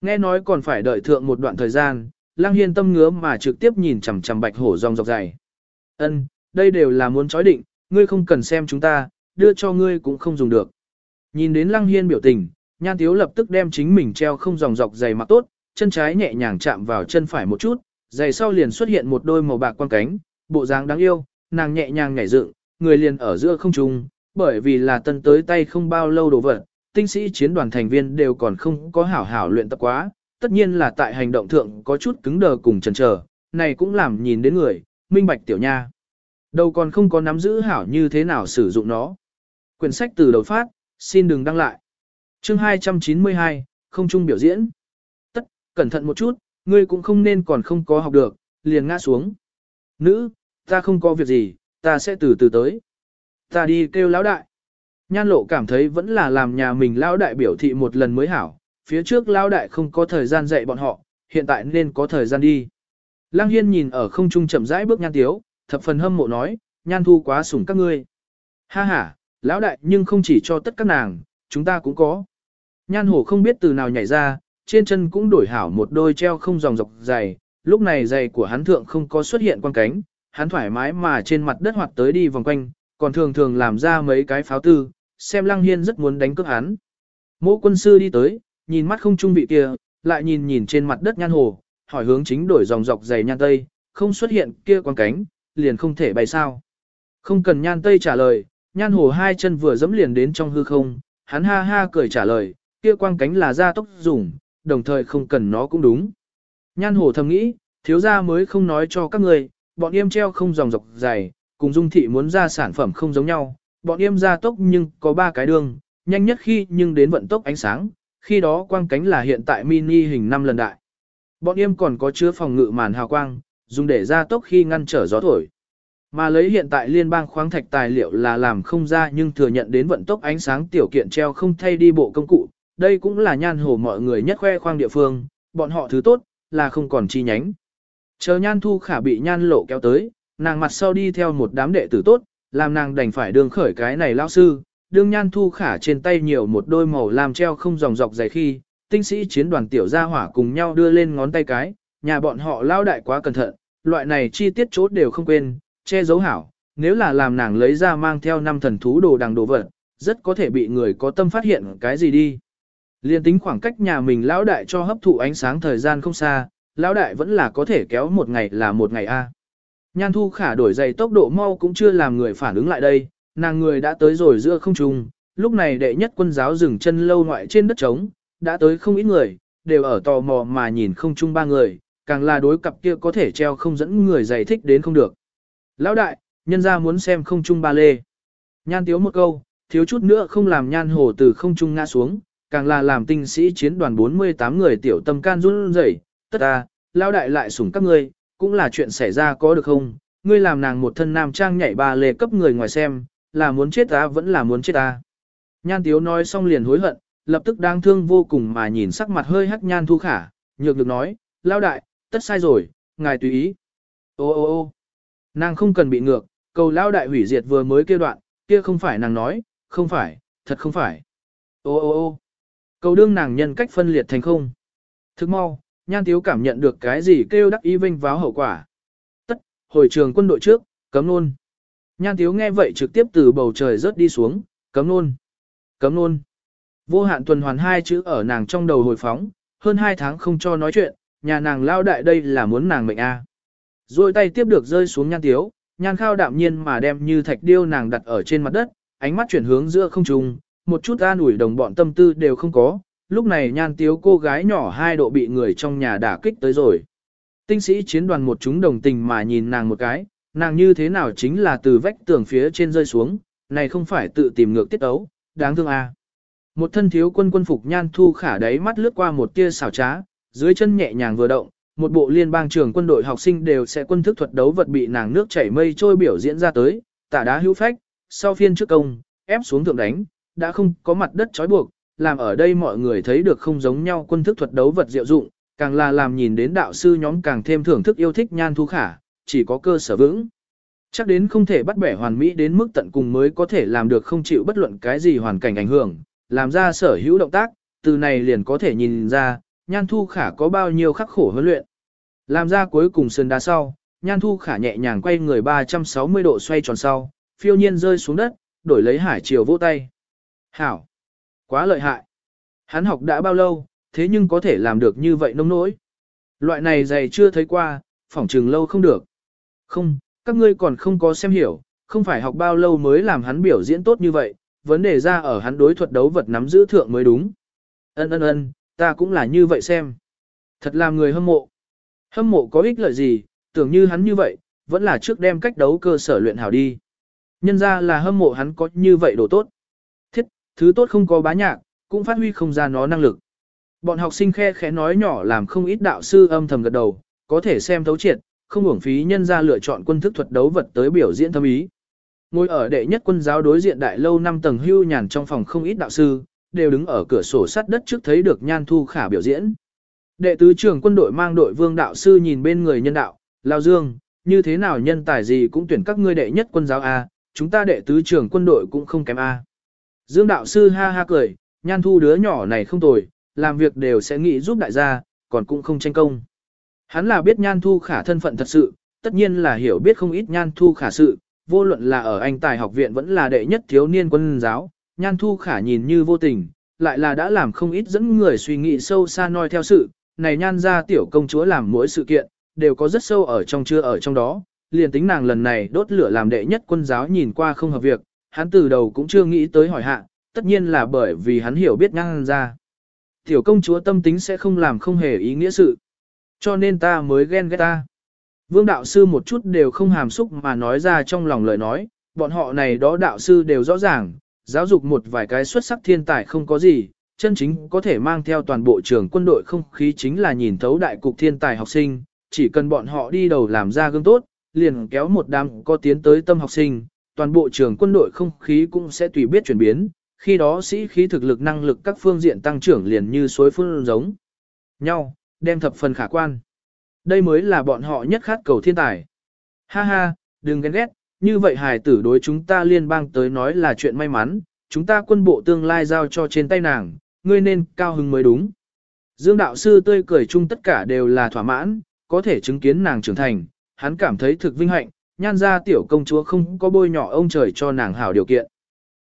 S1: Nghe nói còn phải đợi thượng một đoạn thời gian, lang hiên tâm ngứa mà trực tiếp nhìn chằm chằm bạch hổ rong dọc dày. Ân, đây đều là muốn chói định, ngươi không cần xem chúng ta, đưa cho ngươi cũng không dùng được. Nhìn đến Lăng Hiên biểu tình, Nhan Tiếu lập tức đem chính mình treo không dòng dọc dày mặc tốt, chân trái nhẹ nhàng chạm vào chân phải một chút, giày sau liền xuất hiện một đôi màu bạc quang cánh, bộ dáng đáng yêu, nàng nhẹ nhàng nhảy dựng, người liền ở giữa không trung, bởi vì là tân tới tay không bao lâu đồ vật, tinh sĩ chiến đoàn thành viên đều còn không có hảo hảo luyện tập quá, tất nhiên là tại hành động thượng có chút cứng đờ cùng chần chờ, này cũng làm nhìn đến người, minh bạch tiểu nha. Đầu còn không có nắm giữ hảo như thế nào sử dụng nó. Quyển sách từ đầu phát, xin đừng đăng lại. Chương 292, không trung biểu diễn. Cẩn thận một chút, ngươi cũng không nên còn không có học được, liền ngã xuống. Nữ, ta không có việc gì, ta sẽ từ từ tới. Ta đi kêu lão đại. Nhan lộ cảm thấy vẫn là làm nhà mình lão đại biểu thị một lần mới hảo, phía trước lão đại không có thời gian dạy bọn họ, hiện tại nên có thời gian đi. Lăng Hiên nhìn ở không trung chậm rãi bước nhan tiếu, thập phần hâm mộ nói, nhan thu quá sủng các ngươi. Ha ha, lão đại nhưng không chỉ cho tất các nàng, chúng ta cũng có. Nhan hổ không biết từ nào nhảy ra, trên chân cũng đổi hảo một đôi treo không dòng dọc dày, lúc này giày của hắn thượng không có xuất hiện quang cánh, hắn thoải mái mà trên mặt đất hoạt tới đi vòng quanh, còn thường thường làm ra mấy cái pháo tư, xem lăng hiên rất muốn đánh cướp hắn. Mỗ quân sư đi tới, nhìn mắt không trung vị kia, lại nhìn nhìn trên mặt đất nhan hồ, hỏi hướng chính đổi dòng dọc dày nhan tây, không xuất hiện kia quang cánh, liền không thể bay sao. Không cần nhan tây trả lời, nhan hồ hai chân vừa dẫm liền đến trong hư không, hắn ha ha cười trả lời, kia quang cánh là ra tốc dùng, đồng thời không cần nó cũng đúng. Nhan hồ thầm nghĩ, thiếu gia mới không nói cho các người, bọn em treo không dòng dọc dày, cùng dung thị muốn ra sản phẩm không giống nhau, bọn em ra tốc nhưng có ba cái đường, nhanh nhất khi nhưng đến vận tốc ánh sáng, khi đó quang cánh là hiện tại mini hình 5 lần đại. Bọn em còn có chứa phòng ngự màn hào quang, dùng để ra tốc khi ngăn trở gió thổi. Mà lấy hiện tại liên bang khoáng thạch tài liệu là làm không ra nhưng thừa nhận đến vận tốc ánh sáng tiểu kiện treo không thay đi bộ công cụ, đây cũng là nhan hồ mọi người nhất khoe khoang địa phương, bọn họ thứ tốt, là không còn chi nhánh. Chờ nhan thu khả bị nhan lộ kéo tới, nàng mặt sau đi theo một đám đệ tử tốt, làm nàng đành phải đường khởi cái này lao sư, đương nhan thu khả trên tay nhiều một đôi màu làm treo không dòng dọc dày khi, tinh sĩ chiến đoàn tiểu gia hỏa cùng nhau đưa lên ngón tay cái, nhà bọn họ lao đại quá cẩn thận, loại này chi tiết chốt đều không quên, che giấu hảo, nếu là làm nàng lấy ra mang theo năm thần thú đồ đằng đồ vật, rất có thể bị người có tâm phát hiện cái gì đi. Liên tính khoảng cách nhà mình lão đại cho hấp thụ ánh sáng thời gian không xa, lão đại vẫn là có thể kéo một ngày là một ngày a. Nhan thu khả đổi giày tốc độ mau cũng chưa làm người phản ứng lại đây, nàng người đã tới rồi giữa không trung, lúc này đệ nhất quân giáo dừng chân lâu ngoại trên đất trống, đã tới không ít người, đều ở tò mò mà nhìn không chung ba người, càng là đối cặp kia có thể treo không dẫn người giày thích đến không được. Lão đại, nhân ra muốn xem không chung ba lê. Nhan tiếu một câu, thiếu chút nữa không làm nhan hồ từ không trung ngã xuống, càng là làm tinh sĩ chiến đoàn 48 người tiểu tâm can run rẩy, tất ta, lao đại lại sủng các ngươi, cũng là chuyện xảy ra có được không? Ngươi làm nàng một thân nam trang nhảy ba lề cấp người ngoài xem, là muốn chết ta vẫn là muốn chết ta. Nhan tiếu nói xong liền hối hận, lập tức đang thương vô cùng mà nhìn sắc mặt hơi hắc nhan thu khả, nhược được nói, lao đại, tất sai rồi, ngài tùy ý. Ô ô ô nàng không cần bị ngược, cầu lao đại hủy diệt vừa mới kêu đoạn, kia không phải nàng nói, không phải, thật không phải. Ô ô ô cầu đương nàng nhân cách phân liệt thành không. Thức mau, nhan tiếu cảm nhận được cái gì kêu đắc ý vinh váo hậu quả. Tất, hồi trường quân đội trước, cấm luôn. Nhan tiếu nghe vậy trực tiếp từ bầu trời rớt đi xuống, cấm luôn, cấm luôn. Vô hạn tuần hoàn hai chữ ở nàng trong đầu hồi phóng, hơn hai tháng không cho nói chuyện, nhà nàng lao đại đây là muốn nàng mệnh a. Rồi tay tiếp được rơi xuống nhan tiếu, nhan khao đạm nhiên mà đem như thạch điêu nàng đặt ở trên mặt đất, ánh mắt chuyển hướng giữa không trung, một chút an ủi đồng bọn tâm tư đều không có, lúc này nhan tiếu cô gái nhỏ hai độ bị người trong nhà đả kích tới rồi. Tinh sĩ chiến đoàn một chúng đồng tình mà nhìn nàng một cái, nàng như thế nào chính là từ vách tường phía trên rơi xuống, này không phải tự tìm ngược tiết ấu, đáng thương à. Một thân thiếu quân quân phục nhan thu khả đáy mắt lướt qua một tia xảo trá, dưới chân nhẹ nhàng vừa động, một bộ liên bang trường quân đội học sinh đều sẽ quân thức thuật đấu vật bị nàng nước chảy mây trôi biểu diễn ra tới, tả đá hữu phách, sau phiên trước công, ép xuống thượng đánh, đã không có mặt đất trói buộc, làm ở đây mọi người thấy được không giống nhau quân thức thuật đấu vật diệu dụng, càng là làm nhìn đến đạo sư nhóm càng thêm thưởng thức yêu thích nhan thu khả, chỉ có cơ sở vững. Chắc đến không thể bắt bẻ hoàn mỹ đến mức tận cùng mới có thể làm được không chịu bất luận cái gì hoàn cảnh ảnh hưởng, làm ra sở hữu động tác, từ này liền có thể nhìn ra, nhan thu khả có bao nhiêu khắc khổ huấn luyện. Làm ra cuối cùng sơn đá sau, Nhan Thu Khả nhẹ nhàng quay người 360 độ xoay tròn sau, phiêu nhiên rơi xuống đất, đổi lấy hải chiều vỗ tay. Hảo! Quá lợi hại! Hắn học đã bao lâu, thế nhưng có thể làm được như vậy nông nỗi. Loại này dày chưa thấy qua, phỏng trừng lâu không được. Không, các ngươi còn không có xem hiểu, không phải học bao lâu mới làm hắn biểu diễn tốt như vậy, vấn đề ra ở hắn đối thuật đấu vật nắm giữ thượng mới đúng. Ân ân ân, ta cũng là như vậy xem. Thật làm người hâm mộ. Hâm mộ có ích lợi gì, tưởng như hắn như vậy, vẫn là trước đem cách đấu cơ sở luyện hảo đi. Nhân ra là hâm mộ hắn có như vậy đồ tốt. Thứ tốt không có bá nhạc, cũng phát huy không ra nó năng lực. Bọn học sinh khe khẽ nói nhỏ làm không ít đạo sư âm thầm gật đầu, có thể xem thấu triệt, không uổng phí nhân ra lựa chọn quân thức thuật đấu vật tới biểu diễn thâm ý. Ngồi ở đệ nhất quân giáo đối diện đại lâu 5 tầng hưu nhàn trong phòng không ít đạo sư, đều đứng ở cửa sổ sắt đất trước thấy được Nhan Thu Khả biểu diễn. Đệ tứ trưởng quân đội mang đội vương đạo sư nhìn bên người nhân đạo, Lao Dương, như thế nào nhân tài gì cũng tuyển các ngươi đệ nhất quân giáo A, chúng ta đệ tứ trưởng quân đội cũng không kém A. Dương đạo sư ha ha cười, Nhan Thu đứa nhỏ này không tồi, làm việc đều sẽ nghĩ giúp đại gia, còn cũng không tranh công. Hắn là biết Nhan Thu Khả thân phận thật sự, tất nhiên là hiểu biết không ít Nhan Thu Khả sự, vô luận là ở Anh Tài học viện vẫn là đệ nhất thiếu niên quân giáo, Nhan Thu Khả nhìn như vô tình, lại là đã làm không ít dẫn người suy nghĩ sâu xa noi theo sự, này Nhan ra tiểu công chúa làm mỗi sự kiện, đều có rất sâu ở trong chưa ở trong đó, liền tính nàng lần này đốt lửa làm đệ nhất quân giáo nhìn qua không hợp việc, hắn từ đầu cũng chưa nghĩ tới hỏi hạ, tất nhiên là bởi vì hắn hiểu biết ngang ra. Tiểu công chúa tâm tính sẽ không làm không hề ý nghĩa sự. Cho nên ta mới ghen ghét ta. Vương đạo sư một chút đều không hàm xúc mà nói ra trong lòng lời nói, bọn họ này đó đạo sư đều rõ ràng, giáo dục một vài cái xuất sắc thiên tài không có gì, chân chính có thể mang theo toàn bộ trường quân đội không khí chính là nhìn thấu đại cục thiên tài học sinh, chỉ cần bọn họ đi đầu làm ra gương tốt, liền kéo một đám có tiến tới tâm học sinh, toàn bộ trường quân đội không khí cũng sẽ tùy biết chuyển biến, khi đó sĩ khí thực lực năng lực các phương diện tăng trưởng liền như suối phương giống nhau, đem thập phần khả quan. Đây mới là bọn họ nhất khát cầu thiên tài. Ha ha, đừng ghen ghét, như vậy hài tử đối chúng ta liên bang tới nói là chuyện may mắn, chúng ta quân bộ tương lai giao cho trên tay nàng, ngươi nên cao hứng mới đúng. Dương đạo sư tươi cười chung tất cả đều là thỏa mãn, có thể chứng kiến nàng trưởng thành, hắn cảm thấy thực vinh hạnh, nhan ra tiểu công chúa không có bôi nhỏ ông trời cho nàng hảo điều kiện.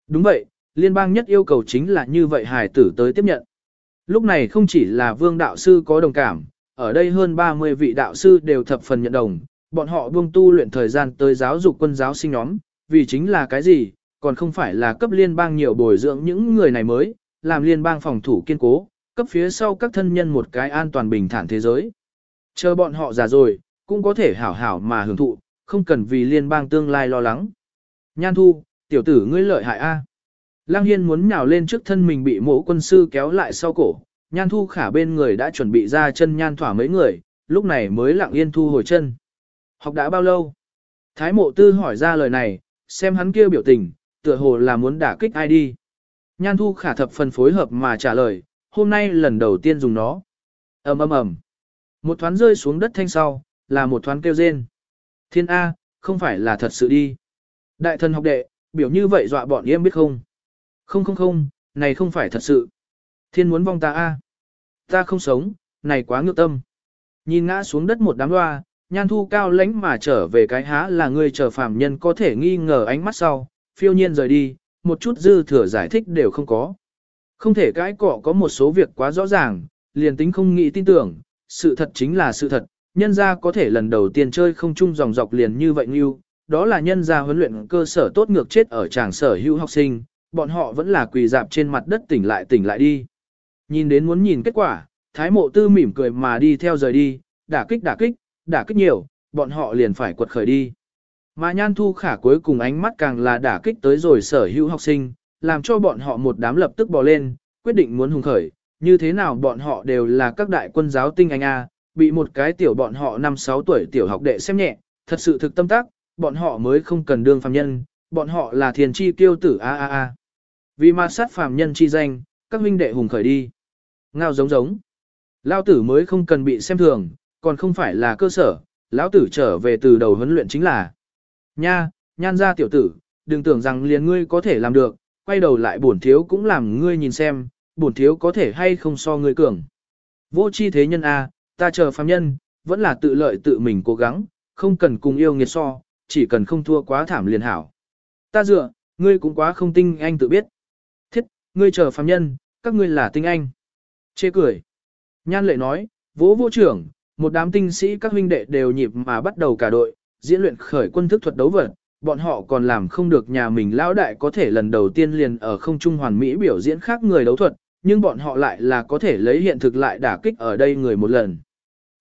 S1: Đúng vậy, liên bang nhất yêu cầu chính là như vậy hài tử tới tiếp nhận. Lúc này không chỉ là vương đạo sư có đồng cảm, ở đây hơn 30 vị đạo sư đều thập phần nhận đồng, bọn họ buông tu luyện thời gian tới giáo dục quân giáo sinh nhóm, vì chính là cái gì, còn không phải là cấp liên bang nhiều bồi dưỡng những người này mới, làm liên bang phòng thủ kiên cố, cấp phía sau các thân nhân một cái an toàn bình thản thế giới. Chờ bọn họ già rồi, cũng có thể hảo hảo mà hưởng thụ, không cần vì liên bang tương lai lo lắng. Nhan thu, tiểu tử ngươi lợi hại a. Lăng Hiên muốn nhào lên trước thân mình bị mộ quân sư kéo lại sau cổ, nhan thu khả bên người đã chuẩn bị ra chân nhan thỏa mấy người, lúc này mới lặng yên thu hồi chân. Học đã bao lâu? Thái mộ tư hỏi ra lời này, xem hắn kia biểu tình, tựa hồ là muốn đả kích ai đi. Nhan thu khả thập phần phối hợp mà trả lời, hôm nay lần đầu tiên dùng nó. ầm ầm ầm, Một thoáng rơi xuống đất thanh sau, là một thoáng kêu rên. Thiên A, không phải là thật sự đi. Đại thần học đệ, biểu như vậy dọa bọn em biết không? Không không không, này không phải thật sự. Thiên muốn vong ta a, Ta không sống, này quá ngược tâm. Nhìn ngã xuống đất một đám loa, nhan thu cao lãnh mà trở về cái há là người chờ phàm nhân có thể nghi ngờ ánh mắt sau, phiêu nhiên rời đi, một chút dư thừa giải thích đều không có. Không thể cái cọ có một số việc quá rõ ràng, liền tính không nghĩ tin tưởng, sự thật chính là sự thật, nhân gia có thể lần đầu tiên chơi không chung dòng dọc liền như vậy như, đó là nhân gia huấn luyện cơ sở tốt ngược chết ở tràng sở hữu học sinh, bọn họ vẫn là quỳ dạp trên mặt đất tỉnh lại tỉnh lại đi. Nhìn đến muốn nhìn kết quả, Thái mộ tư mỉm cười mà đi theo rời đi, đả kích đả kích, đả kích nhiều, bọn họ liền phải quật khởi đi. Mà nhan thu khả cuối cùng ánh mắt càng là đả kích tới rồi sở hữu học sinh, làm cho bọn họ một đám lập tức bò lên, quyết định muốn hùng khởi, như thế nào bọn họ đều là các đại quân giáo tinh anh A, bị một cái tiểu bọn họ 5-6 tuổi tiểu học đệ xem nhẹ, thật sự thực tâm tác, bọn họ mới không cần đương phàm nhân, bọn họ là thiền chi kiêu tử A A A. Vì ma sát phàm nhân chi danh, các huynh đệ hùng khởi đi. Ngao giống giống. Lao tử mới không cần bị xem thường, còn không phải là cơ sở, lão tử trở về từ đầu huấn luyện chính là. Nha, nhan ra tiểu tử, đừng tưởng rằng liền ngươi có thể làm được, quay đầu lại bổn thiếu cũng làm ngươi nhìn xem, bổn thiếu có thể hay không so ngươi cường. Vô chi thế nhân A, ta chờ phàm nhân, vẫn là tự lợi tự mình cố gắng, không cần cùng yêu nghiệt so, chỉ cần không thua quá thảm liền hảo. Ta dựa, ngươi cũng quá không tinh anh tự biết. Thiết, ngươi chờ phàm nhân, các ngươi là tinh anh. Chê cười. Nhan lệ nói, vỗ vô trưởng, một đám tinh sĩ các huynh đệ đều nhịp mà bắt đầu cả đội, diễn luyện khởi quân thức thuật đấu vật, bọn họ còn làm không được nhà mình lão đại có thể lần đầu tiên liền ở không trung hoàn mỹ biểu diễn khác người đấu thuật, nhưng bọn họ lại là có thể lấy hiện thực lại đả kích ở đây người một lần.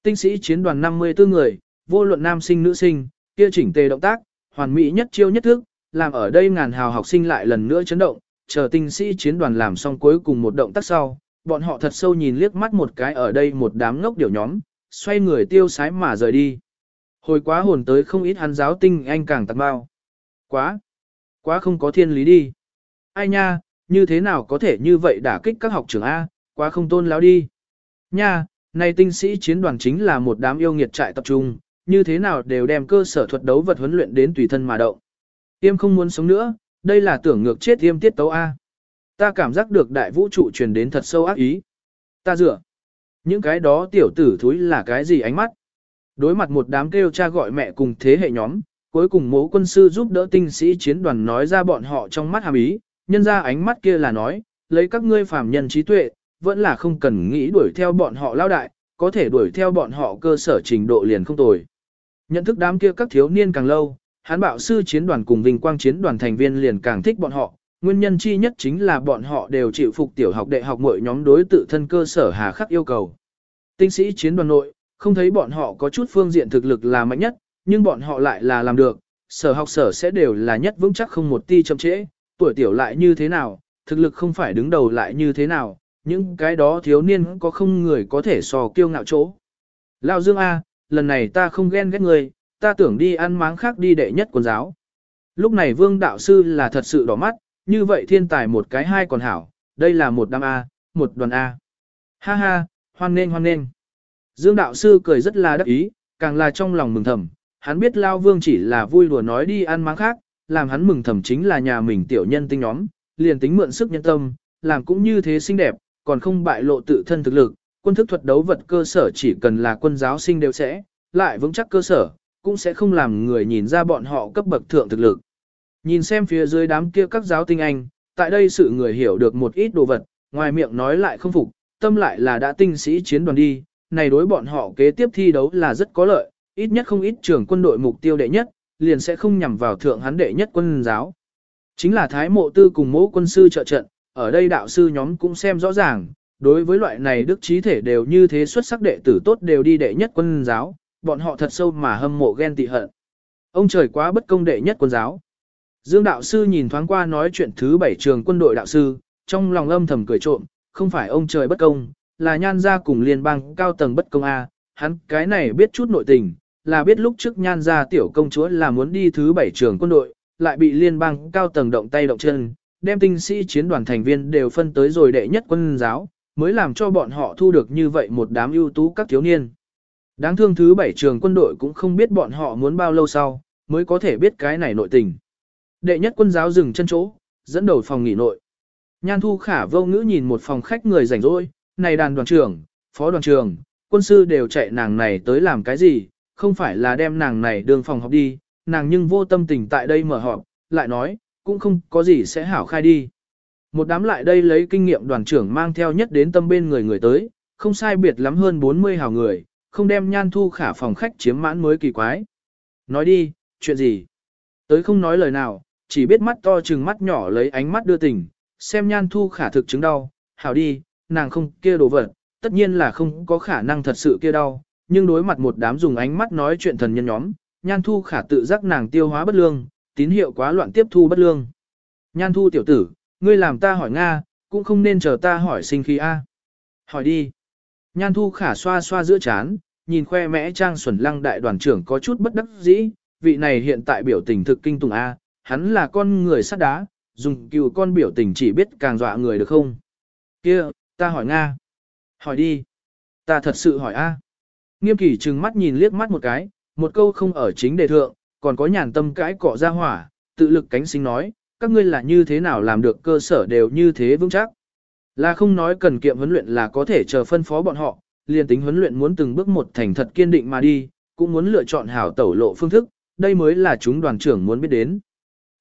S1: Tinh sĩ chiến đoàn 54 người, vô luận nam sinh nữ sinh, kia chỉnh tề động tác, hoàn mỹ nhất chiêu nhất thức, làm ở đây ngàn hào học sinh lại lần nữa chấn động, chờ tinh sĩ chiến đoàn làm xong cuối cùng một động tác sau, bọn họ thật sâu nhìn liếc mắt một cái ở đây một đám ngốc điểu nhóm, xoay người tiêu sái mà rời đi. Hồi quá hồn tới không ít hắn giáo tinh anh càng tặng bao. Quá, quá không có thiên lý đi. Ai nha, như thế nào có thể như vậy đả kích các học trưởng A, quá không tôn láo đi. Nha, này tinh sĩ chiến đoàn chính là một đám yêu nghiệt trại tập trung, như thế nào đều đem cơ sở thuật đấu vật huấn luyện đến tùy thân mà động. Tiêm không muốn sống nữa, đây là tưởng ngược chết tiêm tiết tấu A. Ta cảm giác được đại vũ trụ truyền đến thật sâu ác ý. Ta dựa. Những cái đó tiểu tử thúi là cái gì ánh mắt? Đối mặt một đám kêu cha gọi mẹ cùng thế hệ nhóm, cuối cùng mố quân sư giúp đỡ tinh sĩ chiến đoàn nói ra bọn họ trong mắt hàm ý, nhân ra ánh mắt kia là nói, lấy các ngươi phàm nhân trí tuệ, vẫn là không cần nghĩ đuổi theo bọn họ lao đại, có thể đuổi theo bọn họ cơ sở trình độ liền không tồi. Nhận thức đám kia các thiếu niên càng lâu, hán bạo sư chiến đoàn cùng vinh quang chiến đoàn thành viên liền càng thích bọn họ, nguyên nhân chi nhất chính là bọn họ đều chịu phục tiểu học đại học mỗi nhóm đối tự thân cơ sở hà khắc yêu cầu. Tinh sĩ chiến đoàn nội, không thấy bọn họ có chút phương diện thực lực là mạnh nhất, nhưng bọn họ lại là làm được, sở học sở sẽ đều là nhất vững chắc không một ti chậm trễ, tuổi tiểu lại như thế nào, thực lực không phải đứng đầu lại như thế nào, những cái đó thiếu niên có không người có thể so kiêu ngạo chỗ. Lão Dương A, lần này ta không ghen ghét người, ta tưởng đi ăn máng khác đi đệ nhất quần giáo. Lúc này vương đạo sư là thật sự đỏ mắt, như vậy thiên tài một cái hai còn hảo, đây là một đám A, một đoàn A. Ha ha, hoan nên hoan nên. Dương đạo sư cười rất là đắc ý, càng là trong lòng mừng thầm, hắn biết Lao Vương chỉ là vui đùa nói đi ăn máng khác, làm hắn mừng thầm chính là nhà mình tiểu nhân tinh nhóm, liền tính mượn sức nhân tâm, làm cũng như thế xinh đẹp, còn không bại lộ tự thân thực lực, quân thức thuật đấu vật cơ sở chỉ cần là quân giáo sinh đều sẽ, lại vững chắc cơ sở, cũng sẽ không làm người nhìn ra bọn họ cấp bậc thượng thực lực. Nhìn xem phía dưới đám kia các giáo tinh anh, tại đây sự người hiểu được một ít đồ vật, ngoài miệng nói lại không phục, tâm lại là đã tinh sĩ chiến đoàn đi, này đối bọn họ kế tiếp thi đấu là rất có lợi, ít nhất không ít trưởng quân đội mục tiêu đệ nhất, liền sẽ không nhằm vào thượng hắn đệ nhất quân giáo. Chính là Thái Mộ Tư cùng mẫu quân sư trợ trận, ở đây đạo sư nhóm cũng xem rõ ràng, đối với loại này đức trí thể đều như thế xuất sắc đệ tử tốt đều đi đệ nhất quân giáo, bọn họ thật sâu mà hâm mộ ghen tị hận. Ông trời quá bất công đệ nhất quân giáo. Dương đạo sư nhìn thoáng qua nói chuyện thứ bảy trường quân đội đạo sư, trong lòng âm thầm cười trộm, không phải ông trời bất công, là nhan gia cùng liên bang cao tầng bất công A, hắn cái này biết chút nội tình, là biết lúc trước nhan gia tiểu công chúa là muốn đi thứ bảy trường quân đội, lại bị liên bang cao tầng động tay động chân, đem tinh sĩ chiến đoàn thành viên đều phân tới rồi đệ nhất quân giáo, mới làm cho bọn họ thu được như vậy một đám ưu tú các thiếu niên. Đáng thương thứ bảy trường quân đội cũng không biết bọn họ muốn bao lâu sau, mới có thể biết cái này nội tình. Đệ nhất quân giáo dừng chân chỗ, dẫn đầu phòng nghỉ nội. Nhan thu khả vô ngữ nhìn một phòng khách người rảnh rỗi, này đàn đoàn trưởng, phó đoàn trưởng, quân sư đều chạy nàng này tới làm cái gì, không phải là đem nàng này đường phòng học đi, nàng nhưng vô tâm tình tại đây mở họp, lại nói, cũng không có gì sẽ hảo khai đi. Một đám lại đây lấy kinh nghiệm đoàn trưởng mang theo nhất đến tâm bên người người tới, không sai biệt lắm hơn 40 hào người, không đem nhan thu khả phòng khách chiếm mãn mới kỳ quái. Nói đi, chuyện gì? Tới không nói lời nào, chỉ biết mắt to chừng mắt nhỏ lấy ánh mắt đưa tình, xem nhan thu khả thực chứng đau, hảo đi, nàng không kia đồ vật, tất nhiên là không có khả năng thật sự kia đau, nhưng đối mặt một đám dùng ánh mắt nói chuyện thần nhân nhóm, nhan thu khả tự giác nàng tiêu hóa bất lương, tín hiệu quá loạn tiếp thu bất lương. Nhan thu tiểu tử, ngươi làm ta hỏi Nga, cũng không nên chờ ta hỏi sinh khí A. Hỏi đi. Nhan thu khả xoa xoa giữa chán, nhìn khoe mẽ trang xuẩn lăng đại đoàn trưởng có chút bất đắc dĩ, vị này hiện tại biểu tình thực kinh tùng A, hắn là con người sắt đá, dùng cựu con biểu tình chỉ biết càng dọa người được không. Kia, ta hỏi Nga. Hỏi đi. Ta thật sự hỏi A. Nghiêm kỷ trừng mắt nhìn liếc mắt một cái, một câu không ở chính đề thượng, còn có nhàn tâm cãi cọ ra hỏa, tự lực cánh sinh nói, các ngươi là như thế nào làm được cơ sở đều như thế vững chắc. Là không nói cần kiệm huấn luyện là có thể chờ phân phó bọn họ, liền tính huấn luyện muốn từng bước một thành thật kiên định mà đi, cũng muốn lựa chọn hảo tẩu lộ phương thức, đây mới là chúng đoàn trưởng muốn biết đến.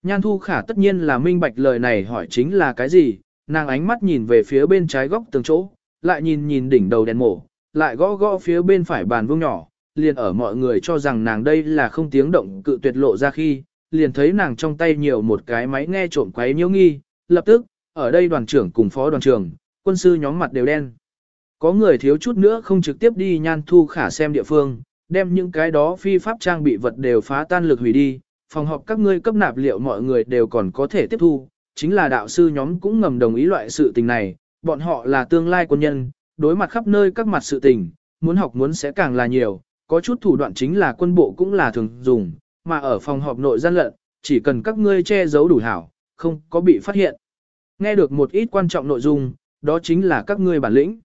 S1: Nhan Thu Khả tất nhiên là minh bạch lời này hỏi chính là cái gì, nàng ánh mắt nhìn về phía bên trái góc tường chỗ, lại nhìn nhìn đỉnh đầu đèn mổ, lại gõ gõ phía bên phải bàn vuông nhỏ, liền ở mọi người cho rằng nàng đây là không tiếng động cự tuyệt lộ ra khi, liền thấy nàng trong tay nhiều một cái máy nghe trộm quấy nhiễu nghi, lập tức, ở đây đoàn trưởng cùng phó đoàn trưởng, quân sư nhóm mặt đều đen. Có người thiếu chút nữa không trực tiếp đi nhan thu khả xem địa phương, đem những cái đó phi pháp trang bị vật đều phá tan lực hủy đi, phòng họp các ngươi cấp nạp liệu mọi người đều còn có thể tiếp thu, chính là đạo sư nhóm cũng ngầm đồng ý loại sự tình này, bọn họ là tương lai quân nhân, đối mặt khắp nơi các mặt sự tình, muốn học muốn sẽ càng là nhiều, có chút thủ đoạn chính là quân bộ cũng là thường dùng, mà ở phòng họp nội gian lận, chỉ cần các ngươi che giấu đủ hảo, không có bị phát hiện. Nghe được một ít quan trọng nội dung, đó chính là các ngươi bản lĩnh.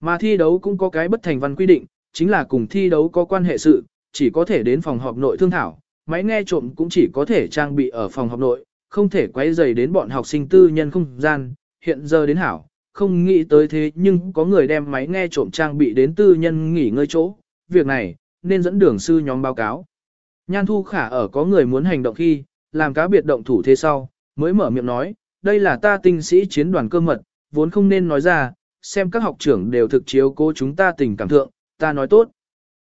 S1: Mà thi đấu cũng có cái bất thành văn quy định, chính là cùng thi đấu có quan hệ sự, chỉ có thể đến phòng họp nội thương thảo, máy nghe trộm cũng chỉ có thể trang bị ở phòng họp nội, không thể quay dày đến bọn học sinh tư nhân không gian, hiện giờ đến hảo, không nghĩ tới thế nhưng có người đem máy nghe trộm trang bị đến tư nhân nghỉ ngơi chỗ, việc này, nên dẫn đường sư nhóm báo cáo. Nhan Thu Khả ở có người muốn hành động khi, làm cá biệt động thủ thế sau, mới mở miệng nói, đây là ta tinh sĩ chiến đoàn cơ mật, vốn không nên nói ra, xem các học trưởng đều thực chiếu cố chúng ta tình cảm thượng, ta nói tốt.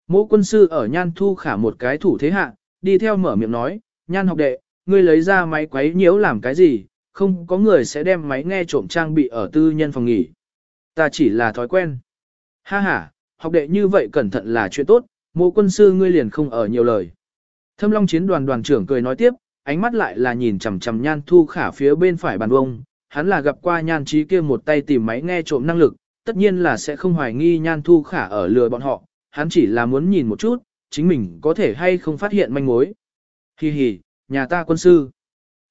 S1: Mỗ quân sư ở Nhan Thu Khả một cái thủ thế hạ, đi theo mở miệng nói, Nhan học đệ, ngươi lấy ra máy quấy nhiễu làm cái gì, không có người sẽ đem máy nghe trộm trang bị ở tư nhân phòng nghỉ. Ta chỉ là thói quen. Ha ha, học đệ như vậy cẩn thận là chuyện tốt, mộ quân sư ngươi liền không ở nhiều lời. Thâm Long chiến đoàn đoàn trưởng cười nói tiếp, ánh mắt lại là nhìn chằm chằm Nhan Thu Khả phía bên phải bàn vông, hắn là gặp qua Nhan Trí kia một tay tìm máy nghe trộm năng lực, tất nhiên là sẽ không hoài nghi Nhan Thu Khả ở lừa bọn họ, hắn chỉ là muốn nhìn một chút, chính mình có thể hay không phát hiện manh mối. Hi hi, nhà ta quân sư.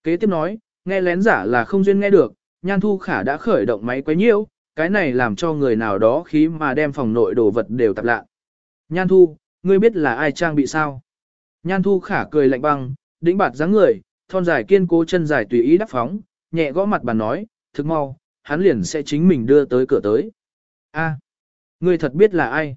S1: Kế tiếp nói, nghe lén giả là không duyên nghe được, Nhan Thu Khả đã khởi động máy quấy nhiễu, cái này làm cho người nào đó khí mà đem phòng nội đồ vật đều tạp lạ. Nhan Thu, ngươi biết là ai trang bị sao? Nhan Thu Khả cười lạnh băng, đĩnh bạt dáng người, thon dài kiên cố chân dài tùy ý đắp phóng, nhẹ gõ mặt bàn nói, thực mau, hắn liền sẽ chính mình đưa tới cửa tới. A, ngươi thật biết là ai?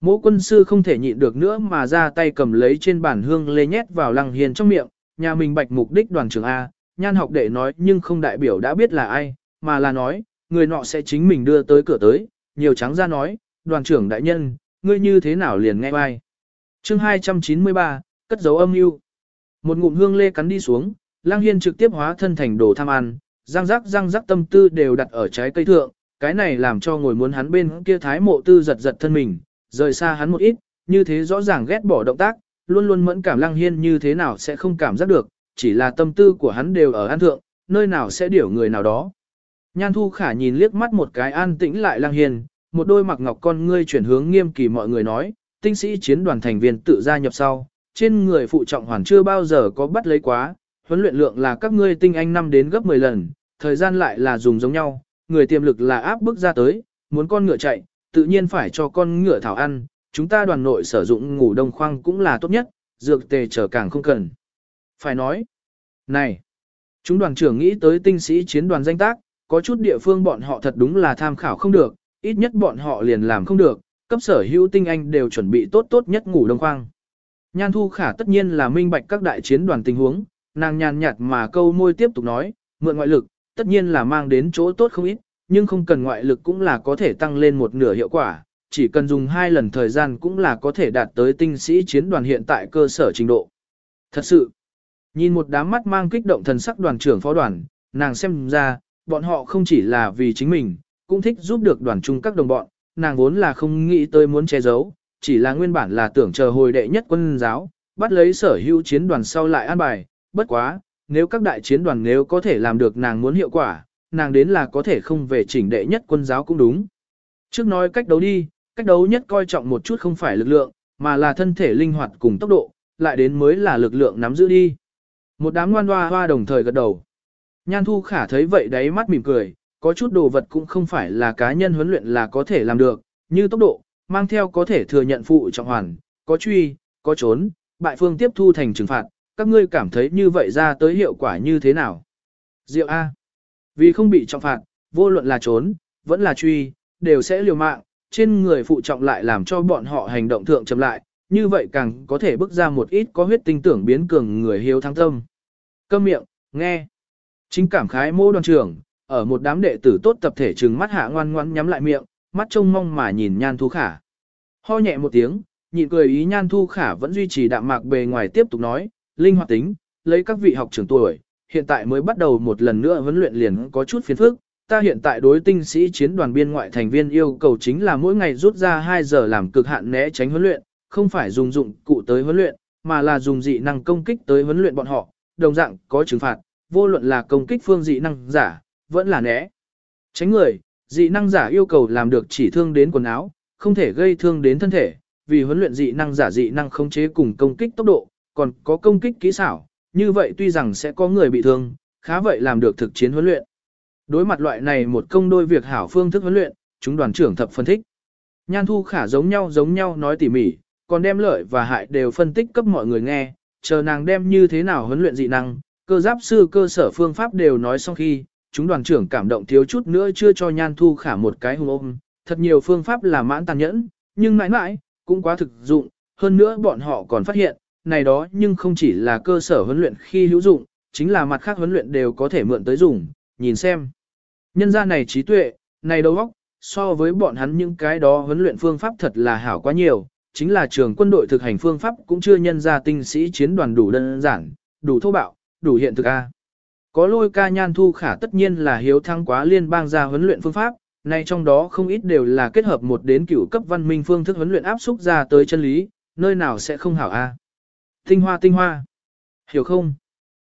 S1: Mỗ quân sư không thể nhịn được nữa mà ra tay cầm lấy trên bàn hương lê nhét vào lăng hiền trong miệng, nhà mình bạch mục đích đoàn trưởng A, nhan học đệ nói nhưng không đại biểu đã biết là ai, mà là nói, người nọ sẽ chính mình đưa tới cửa tới, nhiều trắng ra nói, đoàn trưởng đại nhân, ngươi như thế nào liền nghe vai. chương 293, cất dấu âm mưu Một ngụm hương lê cắn đi xuống, lang hiên trực tiếp hóa thân thành đồ tham ăn, răng rắc răng rắc tâm tư đều đặt ở trái cây thượng, cái này làm cho ngồi muốn hắn bên kia thái mộ tư giật giật thân mình, rời xa hắn một ít, như thế rõ ràng ghét bỏ động tác, luôn luôn mẫn cảm lang hiên như thế nào sẽ không cảm giác được, chỉ là tâm tư của hắn đều ở an thượng, nơi nào sẽ điểu người nào đó. Nhan Thu Khả nhìn liếc mắt một cái an tĩnh lại lang hiền, một đôi mặc ngọc con ngươi chuyển hướng nghiêm kỳ mọi người nói, tinh sĩ chiến đoàn thành viên tự gia nhập sau, trên người phụ trọng hoàn chưa bao giờ có bắt lấy quá, huấn luyện lượng là các ngươi tinh anh năm đến gấp 10 lần, thời gian lại là dùng giống nhau, người tiềm lực là áp bức ra tới, muốn con ngựa chạy, tự nhiên phải cho con ngựa thảo ăn, chúng ta đoàn nội sử dụng ngủ đông khoang cũng là tốt nhất, dược tề trở càng không cần. Phải nói, này, chúng đoàn trưởng nghĩ tới tinh sĩ chiến đoàn danh tác, có chút địa phương bọn họ thật đúng là tham khảo không được, ít nhất bọn họ liền làm không được, cấp sở hữu tinh anh đều chuẩn bị tốt tốt nhất ngủ đông khoang. Nhan Thu Khả tất nhiên là minh bạch các đại chiến đoàn tình huống, nàng nhàn nhạt mà câu môi tiếp tục nói, mượn ngoại lực, tất nhiên là mang đến chỗ tốt không ít, nhưng không cần ngoại lực cũng là có thể tăng lên một nửa hiệu quả, chỉ cần dùng hai lần thời gian cũng là có thể đạt tới tinh sĩ chiến đoàn hiện tại cơ sở trình độ. Thật sự, Nhìn một đám mắt mang kích động thần sắc đoàn trưởng phó đoàn, nàng xem ra, bọn họ không chỉ là vì chính mình, cũng thích giúp được đoàn chung các đồng bọn, nàng vốn là không nghĩ tới muốn che giấu, chỉ là nguyên bản là tưởng chờ hồi đệ nhất quân giáo, bắt lấy sở hữu chiến đoàn sau lại an bài, bất quá, nếu các đại chiến đoàn nếu có thể làm được nàng muốn hiệu quả, nàng đến là có thể không về chỉnh đệ nhất quân giáo cũng đúng. Trước nói cách đấu đi, cách đấu nhất coi trọng một chút không phải lực lượng, mà là thân thể linh hoạt cùng tốc độ, lại đến mới là lực lượng nắm giữ đi. Một đám ngoan hoa hoa đồng thời gật đầu. Nhan Thu Khả thấy vậy đáy mắt mỉm cười, có chút đồ vật cũng không phải là cá nhân huấn luyện là có thể làm được, như tốc độ, mang theo có thể thừa nhận phụ trọng hoàn, có truy, có trốn, bại phương tiếp thu thành trừng phạt, các ngươi cảm thấy như vậy ra tới hiệu quả như thế nào? Diệu A. Vì không bị trọng phạt, vô luận là trốn, vẫn là truy, đều sẽ liều mạng, trên người phụ trọng lại làm cho bọn họ hành động thượng chậm lại, như vậy càng có thể bước ra một ít có huyết tinh tưởng biến cường người hiếu thắng tâm. Câm miệng, nghe. Chính cảm khái mô đoàn trưởng, ở một đám đệ tử tốt tập thể trừng mắt hạ ngoan ngoan nhắm lại miệng, mắt trông mong mà nhìn nhan thu khả. Ho nhẹ một tiếng, nhịn cười ý nhan thu khả vẫn duy trì đạm mạc bề ngoài tiếp tục nói, linh hoạt tính, lấy các vị học trưởng tuổi, hiện tại mới bắt đầu một lần nữa huấn luyện liền có chút phiền phức. Ta hiện tại đối tinh sĩ chiến đoàn biên ngoại thành viên yêu cầu chính là mỗi ngày rút ra 2 giờ làm cực hạn né tránh huấn luyện, không phải dùng dụng cụ tới huấn luyện, mà là dùng dị năng công kích tới huấn luyện bọn họ, đồng dạng có trừng phạt, vô luận là công kích phương dị năng giả, vẫn là né. Tránh người, dị năng giả yêu cầu làm được chỉ thương đến quần áo, không thể gây thương đến thân thể, vì huấn luyện dị năng giả dị năng khống chế cùng công kích tốc độ, còn có công kích kỹ xảo, như vậy tuy rằng sẽ có người bị thương, khá vậy làm được thực chiến huấn luyện. Đối mặt loại này một công đôi việc hảo phương thức huấn luyện, chúng đoàn trưởng thập phân tích, Nhan thu khả giống nhau giống nhau nói tỉ mỉ, còn đem lợi và hại đều phân tích cấp mọi người nghe, chờ nàng đem như thế nào huấn luyện dị năng, cơ giáp sư cơ sở phương pháp đều nói xong khi, chúng đoàn trưởng cảm động thiếu chút nữa chưa cho nhan thu khả một cái hùng ôm, thật nhiều phương pháp là mãn tàn nhẫn, nhưng mãi mãi, cũng quá thực dụng, hơn nữa bọn họ còn phát hiện, này đó nhưng không chỉ là cơ sở huấn luyện khi hữu dụng, chính là mặt khác huấn luyện đều có thể mượn tới dùng, nhìn xem. Nhân gia này trí tuệ, này đầu óc, so với bọn hắn những cái đó huấn luyện phương pháp thật là hảo quá nhiều, chính là trường quân đội thực hành phương pháp cũng chưa nhân ra tinh sĩ chiến đoàn đủ đơn giản, đủ thô bạo, đủ hiện thực A. Có lôi ca nhan thu khả tất nhiên là hiếu thăng quá liên bang ra huấn luyện phương pháp, nay trong đó không ít đều là kết hợp một đến cửu cấp văn minh phương thức huấn luyện áp xúc ra tới chân lý, nơi nào sẽ không hảo A. Tinh hoa tinh hoa. Hiểu không?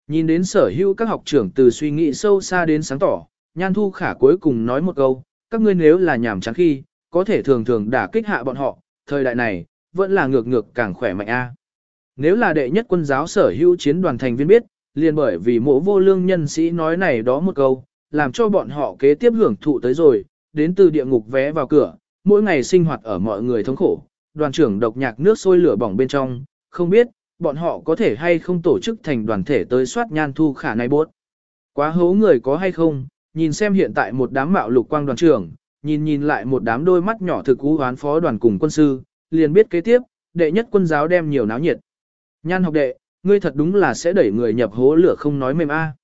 S1: Nhìn đến sở hữu các học trưởng từ suy nghĩ sâu xa đến sáng tỏ, nhan thu khả cuối cùng nói một câu, các ngươi nếu là nhảm chán khi, có thể thường thường đả kích hạ bọn họ, thời đại này, vẫn là ngược ngược càng khỏe mạnh a. Nếu là đệ nhất quân giáo sở hữu chiến đoàn thành viên biết, liền bởi vì mộ vô lương nhân sĩ nói này đó một câu, làm cho bọn họ kế tiếp hưởng thụ tới rồi, đến từ địa ngục vé vào cửa, mỗi ngày sinh hoạt ở mọi người thống khổ, đoàn trưởng độc nhạc nước sôi lửa bỏng bên trong, không biết, bọn họ có thể hay không tổ chức thành đoàn thể tới soát nhan thu khả này bốt. Quá hố người có hay không, nhìn xem hiện tại một đám mạo lục quang đoàn trưởng, nhìn nhìn lại một đám đôi mắt nhỏ thực cú hoán phó đoàn cùng quân sư, liền biết kế tiếp, đệ nhất quân giáo đem nhiều náo nhiệt. Nhan học đệ, ngươi thật đúng là sẽ đẩy người nhập hố lửa không nói mềm a. À.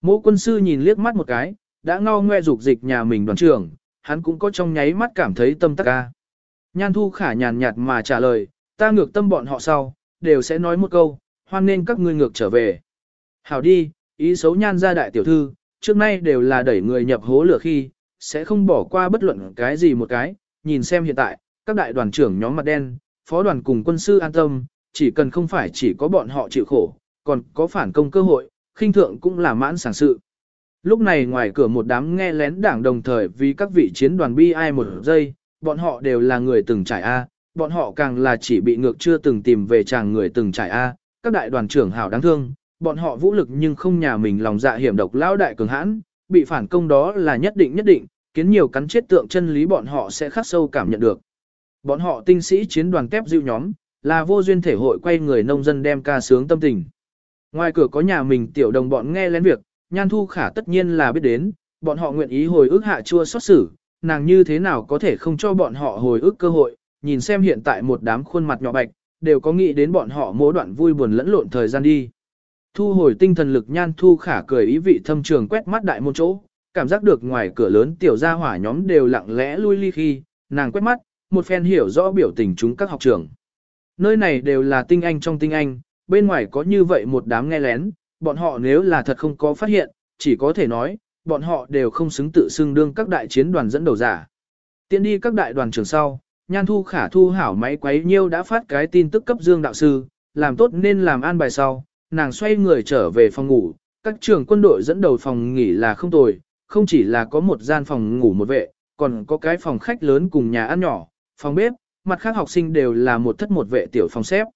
S1: Mộ quân sư nhìn liếc mắt một cái, đã ngao ngoe dục dịch nhà mình đoàn trưởng, hắn cũng có trong nháy mắt cảm thấy tâm tắc a. Nhan thu khả nhàn nhạt mà trả lời, ta ngược tâm bọn họ sau, đều sẽ nói một câu, hoan nên các ngươi ngược trở về. Hảo đi, ý xấu nhan ra đại tiểu thư, trước nay đều là đẩy người nhập hố lửa khi, sẽ không bỏ qua bất luận cái gì một cái, nhìn xem hiện tại, các đại đoàn trưởng nhóm mặt đen, phó đoàn cùng quân sư an tâm, chỉ cần không phải chỉ có bọn họ chịu khổ, còn có phản công cơ hội, khinh thượng cũng là mãn sản sự. Lúc này ngoài cửa một đám nghe lén đảng đồng thời vì các vị chiến đoàn bi ai một giây, bọn họ đều là người từng trải A, bọn họ càng là chỉ bị ngược chưa từng tìm về chàng người từng trải A, các đại đoàn trưởng hảo đáng thương, bọn họ vũ lực nhưng không nhà mình lòng dạ hiểm độc lão đại cường hãn, bị phản công đó là nhất định nhất định, kiến nhiều cắn chết tượng chân lý bọn họ sẽ khắc sâu cảm nhận được. Bọn họ tinh sĩ chiến đoàn kép dịu nhóm, là vô duyên thể hội quay người nông dân đem ca sướng tâm tình. Ngoài cửa có nhà mình tiểu đồng bọn nghe lén việc, nhan thu khả tất nhiên là biết đến, bọn họ nguyện ý hồi ức hạ chua xót xử, nàng như thế nào có thể không cho bọn họ hồi ức cơ hội, nhìn xem hiện tại một đám khuôn mặt nhỏ bạch, đều có nghĩ đến bọn họ mỗi đoạn vui buồn lẫn lộn thời gian đi. Thu hồi tinh thần lực nhan thu khả cười ý vị thâm trường quét mắt đại môn chỗ, cảm giác được ngoài cửa lớn tiểu gia hỏa nhóm đều lặng lẽ lui ly khi, nàng quét mắt, một phen hiểu rõ biểu tình chúng các học trưởng. Nơi này đều là tinh anh trong tinh anh, bên ngoài có như vậy một đám nghe lén, bọn họ nếu là thật không có phát hiện, chỉ có thể nói, bọn họ đều không xứng tự xưng đương các đại chiến đoàn dẫn đầu giả. Tiến đi các đại đoàn trưởng sau, Nhan Thu Khả thu hảo máy quấy nhiêu đã phát cái tin tức cấp Dương đạo sư, làm tốt nên làm an bài sau, nàng xoay người trở về phòng ngủ, các trưởng quân đội dẫn đầu phòng nghỉ là không tồi, không chỉ là có một gian phòng ngủ một vệ, còn có cái phòng khách lớn cùng nhà ăn nhỏ, phòng bếp, mặt khác học sinh đều là một thất một vệ tiểu phòng xếp.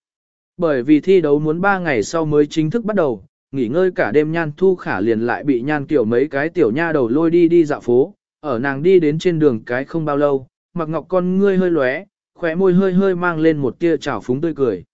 S1: Bởi vì thi đấu muốn 3 ngày sau mới chính thức bắt đầu, nghỉ ngơi cả đêm nhan thu khả liền lại bị nhan tiểu mấy cái tiểu nha đầu lôi đi đi dạo phố, ở nàng đi đến trên đường cái không bao lâu, mặc ngọc con ngươi hơi lóe, khóe môi hơi hơi mang lên một tia trào phúng tươi cười.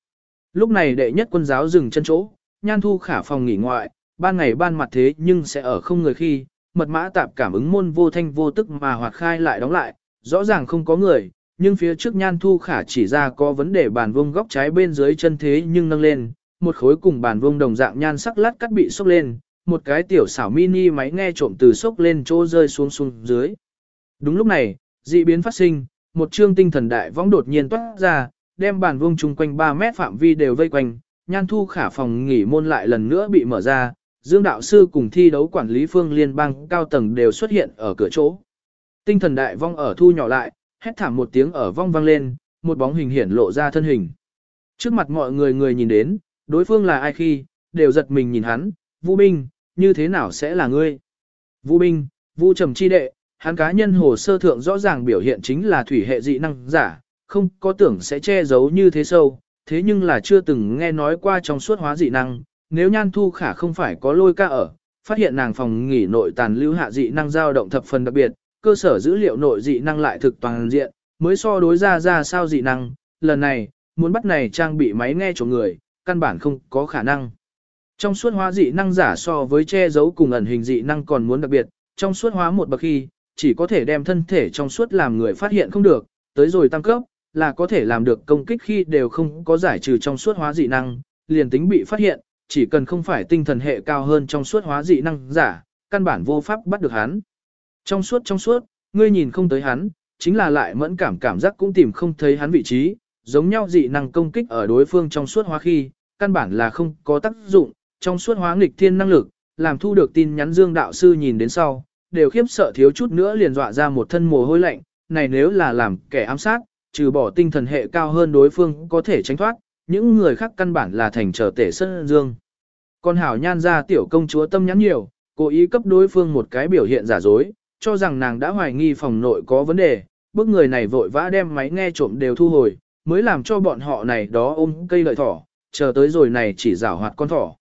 S1: Lúc này đệ nhất quân giáo dừng chân chỗ, nhan thu khả phòng nghỉ ngoại, ban ngày ban mặt thế nhưng sẽ ở không người khi, mật mã tạp cảm ứng môn vô thanh vô tức mà hoạt khai lại đóng lại, rõ ràng không có người, nhưng phía trước nhan thu khả chỉ ra có vấn đề bàn vông góc trái bên dưới chân thế nhưng nâng lên, một khối cùng bàn vông đồng dạng nhan sắc lát cắt bị sốc lên, một cái tiểu xảo mini máy nghe trộm từ sốc lên chỗ rơi xuống xuống dưới. Đúng lúc này, dị biến phát sinh, một chương tinh thần đại võng đột nhiên toát ra, đem bàn vông chung quanh 3 mét phạm vi đều vây quanh, nhan thu khả phòng nghỉ môn lại lần nữa bị mở ra, Dương đạo sư cùng thi đấu quản lý phương liên bang cao tầng đều xuất hiện ở cửa chỗ. Tinh thần đại vong ở thu nhỏ lại, hét thảm một tiếng ở vong vang lên, một bóng hình hiển lộ ra thân hình. Trước mặt mọi người người nhìn đến, đối phương là ai khi, đều giật mình nhìn hắn, Vu Binh, như thế nào sẽ là ngươi? Vu Binh, Vu Trầm Chi Đệ, hắn cá nhân hồ sơ thượng rõ ràng biểu hiện chính là thủy hệ dị năng giả, không có tưởng sẽ che giấu như thế sâu, thế nhưng là chưa từng nghe nói qua trong suốt hóa dị năng, nếu nhan thu khả không phải có lôi ca ở, phát hiện nàng phòng nghỉ nội tàn lưu hạ dị năng dao động thập phần đặc biệt, cơ sở dữ liệu nội dị năng lại thực toàn diện, mới so đối ra ra sao dị năng, lần này, muốn bắt này trang bị máy nghe chỗ người, căn bản không có khả năng. Trong suốt hóa dị năng giả so với che giấu cùng ẩn hình dị năng còn muốn đặc biệt, trong suốt hóa một bậc khi, chỉ có thể đem thân thể trong suốt làm người phát hiện không được, tới rồi tăng cấp, là có thể làm được công kích khi đều không có giải trừ trong suốt hóa dị năng, liền tính bị phát hiện, chỉ cần không phải tinh thần hệ cao hơn trong suốt hóa dị năng giả, căn bản vô pháp bắt được hắn. Trong suốt trong suốt, ngươi nhìn không tới hắn, chính là lại mẫn cảm cảm giác cũng tìm không thấy hắn vị trí, giống nhau dị năng công kích ở đối phương trong suốt hóa khi, căn bản là không có tác dụng, trong suốt hóa nghịch thiên năng lực, làm thu được tin nhắn Dương đạo sư nhìn đến sau, đều khiếp sợ thiếu chút nữa liền dọa ra một thân mồ hôi lạnh, này nếu là làm kẻ ám sát, trừ bỏ tinh thần hệ cao hơn đối phương có thể tránh thoát, những người khác căn bản là thành trở tể sân dương. Còn hảo nhan ra tiểu công chúa tâm nhắn nhiều, cố ý cấp đối phương một cái biểu hiện giả dối, cho rằng nàng đã hoài nghi phòng nội có vấn đề, bức người này vội vã đem máy nghe trộm đều thu hồi, mới làm cho bọn họ này đó ôm cây lợi thỏ, chờ tới rồi này chỉ rảo hoạt con thỏ.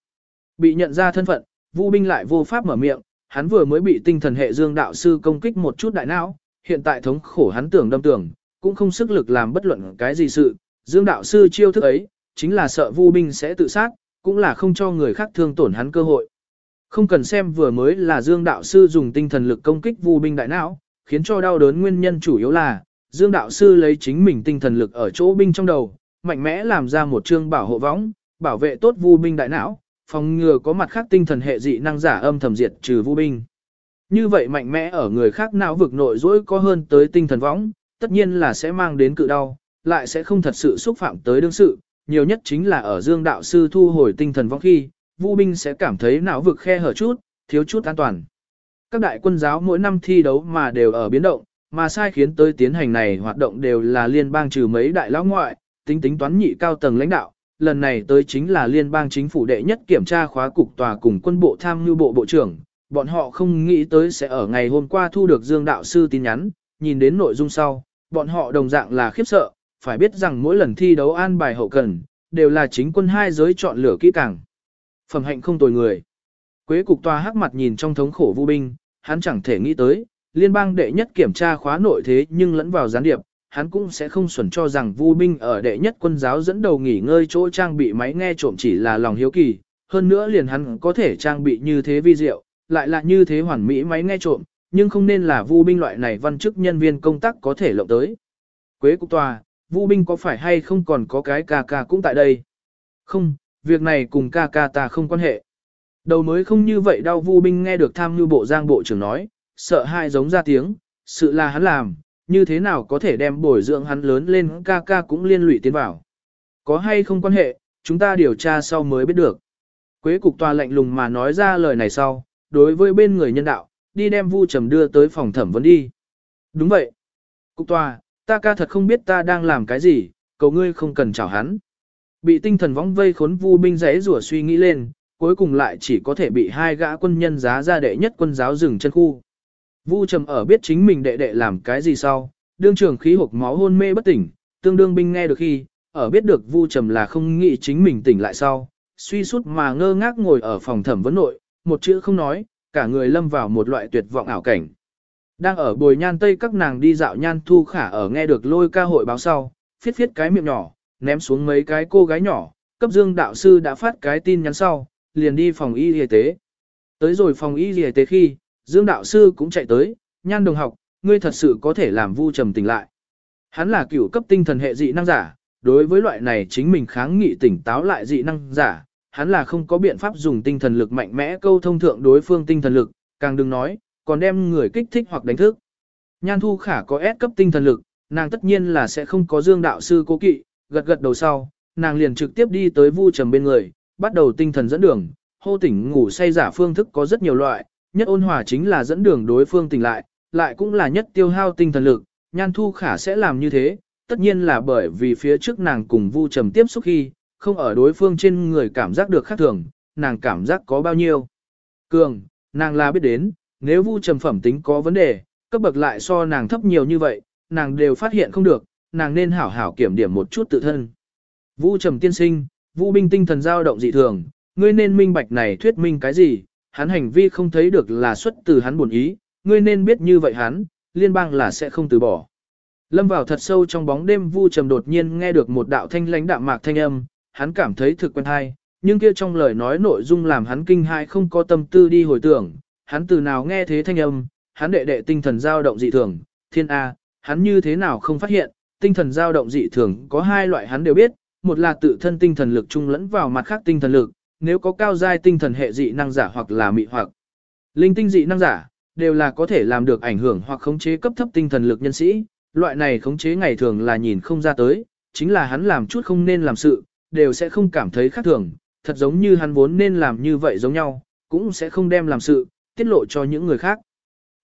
S1: Bị nhận ra thân phận, Vu binh lại vô pháp mở miệng, hắn vừa mới bị tinh thần hệ dương đạo sư công kích một chút đại não, hiện tại thống khổ hắn tưởng đâm tưởng, cũng không sức lực làm bất luận cái gì sự, dương đạo sư chiêu thức ấy, chính là sợ Vu binh sẽ tự sát, cũng là không cho người khác thương tổn hắn cơ hội. Không cần xem vừa mới là Dương đạo sư dùng tinh thần lực công kích Vu binh đại não, khiến cho đau đớn nguyên nhân chủ yếu là Dương đạo sư lấy chính mình tinh thần lực ở chỗ binh trong đầu, mạnh mẽ làm ra một chương bảo hộ võng, bảo vệ tốt Vu binh đại não, phòng ngừa có mặt khác tinh thần hệ dị năng giả âm thầm diệt trừ Vu binh. Như vậy mạnh mẽ ở người khác não vực nội dỗi có hơn tới tinh thần võng, tất nhiên là sẽ mang đến cự đau, lại sẽ không thật sự xúc phạm tới đương sự, nhiều nhất chính là ở Dương đạo sư thu hồi tinh thần võng khi, Vu binh sẽ cảm thấy não vực khe hở chút, thiếu chút an toàn. Các đại quân giáo mỗi năm thi đấu mà đều ở biến động, mà sai khiến tới tiến hành này hoạt động đều là liên bang trừ mấy đại lão ngoại, tính tính toán nhị cao tầng lãnh đạo, lần này tới chính là liên bang chính phủ đệ nhất kiểm tra khóa cục tòa cùng quân bộ tham mưu bộ bộ trưởng, bọn họ không nghĩ tới sẽ ở ngày hôm qua thu được Dương đạo sư tin nhắn, nhìn đến nội dung sau, bọn họ đồng dạng là khiếp sợ, phải biết rằng mỗi lần thi đấu an bài hậu cần, đều là chính quân hai giới chọn lựa kỹ càng. Phẩm hạnh không tồi người. Quế cục tòa hắc mặt nhìn trong thống khổ vu binh, hắn chẳng thể nghĩ tới, liên bang đệ nhất kiểm tra khóa nội thế nhưng lẫn vào gián điệp, hắn cũng sẽ không xuẩn cho rằng vu binh ở đệ nhất quân giáo dẫn đầu nghỉ ngơi chỗ trang bị máy nghe trộm chỉ là lòng hiếu kỳ, hơn nữa liền hắn có thể trang bị như thế vi diệu, lại là như thế hoàn mỹ máy nghe trộm, nhưng không nên là vu binh loại này văn chức nhân viên công tác có thể lộng tới. Quế cục tòa, Vu binh có phải hay không còn có cái ca ca cũng tại đây? Không, việc này cùng ca ca ta không quan hệ. Đầu mới không như vậy đau Vu binh nghe được tham như bộ giang bộ trưởng nói, sợ hai giống ra tiếng, sự là hắn làm, như thế nào có thể đem bồi dưỡng hắn lớn lên ca ca cũng liên lụy tiến vào. Có hay không quan hệ, chúng ta điều tra sau mới biết được. Quế cục tòa lạnh lùng mà nói ra lời này sau, đối với bên người nhân đạo, đi đem Vu Trầm đưa tới phòng thẩm vấn đi. Đúng vậy. Cục tòa, ta ca thật không biết ta đang làm cái gì, cầu ngươi không cần chào hắn. Bị tinh thần vong vây khốn vu binh rẽ rủa suy nghĩ lên, cuối cùng lại chỉ có thể bị hai gã quân nhân giá ra đệ nhất quân giáo rừng chân khu. Vu trầm ở biết chính mình đệ đệ làm cái gì sau, đương trường khí hộp máu hôn mê bất tỉnh, tương đương binh nghe được khi, ở biết được Vu trầm là không nghĩ chính mình tỉnh lại sau, suy sút mà ngơ ngác ngồi ở phòng thẩm vấn nội, một chữ không nói, cả người lâm vào một loại tuyệt vọng ảo cảnh. Đang ở bồi nhan tây các nàng đi dạo nhan thu khả ở nghe được lôi ca hội báo sau, phiết phiết cái miệng nhỏ, ném xuống mấy cái cô gái nhỏ, cấp dương đạo sư đã phát cái tin nhắn sau, liền đi phòng y y tế. Tới rồi phòng y y tế khi, dương đạo sư cũng chạy tới, nhan đồng học, ngươi thật sự có thể làm vu trầm tỉnh lại. hắn là cựu cấp tinh thần hệ dị năng giả, đối với loại này chính mình kháng nghị tỉnh táo lại dị năng giả, hắn là không có biện pháp dùng tinh thần lực mạnh mẽ câu thông thượng đối phương tinh thần lực, càng đừng nói, còn đem người kích thích hoặc đánh thức. Nhan Thu Khả có S cấp tinh thần lực, nàng tất nhiên là sẽ không có Dương đạo sư cố kỵ, gật gật đầu sau, nàng liền trực tiếp đi tới Vu Trầm bên người, bắt đầu tinh thần dẫn đường, hô tỉnh ngủ say giả phương thức có rất nhiều loại, nhất ôn hòa chính là dẫn đường đối phương tỉnh lại, lại cũng là nhất tiêu hao tinh thần lực, Nhan Thu Khả sẽ làm như thế, tất nhiên là bởi vì phía trước nàng cùng Vu Trầm tiếp xúc khi, không ở đối phương trên người cảm giác được khác thường, nàng cảm giác có bao nhiêu. Cường, nàng là biết đến, nếu Vu Trầm phẩm tính có vấn đề, cấp bậc lại so nàng thấp nhiều như vậy, nàng đều phát hiện không được, nàng nên hảo hảo kiểm điểm một chút tự thân. Vu Trầm tiên sinh, Vu binh tinh thần dao động dị thường, ngươi nên minh bạch này thuyết minh cái gì, hắn hành vi không thấy được là xuất từ hắn buồn ý, ngươi nên biết như vậy hắn, liên bang là sẽ không từ bỏ. Lâm vào thật sâu trong bóng đêm Vu Trầm đột nhiên nghe được một đạo thanh lãnh đạm mạc thanh âm, hắn cảm thấy thực quen hay, nhưng kia trong lời nói nội dung làm hắn kinh hãi không có tâm tư đi hồi tưởng, hắn từ nào nghe thế thanh âm, hắn đệ đệ tinh thần dao động dị thường, thiên A, hắn như thế nào không phát hiện, tinh thần dao động dị thường có hai loại hắn đều biết, một là tự thân tinh thần lực chung lẫn vào mặt khác tinh thần lực, nếu có cao giai tinh thần hệ dị năng giả hoặc là mị hoặc linh tinh dị năng giả, đều là có thể làm được ảnh hưởng hoặc khống chế cấp thấp tinh thần lực nhân sĩ, loại này khống chế ngày thường là nhìn không ra tới, chính là hắn làm chút không nên làm sự, đều sẽ không cảm thấy khác thường, thật giống như hắn vốn nên làm như vậy giống nhau, cũng sẽ không đem làm sự, tiết lộ cho những người khác.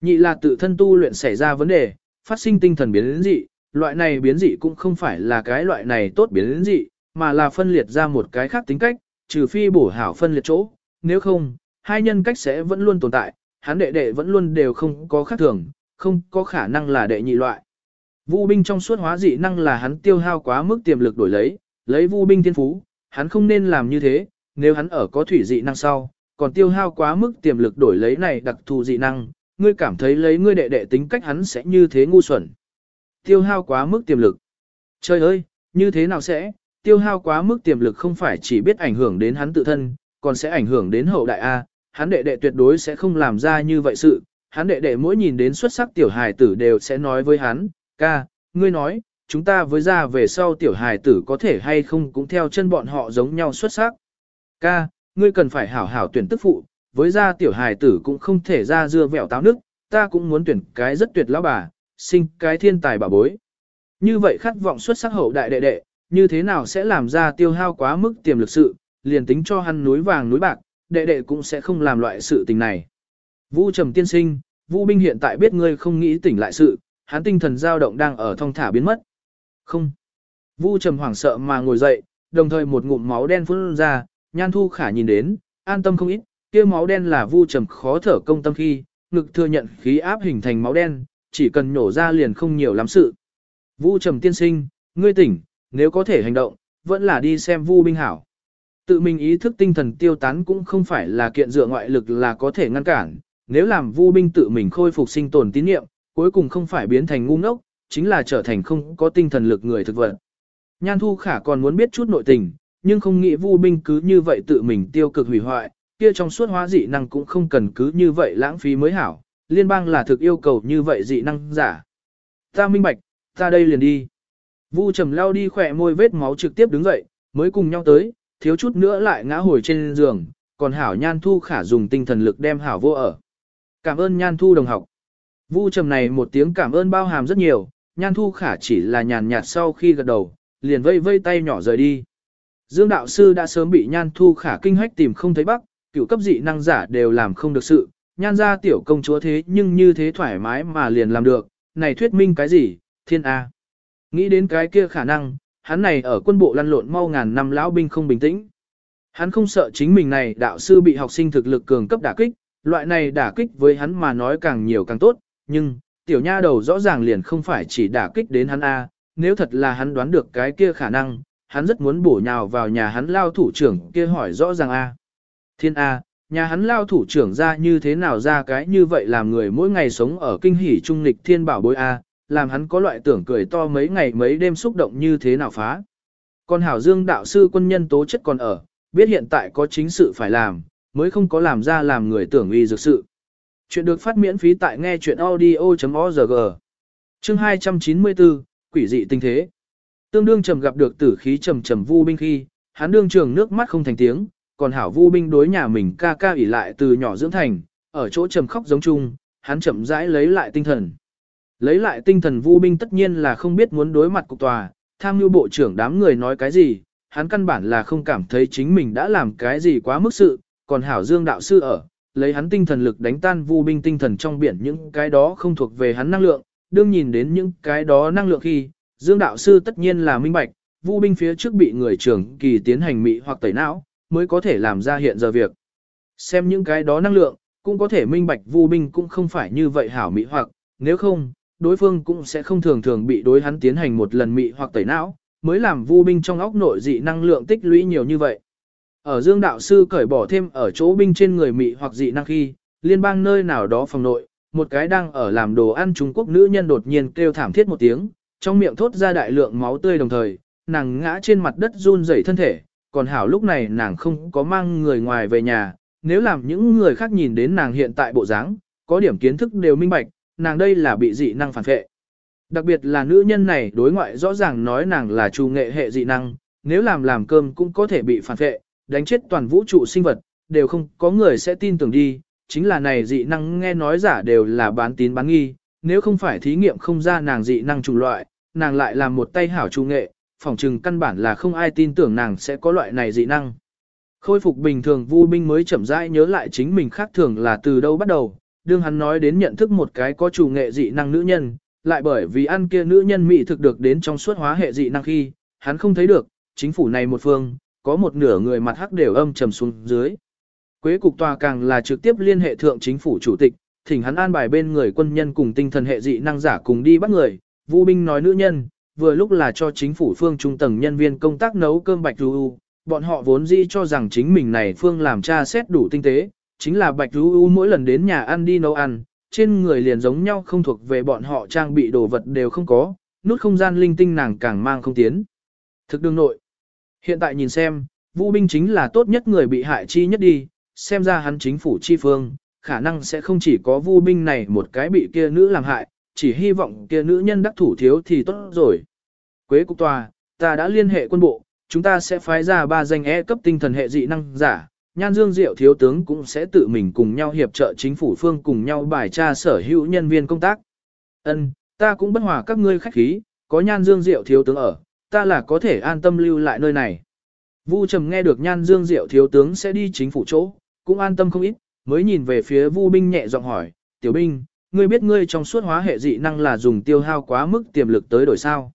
S1: Nhị là tự thân tu luyện xảy ra vấn đề, phát sinh tinh thần biến dị, loại này biến dị cũng không phải là cái loại này tốt biến dị, mà là phân liệt ra một cái khác tính cách, trừ phi bổ hảo phân liệt chỗ, nếu không, hai nhân cách sẽ vẫn luôn tồn tại, hắn đệ đệ vẫn luôn đều không có khác thường, không có khả năng là đệ nhị loại. Vu binh trong suốt hóa dị năng là hắn tiêu hao quá mức tiềm lực đổi lấy, lấy vu binh thiên phú, hắn không nên làm như thế, nếu hắn ở có thủy dị năng sau, còn tiêu hao quá mức tiềm lực đổi lấy này đặc thù dị năng, ngươi cảm thấy lấy ngươi đệ đệ tính cách hắn sẽ như thế ngu xuẩn. Tiêu hao quá mức tiềm lực. Trời ơi, như thế nào sẽ, tiêu hao quá mức tiềm lực không phải chỉ biết ảnh hưởng đến hắn tự thân, còn sẽ ảnh hưởng đến hậu đại A, hắn đệ đệ tuyệt đối sẽ không làm ra như vậy sự, hắn đệ đệ mỗi nhìn đến xuất sắc tiểu hài tử đều sẽ nói với hắn, ca, ngươi nói, chúng ta với ra về sau tiểu hài tử có thể hay không cũng theo chân bọn họ giống nhau xuất sắc. Ca, ngươi cần phải hảo hảo tuyển tức phụ, với ra tiểu hài tử cũng không thể ra dưa vẹo táo nước, ta cũng muốn tuyển cái rất tuyệt lão bà, sinh cái thiên tài bà bối. Như vậy khát vọng xuất sắc hậu đại đệ đệ, như thế nào sẽ làm ra tiêu hao quá mức tiềm lực sự, liền tính cho hắn núi vàng núi bạc, đệ đệ cũng sẽ không làm loại sự tình này. Vu Trầm tiên sinh, Vu binh hiện tại biết ngươi không nghĩ tỉnh lại sự, hắn tinh thần dao động đang ở thong thả biến mất. Không. Vu Trầm hoảng sợ mà ngồi dậy, đồng thời một ngụm máu đen phun ra, Nhan Thu Khả nhìn đến, an tâm không ít, kia máu đen là Vu Trầm khó thở công tâm khi, ngực thừa nhận khí áp hình thành máu đen, chỉ cần nhổ ra liền không nhiều lắm sự. Vu Trầm tiên sinh, ngươi tỉnh, nếu có thể hành động, vẫn là đi xem Vu binh hảo. Tự mình ý thức tinh thần tiêu tán cũng không phải là kiện dựa ngoại lực là có thể ngăn cản, nếu làm Vu binh tự mình khôi phục sinh tồn tín niệm, cuối cùng không phải biến thành ngu ngốc, chính là trở thành không có tinh thần lực người thực vật. Nhan Thu Khả còn muốn biết chút nội tình, nhưng không nghĩ Vu binh cứ như vậy tự mình tiêu cực hủy hoại, kia trong suốt hóa dị năng cũng không cần cứ như vậy lãng phí mới hảo, liên bang là thực yêu cầu như vậy dị năng giả. Ta minh bạch, ta đây liền đi. Vu trầm lao đi khỏe môi vết máu trực tiếp đứng dậy, mới cùng nhau tới, thiếu chút nữa lại ngã hồi trên giường, còn hảo nhan thu khả dùng tinh thần lực đem hảo vô ở. Cảm ơn nhan thu đồng học. Vu trầm này một tiếng cảm ơn bao hàm rất nhiều, nhan thu khả chỉ là nhàn nhạt sau khi gật đầu, liền vây vây tay nhỏ rời đi. Dương đạo sư đã sớm bị nhan thu khả kinh hách tìm không thấy bắc, cựu cấp dị năng giả đều làm không được sự, nhan ra tiểu công chúa thế nhưng như thế thoải mái mà liền làm được, này thuyết minh cái gì, thiên A. Nghĩ đến cái kia khả năng, hắn này ở quân bộ lăn lộn mau ngàn năm lão binh không bình tĩnh. Hắn không sợ chính mình này đạo sư bị học sinh thực lực cường cấp đả kích, loại này đả kích với hắn mà nói càng nhiều càng tốt, nhưng, tiểu nha đầu rõ ràng liền không phải chỉ đả kích đến hắn A, nếu thật là hắn đoán được cái kia khả năng, hắn rất muốn bổ nhào vào nhà hắn lao thủ trưởng kia hỏi rõ ràng A. Thiên A, nhà hắn lao thủ trưởng ra như thế nào ra cái như vậy làm người mỗi ngày sống ở kinh hỉ trung lịch thiên bảo bối A, làm hắn có loại tưởng cười to mấy ngày mấy đêm xúc động như thế nào phá. Còn Hảo Dương đạo sư quân nhân tố chất còn ở, biết hiện tại có chính sự phải làm, mới không có làm ra làm người tưởng uy dược sự. Chuyện được phát miễn phí tại nghe chuyện audio.org. Chương 294, quỷ dị tinh thế. Tương đương trầm gặp được tử khí trầm trầm vu binh khi, hắn đương trường nước mắt không thành tiếng, còn hảo vu binh đối nhà mình ca ca ỉ lại từ nhỏ dưỡng thành, ở chỗ trầm khóc giống chung, hắn chậm rãi lấy lại tinh thần. Lấy lại tinh thần vu binh tất nhiên là không biết muốn đối mặt cục tòa, tham mưu bộ trưởng đám người nói cái gì, hắn căn bản là không cảm thấy chính mình đã làm cái gì quá mức sự, còn hảo dương đạo sư ở, lấy hắn tinh thần lực đánh tan vu binh tinh thần trong biển những cái đó không thuộc về hắn năng lượng, đương nhìn đến những cái đó năng lượng khi, dương đạo sư tất nhiên là minh bạch, vu binh phía trước bị người trưởng kỳ tiến hành mị hoặc tẩy não, mới có thể làm ra hiện giờ việc. Xem những cái đó năng lượng, cũng có thể minh bạch vu binh cũng không phải như vậy hảo mị hoặc, nếu không, đối phương cũng sẽ không thường thường bị đối hắn tiến hành một lần mị hoặc tẩy não, mới làm vu binh trong óc nội dị năng lượng tích lũy nhiều như vậy. Ở Dương đạo sư cởi bỏ thêm ở chỗ binh trên người mị hoặc dị năng khi, liên bang nơi nào đó phòng nội, một cái đang ở làm đồ ăn Trung Quốc nữ nhân đột nhiên kêu thảm thiết một tiếng, trong miệng thốt ra đại lượng máu tươi đồng thời, nàng ngã trên mặt đất run rẩy thân thể, còn hảo lúc này nàng không có mang người ngoài về nhà, nếu làm những người khác nhìn đến nàng hiện tại bộ dáng, có điểm kiến thức đều minh bạch, nàng đây là bị dị năng phản phệ. Đặc biệt là nữ nhân này đối ngoại rõ ràng nói nàng là trù nghệ hệ dị năng, nếu làm làm cơm cũng có thể bị phản phệ, đánh chết toàn vũ trụ sinh vật, đều không có người sẽ tin tưởng đi, chính là này dị năng nghe nói giả đều là bán tín bán nghi, nếu không phải thí nghiệm không ra nàng dị năng chủng loại, nàng lại làm một tay hảo trù nghệ, phỏng chừng căn bản là không ai tin tưởng nàng sẽ có loại này dị năng. Khôi phục bình thường Vu Binh mới chậm rãi nhớ lại chính mình khác thường là từ đâu bắt đầu, đương hắn nói đến nhận thức một cái có chủ nghệ dị năng nữ nhân, lại bởi vì ăn kia nữ nhân mỹ thực được đến trong suốt hóa hệ dị năng khi, hắn không thấy được, chính phủ này một phương, có một nửa người mặt hắc đều âm trầm xuống dưới. Quế cục tòa càng là trực tiếp liên hệ thượng chính phủ chủ tịch, thỉnh hắn an bài bên người quân nhân cùng tinh thần hệ dị năng giả cùng đi bắt người, Vu binh nói nữ nhân, vừa lúc là cho chính phủ phương trung tầng nhân viên công tác nấu cơm bạch ru bọn họ vốn dĩ cho rằng chính mình này phương làm cha xét đủ tinh tế, chính là bạch ru mỗi lần đến nhà ăn đi nấu ăn, trên người liền giống nhau không thuộc về bọn họ trang bị đồ vật đều không có, nút không gian linh tinh nàng càng mang không tiến. Thực đương nội, hiện tại nhìn xem, Vũ binh chính là tốt nhất người bị hại chi nhất đi, xem ra hắn chính phủ chi phương, khả năng sẽ không chỉ có Vu binh này một cái bị kia nữ làm hại, chỉ hy vọng kia nữ nhân đắc thủ thiếu thì tốt rồi. Quế cục tòa, ta đã liên hệ quân bộ, chúng ta sẽ phái ra ba danh E cấp tinh thần hệ dị năng giả, Nhan Dương Diệu thiếu tướng cũng sẽ tự mình cùng nhau hiệp trợ chính phủ phương cùng nhau bài tra sở hữu nhân viên công tác. Ân, ta cũng bất hòa các ngươi khách khí, có Nhan Dương Diệu thiếu tướng ở, ta là có thể an tâm lưu lại nơi này. Vu Trầm nghe được Nhan Dương Diệu thiếu tướng sẽ đi chính phủ chỗ, cũng an tâm không ít, mới nhìn về phía Vu binh nhẹ giọng hỏi, "Tiểu binh, ngươi biết ngươi trong suốt hóa hệ dị năng là dùng tiêu hao quá mức tiềm lực tới đổi sao?"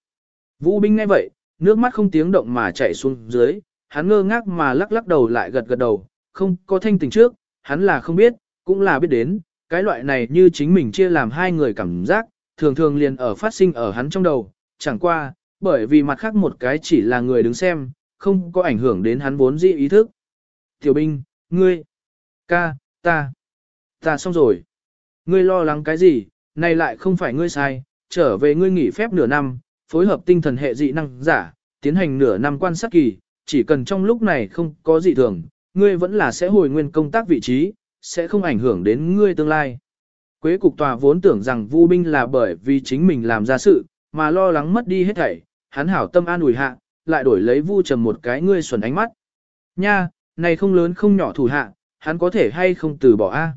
S1: Vu binh nghe vậy, nước mắt không tiếng động mà chảy xuống dưới, hắn ngơ ngác mà lắc lắc đầu lại gật gật đầu, không có thanh tình trước, hắn là không biết, cũng là biết đến, cái loại này như chính mình chia làm hai người cảm giác, thường thường liền ở phát sinh ở hắn trong đầu, chẳng qua, bởi vì mặt khác một cái chỉ là người đứng xem, không có ảnh hưởng đến hắn vốn dĩ ý thức. Tiểu binh, ngươi, ca, ta, ta xong rồi. Ngươi lo lắng cái gì, này lại không phải ngươi sai, trở về ngươi nghỉ phép nửa năm, phối hợp tinh thần hệ dị năng giả, tiến hành nửa năm quan sát kỳ, chỉ cần trong lúc này không có dị thường, ngươi vẫn là sẽ hồi nguyên công tác vị trí, sẽ không ảnh hưởng đến ngươi tương lai. Quế cục tòa vốn tưởng rằng Vu binh là bởi vì chính mình làm ra sự, mà lo lắng mất đi hết thảy, hắn hảo tâm an ủi hạ, lại đổi lấy Vu trầm một cái ngươi xuẩn ánh mắt. Nha, này không lớn không nhỏ thủ hạ, hắn có thể hay không từ bỏ a?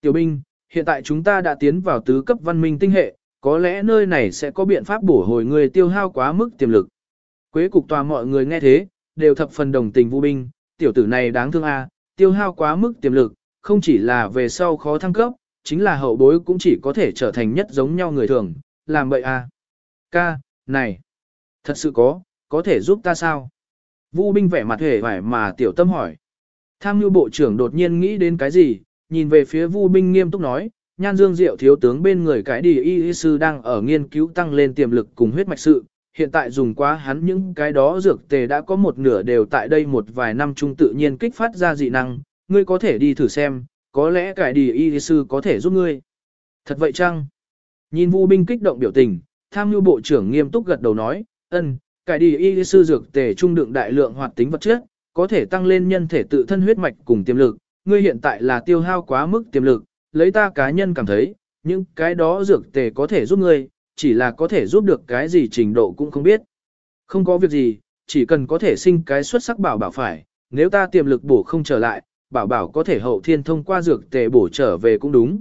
S1: Tiểu binh, hiện tại chúng ta đã tiến vào tứ cấp văn minh tinh hệ, có lẽ nơi này sẽ có biện pháp bổ hồi người tiêu hao quá mức tiềm lực. Quế cục tòa mọi người nghe thế, đều thập phần đồng tình Vu binh, tiểu tử này đáng thương a, tiêu hao quá mức tiềm lực, không chỉ là về sau khó thăng cấp, chính là hậu bối cũng chỉ có thể trở thành nhất giống nhau người thường, làm vậy a. À. Ca, này, thật sự có, có thể giúp ta sao? Vu binh vẻ mặt hề vải mà tiểu tâm hỏi. Tham mưu bộ trưởng đột nhiên nghĩ đến cái gì, nhìn về phía Vu binh nghiêm túc nói, Nhan Dương Diệu thiếu tướng bên người cái đi y sư đang ở nghiên cứu tăng lên tiềm lực cùng huyết mạch sự, hiện tại dùng quá hắn những cái đó dược tề đã có một nửa đều tại đây một vài năm trung tự nhiên kích phát ra dị năng, ngươi có thể đi thử xem, có lẽ cái đi y sư có thể giúp ngươi. Thật vậy chăng? Nhìn Vu binh kích động biểu tình, tham mưu bộ trưởng nghiêm túc gật đầu nói, ân, cái đi y sư dược tề trung đựng đại lượng hoạt tính vật chất, có thể tăng lên nhân thể tự thân huyết mạch cùng tiềm lực, ngươi hiện tại là tiêu hao quá mức tiềm lực, lấy ta cá nhân cảm thấy, những cái đó dược tề có thể giúp ngươi, chỉ là có thể giúp được cái gì trình độ cũng không biết. Không có việc gì, chỉ cần có thể sinh cái xuất sắc bảo bảo phải, nếu ta tiềm lực bổ không trở lại, bảo bảo có thể hậu thiên thông qua dược tề bổ trở về cũng đúng.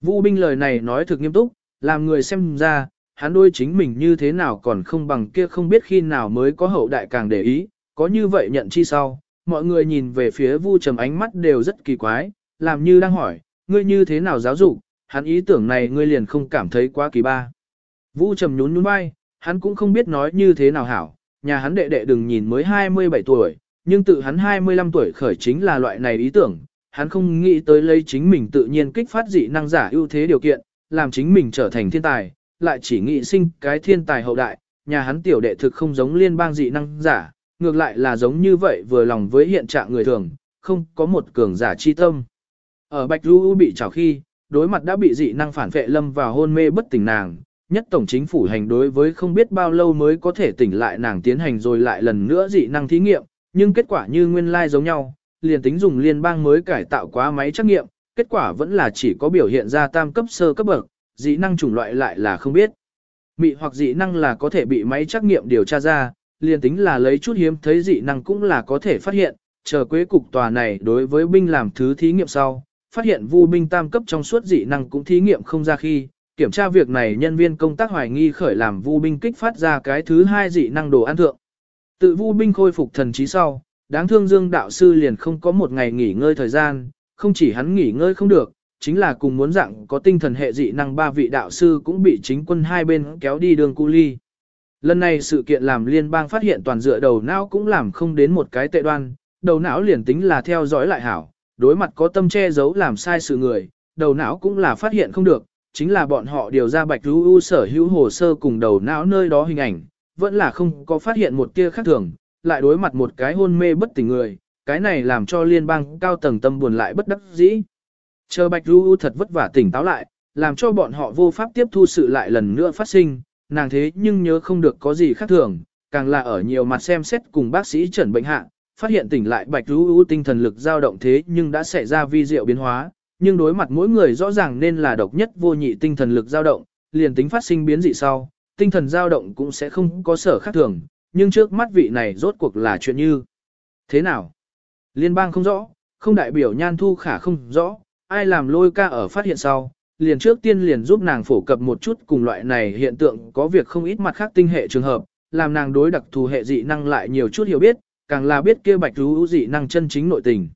S1: Vũ binh lời này nói thực nghiêm túc, làm người xem ra, hắn đôi chính mình như thế nào còn không bằng kia không biết khi nào mới có hậu đại càng để ý, có như vậy nhận chi sau, mọi người nhìn về phía Vu Trầm ánh mắt đều rất kỳ quái, làm như đang hỏi, ngươi như thế nào giáo dục, hắn ý tưởng này ngươi liền không cảm thấy quá kỳ ba. Vu Trầm nhún nhún vai, hắn cũng không biết nói như thế nào hảo, nhà hắn đệ đệ đừng nhìn mới 27 tuổi, nhưng tự hắn 25 tuổi khởi chính là loại này ý tưởng, hắn không nghĩ tới lấy chính mình tự nhiên kích phát dị năng giả ưu thế điều kiện, làm chính mình trở thành thiên tài, lại chỉ nghĩ sinh cái thiên tài hậu đại, nhà hắn tiểu đệ thực không giống liên bang dị năng giả, ngược lại là giống như vậy vừa lòng với hiện trạng người thường, không có một cường giả chi tâm. Ở Bạch Lưu bị trào khi, đối mặt đã bị dị năng phản vệ lâm vào hôn mê bất tỉnh nàng, nhất tổng chính phủ hành đối với không biết bao lâu mới có thể tỉnh lại nàng tiến hành rồi lại lần nữa dị năng thí nghiệm, nhưng kết quả như nguyên lai like giống nhau, liền tính dùng liên bang mới cải tạo quá máy trắc nghiệm, kết quả vẫn là chỉ có biểu hiện ra tam cấp sơ cấp bậc, dị năng chủng loại lại là không biết. Mị hoặc dị năng là có thể bị máy trắc nghiệm điều tra ra, liền tính là lấy chút hiếm thấy dị năng cũng là có thể phát hiện, chờ quế cục tòa này đối với binh làm thứ thí nghiệm sau, phát hiện vu binh tam cấp trong suốt dị năng cũng thí nghiệm không ra khi, kiểm tra việc này nhân viên công tác hoài nghi khởi làm vu binh kích phát ra cái thứ hai dị năng đồ ăn thượng. Tự vu binh khôi phục thần trí sau, đáng thương dương đạo sư liền không có một ngày nghỉ ngơi thời gian, không chỉ hắn nghỉ ngơi không được, chính là cùng muốn dạng có tinh thần hệ dị năng ba vị đạo sư cũng bị chính quân hai bên kéo đi đường cu ly. Lần này sự kiện làm liên bang phát hiện toàn dựa đầu não cũng làm không đến một cái tệ đoan, đầu não liền tính là theo dõi lại hảo, đối mặt có tâm che giấu làm sai sự người, đầu não cũng là phát hiện không được, chính là bọn họ điều ra bạch lưu sở hữu hồ sơ cùng đầu não nơi đó hình ảnh, vẫn là không có phát hiện một tia khác thường, lại đối mặt một cái hôn mê bất tỉnh người, cái này làm cho liên bang cao tầng tâm buồn lại bất đắc dĩ. Chờ bạch lưu thật vất vả tỉnh táo lại, làm cho bọn họ vô pháp tiếp thu sự lại lần nữa phát sinh, nàng thế nhưng nhớ không được có gì khác thường, càng là ở nhiều mặt xem xét cùng bác sĩ trần bệnh hạ, phát hiện tỉnh lại bạch rú ưu tinh thần lực dao động thế nhưng đã xảy ra vi diệu biến hóa, nhưng đối mặt mỗi người rõ ràng nên là độc nhất vô nhị tinh thần lực dao động, liền tính phát sinh biến dị sau, tinh thần dao động cũng sẽ không có sở khác thường, nhưng trước mắt vị này rốt cuộc là chuyện như thế nào? Liên bang không rõ, không đại biểu nhan thu khả không rõ, ai làm lôi ca ở phát hiện sau, liền trước tiên liền giúp nàng phổ cập một chút cùng loại này hiện tượng có việc không ít mặt khác tinh hệ trường hợp, làm nàng đối đặc thù hệ dị năng lại nhiều chút hiểu biết, càng là biết kia bạch rú dị năng chân chính nội tình.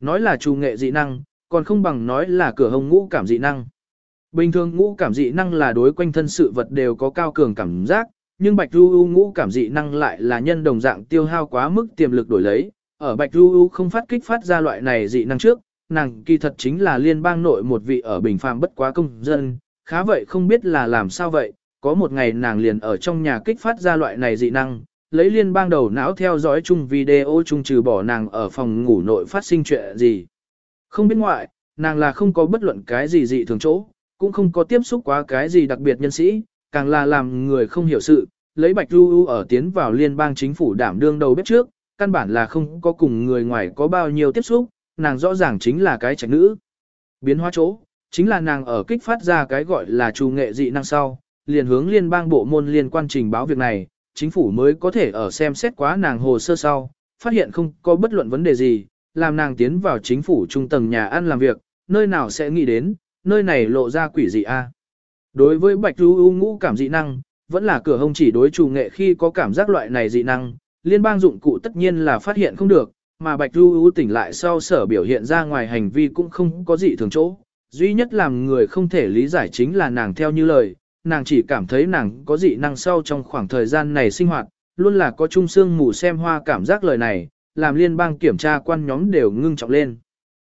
S1: Nói là trù nghệ dị năng, còn không bằng nói là cửa hồng ngũ cảm dị năng. Bình thường ngũ cảm dị năng là đối quanh thân sự vật đều có cao cường cảm giác, nhưng bạch ru ngũ cảm dị năng lại là nhân đồng dạng tiêu hao quá mức tiềm lực đổi lấy. Ở bạch ru không phát kích phát ra loại này dị năng trước, nàng kỳ thật chính là liên bang nội một vị ở bình phàm bất quá công dân, khá vậy không biết là làm sao vậy, có một ngày nàng liền ở trong nhà kích phát ra loại này dị năng, lấy liên bang đầu não theo dõi chung video chung trừ bỏ nàng ở phòng ngủ nội phát sinh chuyện gì. Không biết ngoại, nàng là không có bất luận cái gì dị thường chỗ, cũng không có tiếp xúc quá cái gì đặc biệt nhân sĩ, càng là làm người không hiểu sự, lấy Bạch Du U ở tiến vào liên bang chính phủ đảm đương đầu bếp trước, căn bản là không có cùng người ngoài có bao nhiêu tiếp xúc, nàng rõ ràng chính là cái trạch nữ. Biến hóa chỗ, chính là nàng ở kích phát ra cái gọi là trù nghệ dị năng sau, liền hướng liên bang bộ môn liên quan trình báo việc này, chính phủ mới có thể ở xem xét quá nàng hồ sơ sau, phát hiện không có bất luận vấn đề gì, làm nàng tiến vào chính phủ trung tầng nhà ăn làm việc, nơi nào sẽ nghĩ đến, nơi này lộ ra quỷ dị a. Đối với bạch lưu u ngũ cảm dị năng, vẫn là cửa hông chỉ đối trù nghệ khi có cảm giác loại này dị năng, liên bang dụng cụ tất nhiên là phát hiện không được, mà Bạch Du U tỉnh lại sau sở biểu hiện ra ngoài hành vi cũng không có gì thường chỗ. Duy nhất làm người không thể lý giải chính là nàng theo như lời, nàng chỉ cảm thấy nàng có dị năng sau trong khoảng thời gian này sinh hoạt, luôn là có trung xương mù xem hoa cảm giác lời này, làm liên bang kiểm tra quan nhóm đều ngưng trọng lên.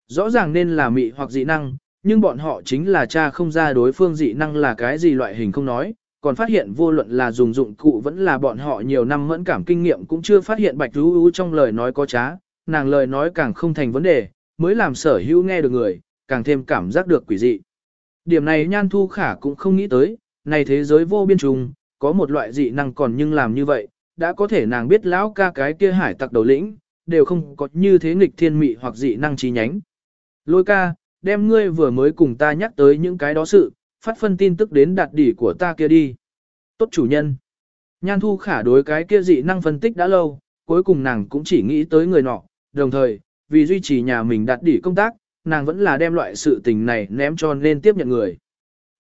S1: Rõ ràng nên là mị hoặc dị năng, nhưng bọn họ chính là cha không ra đối phương dị năng là cái gì loại hình không nói, còn phát hiện vô luận là dùng dụng cụ vẫn là bọn họ nhiều năm mẫn cảm kinh nghiệm cũng chưa phát hiện bạch rú trong lời nói có trá, nàng lời nói càng không thành vấn đề, mới làm sở hữu nghe được người, càng thêm cảm giác được quỷ dị. Điểm này nhan thu khả cũng không nghĩ tới, này thế giới vô biên trùng, có một loại dị năng còn nhưng làm như vậy, đã có thể nàng biết lão ca cái kia hải tặc đầu lĩnh, đều không có như thế nghịch thiên mị hoặc dị năng trí nhánh. Lôi ca, đem ngươi vừa mới cùng ta nhắc tới những cái đó sự, phát phân tin tức đến đạt đỉ của ta kia đi. Tốt chủ nhân. Nhan thu khả đối cái kia dị năng phân tích đã lâu, cuối cùng nàng cũng chỉ nghĩ tới người nọ, đồng thời, vì duy trì nhà mình đạt đỉ công tác, nàng vẫn là đem loại sự tình này ném cho nên tiếp nhận người.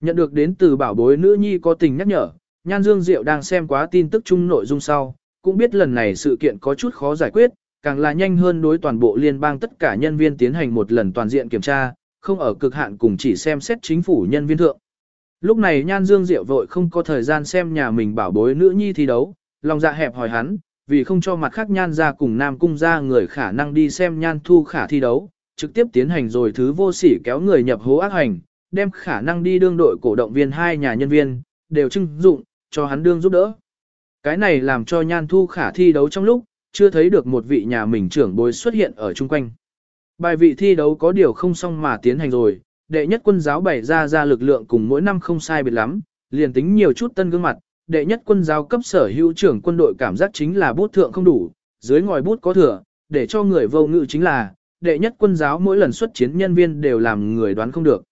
S1: Nhận được đến từ bảo bối nữ nhi có tình nhắc nhở, Nhan Dương Diệu đang xem quá tin tức chung nội dung sau, cũng biết lần này sự kiện có chút khó giải quyết, càng là nhanh hơn đối toàn bộ liên bang tất cả nhân viên tiến hành một lần toàn diện kiểm tra, không ở cực hạn cùng chỉ xem xét chính phủ nhân viên thượng. Lúc này Nhan Dương Diệu vội không có thời gian xem nhà mình bảo bối nữ nhi thi đấu, lòng dạ hẹp hỏi hắn, vì không cho mặt khác Nhan ra cùng Nam Cung ra người khả năng đi xem Nhan Thu khả thi đấu, trực tiếp tiến hành rồi thứ vô sỉ kéo người nhập hố ác hành, đem khả năng đi đương đội cổ động viên hai nhà nhân viên, đều trưng dụng, cho hắn đương giúp đỡ. Cái này làm cho Nhan Thu khả thi đấu trong lúc, chưa thấy được một vị nhà mình trưởng bối xuất hiện ở chung quanh. Bài vị thi đấu có điều không xong mà tiến hành rồi, đệ nhất quân giáo bày ra ra lực lượng cùng mỗi năm không sai biệt lắm, liền tính nhiều chút tân gương mặt, đệ nhất quân giáo cấp sở hữu trưởng quân đội cảm giác chính là bút thượng không đủ, dưới ngòi bút có thừa, để cho người vô ngự chính là, đệ nhất quân giáo mỗi lần xuất chiến nhân viên đều làm người đoán không được.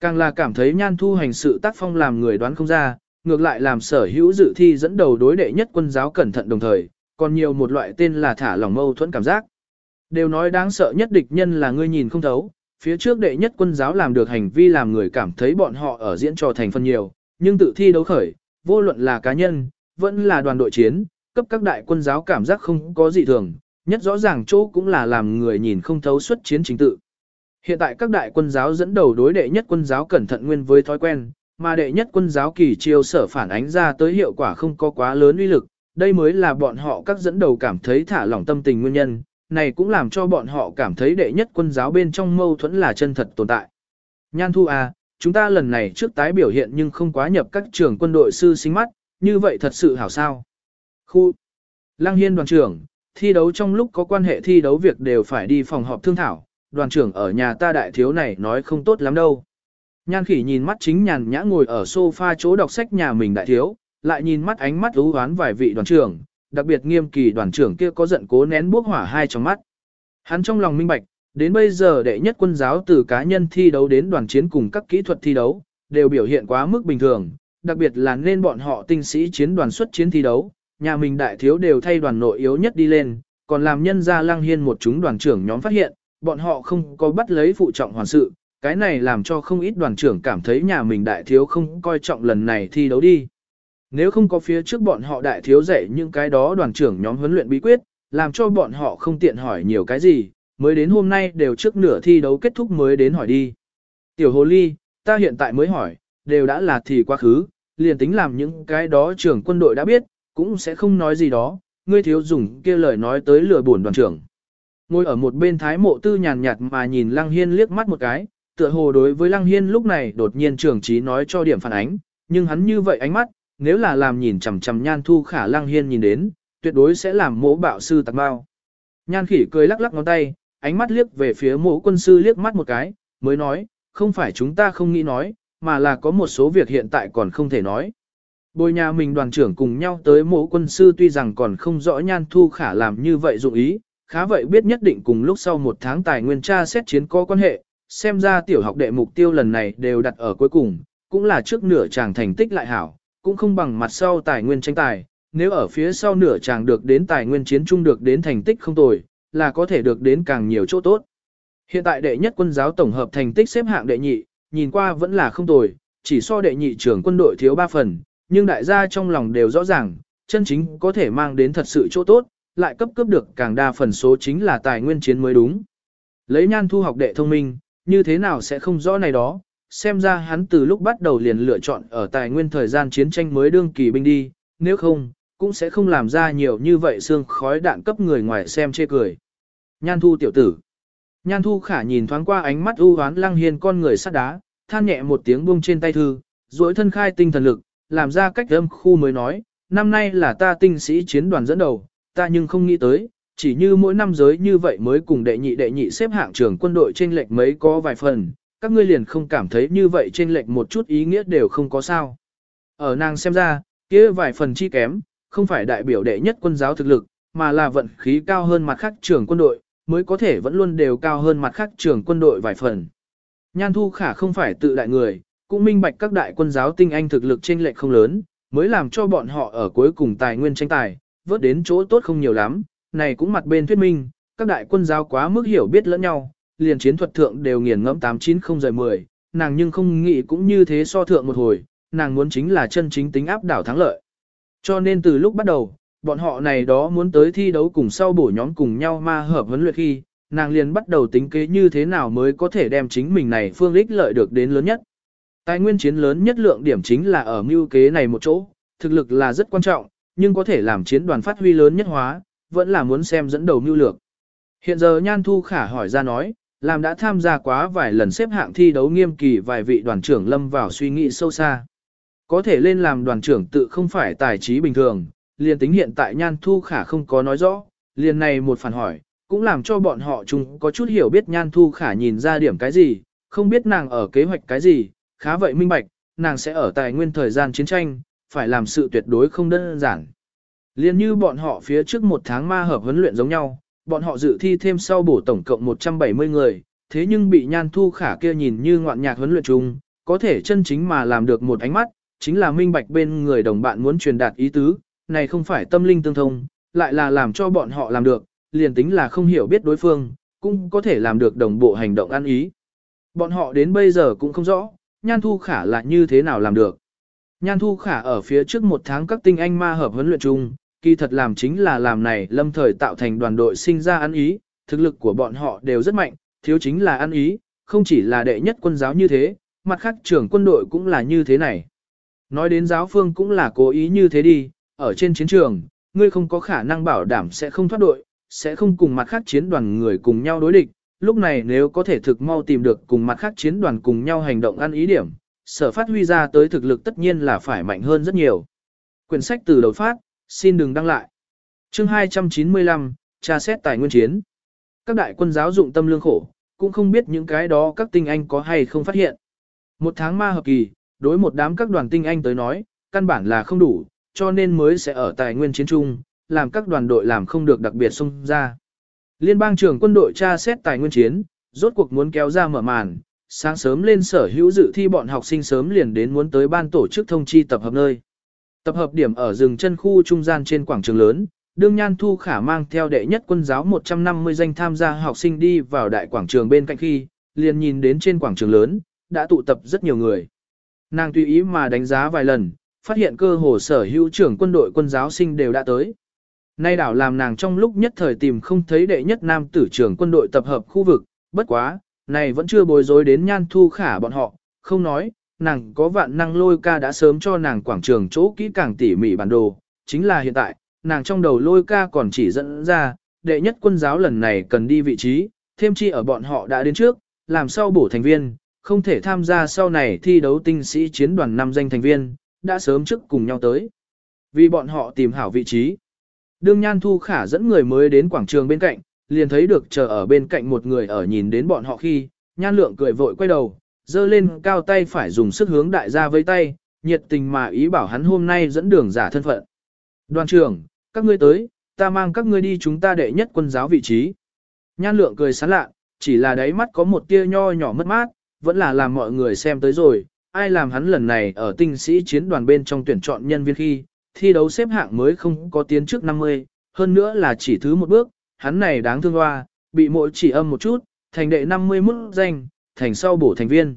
S1: Càng là cảm thấy nhan thu hành sự tác phong làm người đoán không ra, ngược lại làm sở hữu dự thi dẫn đầu đối đệ nhất quân giáo cẩn thận đồng thời, còn nhiều một loại tên là thả lỏng mâu thuẫn cảm giác. Đều nói đáng sợ nhất địch nhân là ngươi nhìn không thấu, phía trước đệ nhất quân giáo làm được hành vi làm người cảm thấy bọn họ ở diễn trò thành phần nhiều, nhưng tự thi đấu khởi, vô luận là cá nhân, vẫn là đoàn đội chiến, cấp các đại quân giáo cảm giác không có gì thường, nhất rõ ràng chỗ cũng là làm người nhìn không thấu xuất chiến chính tự. Hiện tại các đại quân giáo dẫn đầu đối đệ nhất quân giáo cẩn thận nguyên với thói quen, mà đệ nhất quân giáo kỳ chiêu sở phản ánh ra tới hiệu quả không có quá lớn uy lực, đây mới là bọn họ các dẫn đầu cảm thấy thả lỏng tâm tình nguyên nhân, này cũng làm cho bọn họ cảm thấy đệ nhất quân giáo bên trong mâu thuẫn là chân thật tồn tại. Nhan Thu à, chúng ta lần này trước tái biểu hiện nhưng không quá nhập các trường quân đội sư sinh mắt, như vậy thật sự hảo sao. Khu Lăng Hiên đoàn trưởng, thi đấu trong lúc có quan hệ thi đấu việc đều phải đi phòng họp thương thảo, đoàn trưởng ở nhà ta đại thiếu này nói không tốt lắm đâu. Nhan khỉ nhìn mắt chính nhàn nhã ngồi ở sofa chỗ đọc sách nhà mình đại thiếu, lại nhìn mắt ánh mắt ú hoán vài vị đoàn trưởng, đặc biệt nghiêm kỳ đoàn trưởng kia có giận cố nén bước hỏa hai trong mắt. Hắn trong lòng minh bạch, đến bây giờ đệ nhất quân giáo từ cá nhân thi đấu đến đoàn chiến cùng các kỹ thuật thi đấu, đều biểu hiện quá mức bình thường, đặc biệt là nên bọn họ tinh sĩ chiến đoàn xuất chiến thi đấu, nhà mình đại thiếu đều thay đoàn nội yếu nhất đi lên, còn làm nhân ra lăng hiên một chúng đoàn trưởng nhóm phát hiện, bọn họ không có bắt lấy phụ trọng hoàn sự, cái này làm cho không ít đoàn trưởng cảm thấy nhà mình đại thiếu không coi trọng lần này thi đấu đi. Nếu không có phía trước bọn họ đại thiếu dạy những cái đó đoàn trưởng nhóm huấn luyện bí quyết, làm cho bọn họ không tiện hỏi nhiều cái gì, mới đến hôm nay đều trước nửa thi đấu kết thúc mới đến hỏi đi. Tiểu hồ ly, ta hiện tại mới hỏi, đều đã là thì quá khứ, liền tính làm những cái đó trưởng quân đội đã biết, cũng sẽ không nói gì đó, ngươi thiếu dùng kia lời nói tới lừa buồn đoàn trưởng. Ngồi ở một bên thái mộ tư nhàn nhạt mà nhìn Lăng Hiên liếc mắt một cái, tựa hồ đối với Lăng Hiên lúc này đột nhiên trưởng trí nói cho điểm phản ánh, nhưng hắn như vậy ánh mắt, nếu là làm nhìn chằm chằm nhan thu khả Lăng Hiên nhìn đến, tuyệt đối sẽ làm mỗ bạo sư tạc bao. Nhan khỉ cười lắc lắc ngón tay, ánh mắt liếc về phía mộ quân sư liếc mắt một cái, mới nói, không phải chúng ta không nghĩ nói, mà là có một số việc hiện tại còn không thể nói. Bồi nhà mình đoàn trưởng cùng nhau tới mộ quân sư tuy rằng còn không rõ nhan thu khả làm như vậy dụng ý, khá vậy biết nhất định cùng lúc sau một tháng tài nguyên tra xét chiến có quan hệ, xem ra tiểu học đệ mục tiêu lần này đều đặt ở cuối cùng, cũng là trước nửa chàng thành tích lại hảo, cũng không bằng mặt sau tài nguyên tranh tài, nếu ở phía sau nửa chàng được đến tài nguyên chiến trung được đến thành tích không tồi, là có thể được đến càng nhiều chỗ tốt. Hiện tại đệ nhất quân giáo tổng hợp thành tích xếp hạng đệ nhị, nhìn qua vẫn là không tồi, chỉ so đệ nhị trưởng quân đội thiếu 3 phần, nhưng đại gia trong lòng đều rõ ràng, chân chính có thể mang đến thật sự chỗ tốt, lại cấp cấp được càng đa phần số chính là tài nguyên chiến mới đúng. Lấy nhan thu học đệ thông minh, như thế nào sẽ không rõ này đó, xem ra hắn từ lúc bắt đầu liền lựa chọn ở tài nguyên thời gian chiến tranh mới đương kỳ binh đi, nếu không, cũng sẽ không làm ra nhiều như vậy xương khói đạn cấp người ngoài xem chê cười. Nhan thu tiểu tử. Nhan thu khả nhìn thoáng qua ánh mắt u hoán lăng hiên con người sắt đá, than nhẹ một tiếng buông trên tay thư, duỗi thân khai tinh thần lực, làm ra cách âm khu mới nói, năm nay là ta tinh sĩ chiến đoàn dẫn đầu, ta nhưng không nghĩ tới, chỉ như mỗi năm giới như vậy mới cùng đệ nhị đệ nhị xếp hạng trưởng quân đội trên lệch mấy có vài phần, các ngươi liền không cảm thấy như vậy trên lệch một chút ý nghĩa đều không có sao. Ở nàng xem ra, kia vài phần chi kém, không phải đại biểu đệ nhất quân giáo thực lực, mà là vận khí cao hơn mặt khác trưởng quân đội, mới có thể vẫn luôn đều cao hơn mặt khác trưởng quân đội vài phần. Nhan Thu Khả không phải tự đại người, cũng minh bạch các đại quân giáo tinh anh thực lực trên lệch không lớn, mới làm cho bọn họ ở cuối cùng tài nguyên tranh tài, vớt đến chỗ tốt không nhiều lắm, này cũng mặt bên thuyết minh, các đại quân giáo quá mức hiểu biết lẫn nhau, liền chiến thuật thượng đều nghiền ngẫm 890 rời 10, nàng nhưng không nghĩ cũng như thế so thượng một hồi, nàng muốn chính là chân chính tính áp đảo thắng lợi. Cho nên từ lúc bắt đầu, bọn họ này đó muốn tới thi đấu cùng sau bổ nhóm cùng nhau ma hợp huấn luyện khi, nàng liền bắt đầu tính kế như thế nào mới có thể đem chính mình này phương ích lợi được đến lớn nhất. Tài nguyên chiến lớn nhất lượng điểm chính là ở mưu kế này một chỗ, thực lực là rất quan trọng, nhưng có thể làm chiến đoàn phát huy lớn nhất hóa, vẫn là muốn xem dẫn đầu mưu lược. Hiện giờ Nhan Thu Khả hỏi ra nói, làm đã tham gia quá vài lần xếp hạng thi đấu nghiêm kỳ vài vị đoàn trưởng lâm vào suy nghĩ sâu xa. Có thể lên làm đoàn trưởng tự không phải tài trí bình thường, liền tính hiện tại Nhan Thu Khả không có nói rõ, liền này một phản hỏi, cũng làm cho bọn họ chung có chút hiểu biết Nhan Thu Khả nhìn ra điểm cái gì, không biết nàng ở kế hoạch cái gì, khá vậy minh bạch, nàng sẽ ở tài nguyên thời gian chiến tranh, phải làm sự tuyệt đối không đơn giản. Liên như bọn họ phía trước một tháng ma hợp huấn luyện giống nhau, bọn họ dự thi thêm sau bổ tổng cộng 170 người, thế nhưng bị nhan thu khả kia nhìn như ngoạn nhạc huấn luyện chung, có thể chân chính mà làm được một ánh mắt, chính là minh bạch bên người đồng bạn muốn truyền đạt ý tứ, này không phải tâm linh tương thông, lại là làm cho bọn họ làm được, liền tính là không hiểu biết đối phương, cũng có thể làm được đồng bộ hành động ăn ý. Bọn họ đến bây giờ cũng không rõ, Nhan Thu Khả là như thế nào làm được. Nhan Thu Khả ở phía trước một tháng các tinh anh ma hợp huấn luyện chung, kỳ thật làm chính là làm này lâm thời tạo thành đoàn đội sinh ra ăn ý, thực lực của bọn họ đều rất mạnh, thiếu chính là ăn ý, không chỉ là đệ nhất quân giáo như thế, mặt khác trưởng quân đội cũng là như thế này. Nói đến giáo phương cũng là cố ý như thế đi, ở trên chiến trường, ngươi không có khả năng bảo đảm sẽ không thoát đội, sẽ không cùng mặt khác chiến đoàn người cùng nhau đối địch, lúc này nếu có thể thực mau tìm được cùng mặt khác chiến đoàn cùng nhau hành động ăn ý điểm, sở phát huy ra tới thực lực tất nhiên là phải mạnh hơn rất nhiều. Quyển sách từ đầu phát, xin đừng đăng lại. Chương 295, tra xét tài nguyên chiến. Các đại quân giáo dụng tâm lương khổ, cũng không biết những cái đó các tinh anh có hay không phát hiện. Một tháng ma hợp kỳ, đối một đám các đoàn tinh anh tới nói, căn bản là không đủ, cho nên mới sẽ ở tài nguyên chiến trung, làm các đoàn đội làm không được đặc biệt xung ra. Liên bang trưởng quân đội tra xét tài nguyên chiến, rốt cuộc muốn kéo ra mở màn, sáng sớm lên sở hữu dự thi bọn học sinh sớm liền đến muốn tới ban tổ chức thông chi tập hợp nơi. Tập hợp điểm ở rừng chân khu trung gian trên quảng trường lớn, đương nhan thu khả mang theo đệ nhất quân giáo 150 danh tham gia học sinh đi vào đại quảng trường bên cạnh khi, liền nhìn đến trên quảng trường lớn, đã tụ tập rất nhiều người. Nàng tùy ý mà đánh giá vài lần, phát hiện cơ hồ sở hữu trưởng quân đội quân giáo sinh đều đã tới. Nay đảo làm nàng trong lúc nhất thời tìm không thấy đệ nhất nam tử trưởng quân đội tập hợp khu vực, bất quá, này vẫn chưa bối rối đến nhan thu khả bọn họ, không nói, nàng có vạn năng lôi ca đã sớm cho nàng quảng trường chỗ kỹ càng tỉ mỉ bản đồ, chính là hiện tại, nàng trong đầu lôi ca còn chỉ dẫn ra, đệ nhất quân giáo lần này cần đi vị trí, thêm chi ở bọn họ đã đến trước, làm sao bổ thành viên, không thể tham gia sau này thi đấu tinh sĩ chiến đoàn năm danh thành viên, đã sớm trước cùng nhau tới. Vì bọn họ tìm hảo vị trí. Đương Nhan Thu Khả dẫn người mới đến quảng trường bên cạnh, liền thấy được chờ ở bên cạnh một người ở nhìn đến bọn họ khi, Nhan Lượng cười vội quay đầu, dơ lên cao tay phải dùng sức hướng đại gia với tay, nhiệt tình mà ý bảo hắn hôm nay dẫn đường giả thân phận. Đoàn trưởng, các ngươi tới, ta mang các ngươi đi chúng ta đệ nhất quân giáo vị trí. Nhan Lượng cười sán lạ, chỉ là đáy mắt có một tia nho nhỏ mất mát, vẫn là làm mọi người xem tới rồi, ai làm hắn lần này ở tinh sĩ chiến đoàn bên trong tuyển chọn nhân viên khi, thi đấu xếp hạng mới không có tiến trước 50, hơn nữa là chỉ thứ một bước, hắn này đáng thương hoa, bị mỗi chỉ âm một chút, thành đệ 50 mức danh, thành sau bổ thành viên.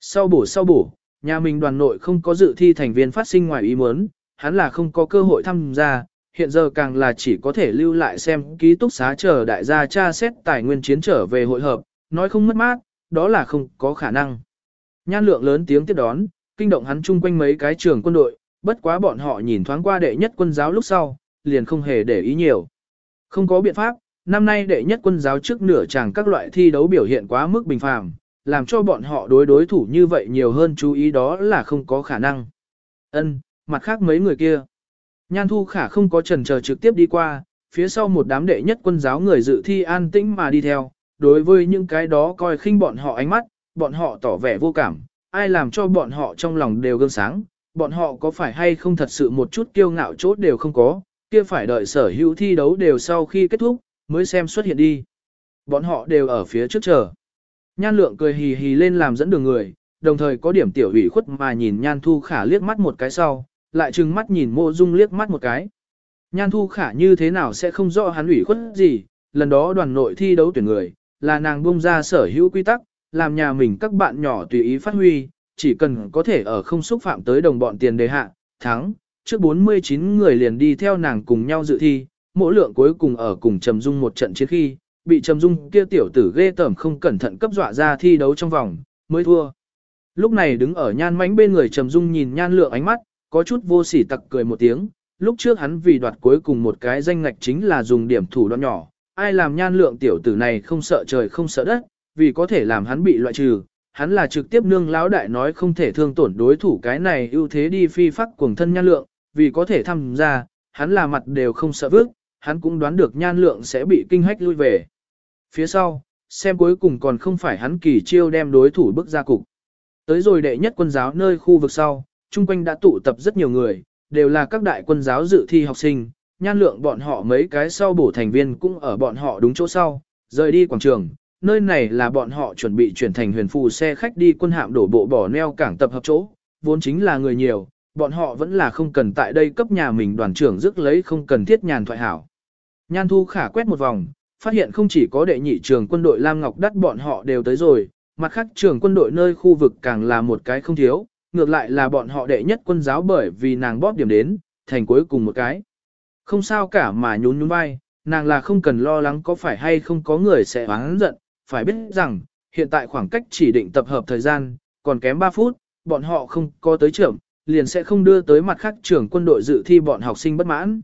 S1: Sau bổ sau bổ, nhà mình đoàn nội không có dự thi thành viên phát sinh ngoài ý muốn, hắn là không có cơ hội tham gia, hiện giờ càng là chỉ có thể lưu lại xem ký túc xá chờ đại gia tra xét tài nguyên chiến trở về hội hợp, nói không mất mát, đó là không có khả năng. Nhan lượng lớn tiếng tiếp đón, kinh động hắn chung quanh mấy cái trường quân đội, bất quá bọn họ nhìn thoáng qua đệ nhất quân giáo lúc sau, liền không hề để ý nhiều. Không có biện pháp, năm nay đệ nhất quân giáo trước nửa chàng các loại thi đấu biểu hiện quá mức bình phàm, làm cho bọn họ đối đối thủ như vậy nhiều hơn chú ý đó là không có khả năng. Ân, mặt khác mấy người kia. Nhan Thu Khả không có trần chờ trực tiếp đi qua, phía sau một đám đệ nhất quân giáo người dự thi an tĩnh mà đi theo, đối với những cái đó coi khinh bọn họ ánh mắt, bọn họ tỏ vẻ vô cảm, ai làm cho bọn họ trong lòng đều gương sáng, bọn họ có phải hay không thật sự một chút kiêu ngạo chốt đều không có, kia phải đợi sở hữu thi đấu đều sau khi kết thúc, mới xem xuất hiện đi. Bọn họ đều ở phía trước chờ. Nhan lượng cười hì hì lên làm dẫn đường người, đồng thời có điểm tiểu ủy khuất mà nhìn Nhan Thu Khả liếc mắt một cái sau, lại trừng mắt nhìn mộ dung liếc mắt một cái. Nhan Thu Khả như thế nào sẽ không rõ hắn ủy khuất gì, lần đó đoàn nội thi đấu tuyển người, là nàng bung ra sở hữu quy tắc, làm nhà mình các bạn nhỏ tùy ý phát huy, chỉ cần có thể ở không xúc phạm tới đồng bọn tiền đề hạ, thắng, trước 49 người liền đi theo nàng cùng nhau dự thi, mỗi lượng cuối cùng ở cùng Trầm Dung một trận chiến khi, bị Trầm Dung kia tiểu tử ghê tởm không cẩn thận cấp dọa ra thi đấu trong vòng, mới thua. Lúc này đứng ở nhan mánh bên người Trầm Dung nhìn nhan lượng ánh mắt, có chút vô sỉ tặc cười một tiếng, lúc trước hắn vì đoạt cuối cùng một cái danh ngạch chính là dùng điểm thủ đoạn nhỏ, ai làm nhan lượng tiểu tử này không sợ trời không sợ đất, vì có thể làm hắn bị loại trừ, hắn là trực tiếp nương lão đại nói không thể thương tổn đối thủ cái này ưu thế đi phi phắc cuồng thân nhan lượng, vì có thể tham gia, hắn là mặt đều không sợ vước, hắn cũng đoán được nhan lượng sẽ bị kinh hách lui về. Phía sau, xem cuối cùng còn không phải hắn kỳ chiêu đem đối thủ bước ra cục. Tới rồi đệ nhất quân giáo nơi khu vực sau, chung quanh đã tụ tập rất nhiều người, đều là các đại quân giáo dự thi học sinh, nhan lượng bọn họ mấy cái sau bổ thành viên cũng ở bọn họ đúng chỗ sau, rời đi quảng trường. Nơi này là bọn họ chuẩn bị chuyển thành huyền phù xe khách đi quân hạm đổ bộ bỏ neo cảng tập hợp chỗ, vốn chính là người nhiều, bọn họ vẫn là không cần tại đây cấp nhà mình đoàn trưởng rước lấy không cần thiết nhàn thoại hảo. Nhan thu khả quét một vòng, phát hiện không chỉ có đệ nhị trường quân đội Lam Ngọc Đắt bọn họ đều tới rồi, mặt khác trường quân đội nơi khu vực càng là một cái không thiếu, ngược lại là bọn họ đệ nhất quân giáo bởi vì nàng bóp điểm đến, thành cuối cùng một cái. Không sao cả mà nhún nhún vai, nàng là không cần lo lắng có phải hay không có người sẽ oán giận, phải biết rằng, hiện tại khoảng cách chỉ định tập hợp thời gian, còn kém 3 phút, bọn họ không có tới trưởng, liền sẽ không đưa tới mặt khác trưởng quân đội dự thi bọn học sinh bất mãn.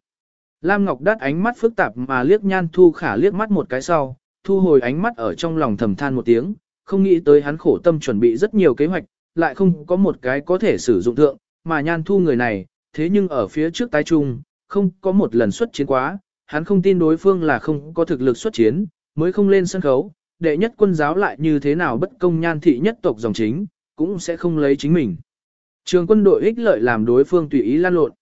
S1: Lam Ngọc đắt ánh mắt phức tạp mà liếc nhan thu khả liếc mắt một cái sau, thu hồi ánh mắt ở trong lòng thầm than một tiếng, không nghĩ tới hắn khổ tâm chuẩn bị rất nhiều kế hoạch, lại không có một cái có thể sử dụng thượng, mà nhan thu người này, thế nhưng ở phía trước tái trung, không có một lần xuất chiến quá, hắn không tin đối phương là không có thực lực xuất chiến, mới không lên sân khấu, đệ nhất quân giáo lại như thế nào bất công nhan thị nhất tộc dòng chính, cũng sẽ không lấy chính mình. Trường quân đội ích lợi làm đối phương tùy ý lan lộn.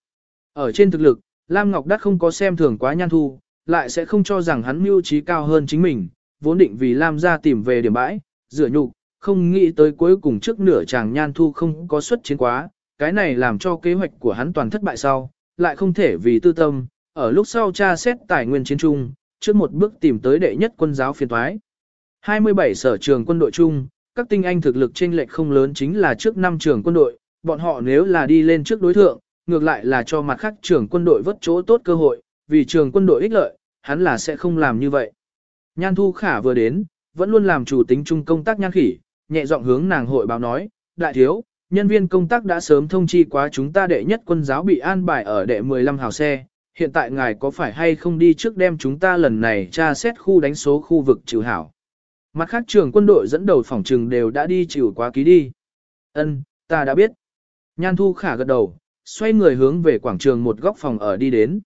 S1: Ở trên thực lực, Lam Ngọc Đắc không có xem thường quá nhan thu, lại sẽ không cho rằng hắn mưu trí cao hơn chính mình, vốn định vì Lam ra tìm về điểm bãi, rửa nhục, không nghĩ tới cuối cùng trước nửa chàng nhan thu không có xuất chiến quá, cái này làm cho kế hoạch của hắn toàn thất bại sau, lại không thể vì tư tâm, ở lúc sau tra xét tài nguyên chiến trung, trước một bước tìm tới đệ nhất quân giáo phiền thoái. 27 sở trường quân đội chung, các tinh anh thực lực trên lệch không lớn chính là trước năm trường quân đội, bọn họ nếu là đi lên trước đối thượng, ngược lại là cho mặt khác trường quân đội vất chỗ tốt cơ hội, vì trường quân đội ích lợi, hắn là sẽ không làm như vậy. Nhan Thu Khả vừa đến, vẫn luôn làm chủ tính chung công tác nhan khỉ, nhẹ giọng hướng nàng hội báo nói, đại thiếu, nhân viên công tác đã sớm thông chi quá chúng ta đệ nhất quân giáo bị an bài ở đệ 15 hào xe, hiện tại ngài có phải hay không đi trước đem chúng ta lần này tra xét khu đánh số khu vực trừ hảo. Mặt khác trường quân đội dẫn đầu phòng trừng đều đã đi chịu quá ký đi. Ân, ta đã biết. Nhan Thu Khả gật đầu, xoay người hướng về quảng trường một góc phòng ở đi đến.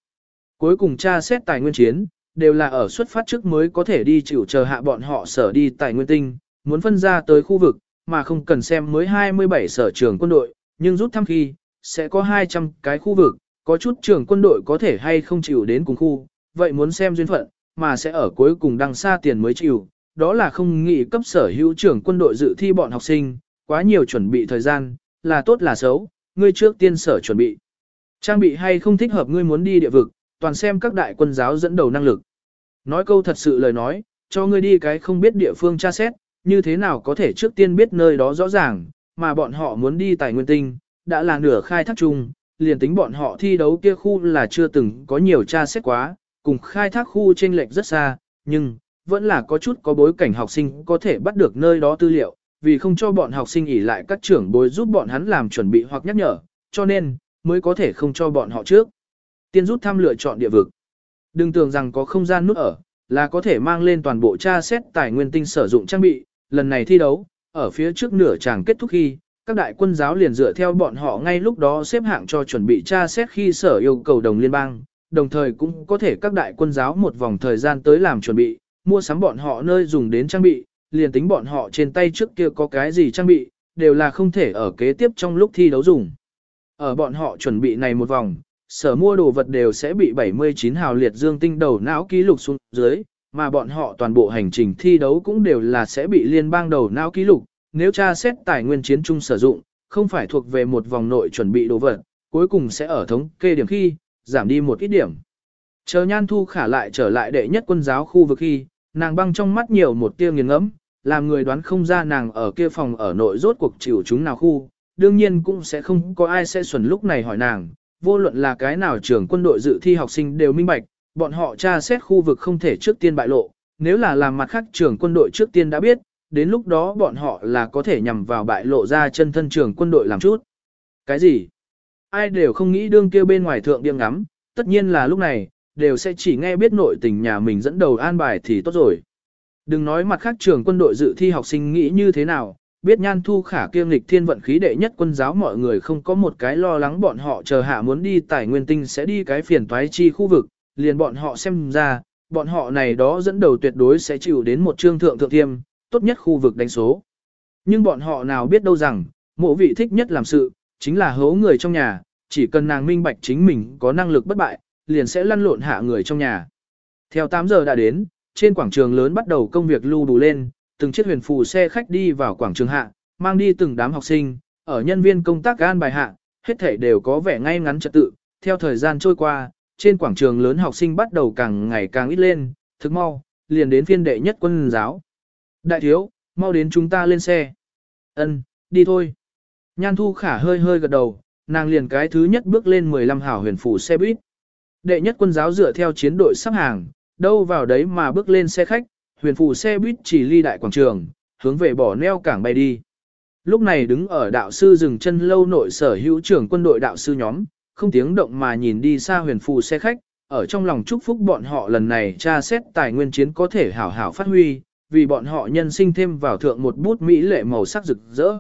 S1: Cuối cùng tra xét tài nguyên chiến, đều là ở xuất phát trước mới có thể đi chịu chờ hạ bọn họ sở đi tài nguyên tinh, muốn phân ra tới khu vực, mà không cần xem mới 27 sở trường quân đội, nhưng rút thăm khi, sẽ có 200 cái khu vực, có chút trường quân đội có thể hay không chịu đến cùng khu, vậy muốn xem duyên phận, mà sẽ ở cuối cùng đăng xa tiền mới chịu, đó là không nghĩ cấp sở hữu trưởng quân đội dự thi bọn học sinh, quá nhiều chuẩn bị thời gian, là tốt là xấu, ngươi trước tiên sở chuẩn bị. Trang bị hay không thích hợp ngươi muốn đi địa vực, toàn xem các đại quân giáo dẫn đầu năng lực. Nói câu thật sự lời nói, cho ngươi đi cái không biết địa phương tra xét, như thế nào có thể trước tiên biết nơi đó rõ ràng, mà bọn họ muốn đi tài nguyên tinh, đã là nửa khai thác chung, liền tính bọn họ thi đấu kia khu là chưa từng có nhiều tra xét quá, cùng khai thác khu trên lệch rất xa, nhưng, vẫn là có chút có bối cảnh học sinh có thể bắt được nơi đó tư liệu, vì không cho bọn học sinh ỉ lại các trưởng bối giúp bọn hắn làm chuẩn bị hoặc nhắc nhở, cho nên, mới có thể không cho bọn họ trước. Tiên rút thăm lựa chọn địa vực. Đừng tưởng rằng có không gian nút ở, là có thể mang lên toàn bộ tra xét tài nguyên tinh sử dụng trang bị, lần này thi đấu, ở phía trước nửa chàng kết thúc khi, các đại quân giáo liền dựa theo bọn họ ngay lúc đó xếp hạng cho chuẩn bị tra xét khi sở yêu cầu đồng liên bang, đồng thời cũng có thể các đại quân giáo một vòng thời gian tới làm chuẩn bị, mua sắm bọn họ nơi dùng đến trang bị, liền tính bọn họ trên tay trước kia có cái gì trang bị, đều là không thể ở kế tiếp trong lúc thi đấu dùng. Ở bọn họ chuẩn bị này một vòng, sở mua đồ vật đều sẽ bị 79 hào liệt dương tinh đầu não ký lục xuống dưới, mà bọn họ toàn bộ hành trình thi đấu cũng đều là sẽ bị liên bang đầu não ký lục, nếu tra xét tài nguyên chiến trung sử dụng, không phải thuộc về một vòng nội chuẩn bị đồ vật, cuối cùng sẽ ở thống kê điểm khi, giảm đi một ít điểm. Chờ nhan thu khả lại trở lại đệ nhất quân giáo khu vực khi, nàng băng trong mắt nhiều một tia nghiền ngẫm, làm người đoán không ra nàng ở kia phòng ở nội rốt cuộc chịu chúng nào khu, đương nhiên cũng sẽ không có ai sẽ xuẩn lúc này hỏi nàng, vô luận là cái nào trưởng quân đội dự thi học sinh đều minh bạch, bọn họ tra xét khu vực không thể trước tiên bại lộ, nếu là làm mặt khác trưởng quân đội trước tiên đã biết, đến lúc đó bọn họ là có thể nhằm vào bại lộ ra chân thân trưởng quân đội làm chút. Cái gì? Ai đều không nghĩ đương kia bên ngoài thượng điên ngắm, tất nhiên là lúc này, đều sẽ chỉ nghe biết nội tình nhà mình dẫn đầu an bài thì tốt rồi. Đừng nói mặt khác trường quân đội dự thi học sinh nghĩ như thế nào, biết nhan thu khả kiêm lịch thiên vận khí đệ nhất quân giáo mọi người không có một cái lo lắng bọn họ chờ hạ muốn đi tài nguyên tinh sẽ đi cái phiền toái chi khu vực, liền bọn họ xem ra, bọn họ này đó dẫn đầu tuyệt đối sẽ chịu đến một trương thượng thượng thiêm, tốt nhất khu vực đánh số. Nhưng bọn họ nào biết đâu rằng, mộ vị thích nhất làm sự, chính là hố người trong nhà, chỉ cần nàng minh bạch chính mình có năng lực bất bại, liền sẽ lăn lộn hạ người trong nhà. Theo 8 giờ đã đến, trên quảng trường lớn bắt đầu công việc lưu đủ lên, từng chiếc huyền phù xe khách đi vào quảng trường hạ, mang đi từng đám học sinh, ở nhân viên công tác gan bài hạ, hết thể đều có vẻ ngay ngắn trật tự. Theo thời gian trôi qua, trên quảng trường lớn học sinh bắt đầu càng ngày càng ít lên, thực mau, liền đến phiên đệ nhất quân giáo. Đại thiếu, mau đến chúng ta lên xe. Ân, đi thôi. Nhan thu khả hơi hơi gật đầu, nàng liền cái thứ nhất bước lên 15 hảo huyền phủ xe buýt. Đệ nhất quân giáo dựa theo chiến đội sắp hàng, đâu vào đấy mà bước lên xe khách, huyền phù xe buýt chỉ ly đại quảng trường, hướng về bỏ neo cảng bay đi. Lúc này đứng ở đạo sư dừng chân lâu nội sở hữu trưởng quân đội đạo sư nhóm, không tiếng động mà nhìn đi xa huyền phù xe khách, ở trong lòng chúc phúc bọn họ lần này tra xét tài nguyên chiến có thể hảo hảo phát huy, vì bọn họ nhân sinh thêm vào thượng một bút mỹ lệ màu sắc rực rỡ.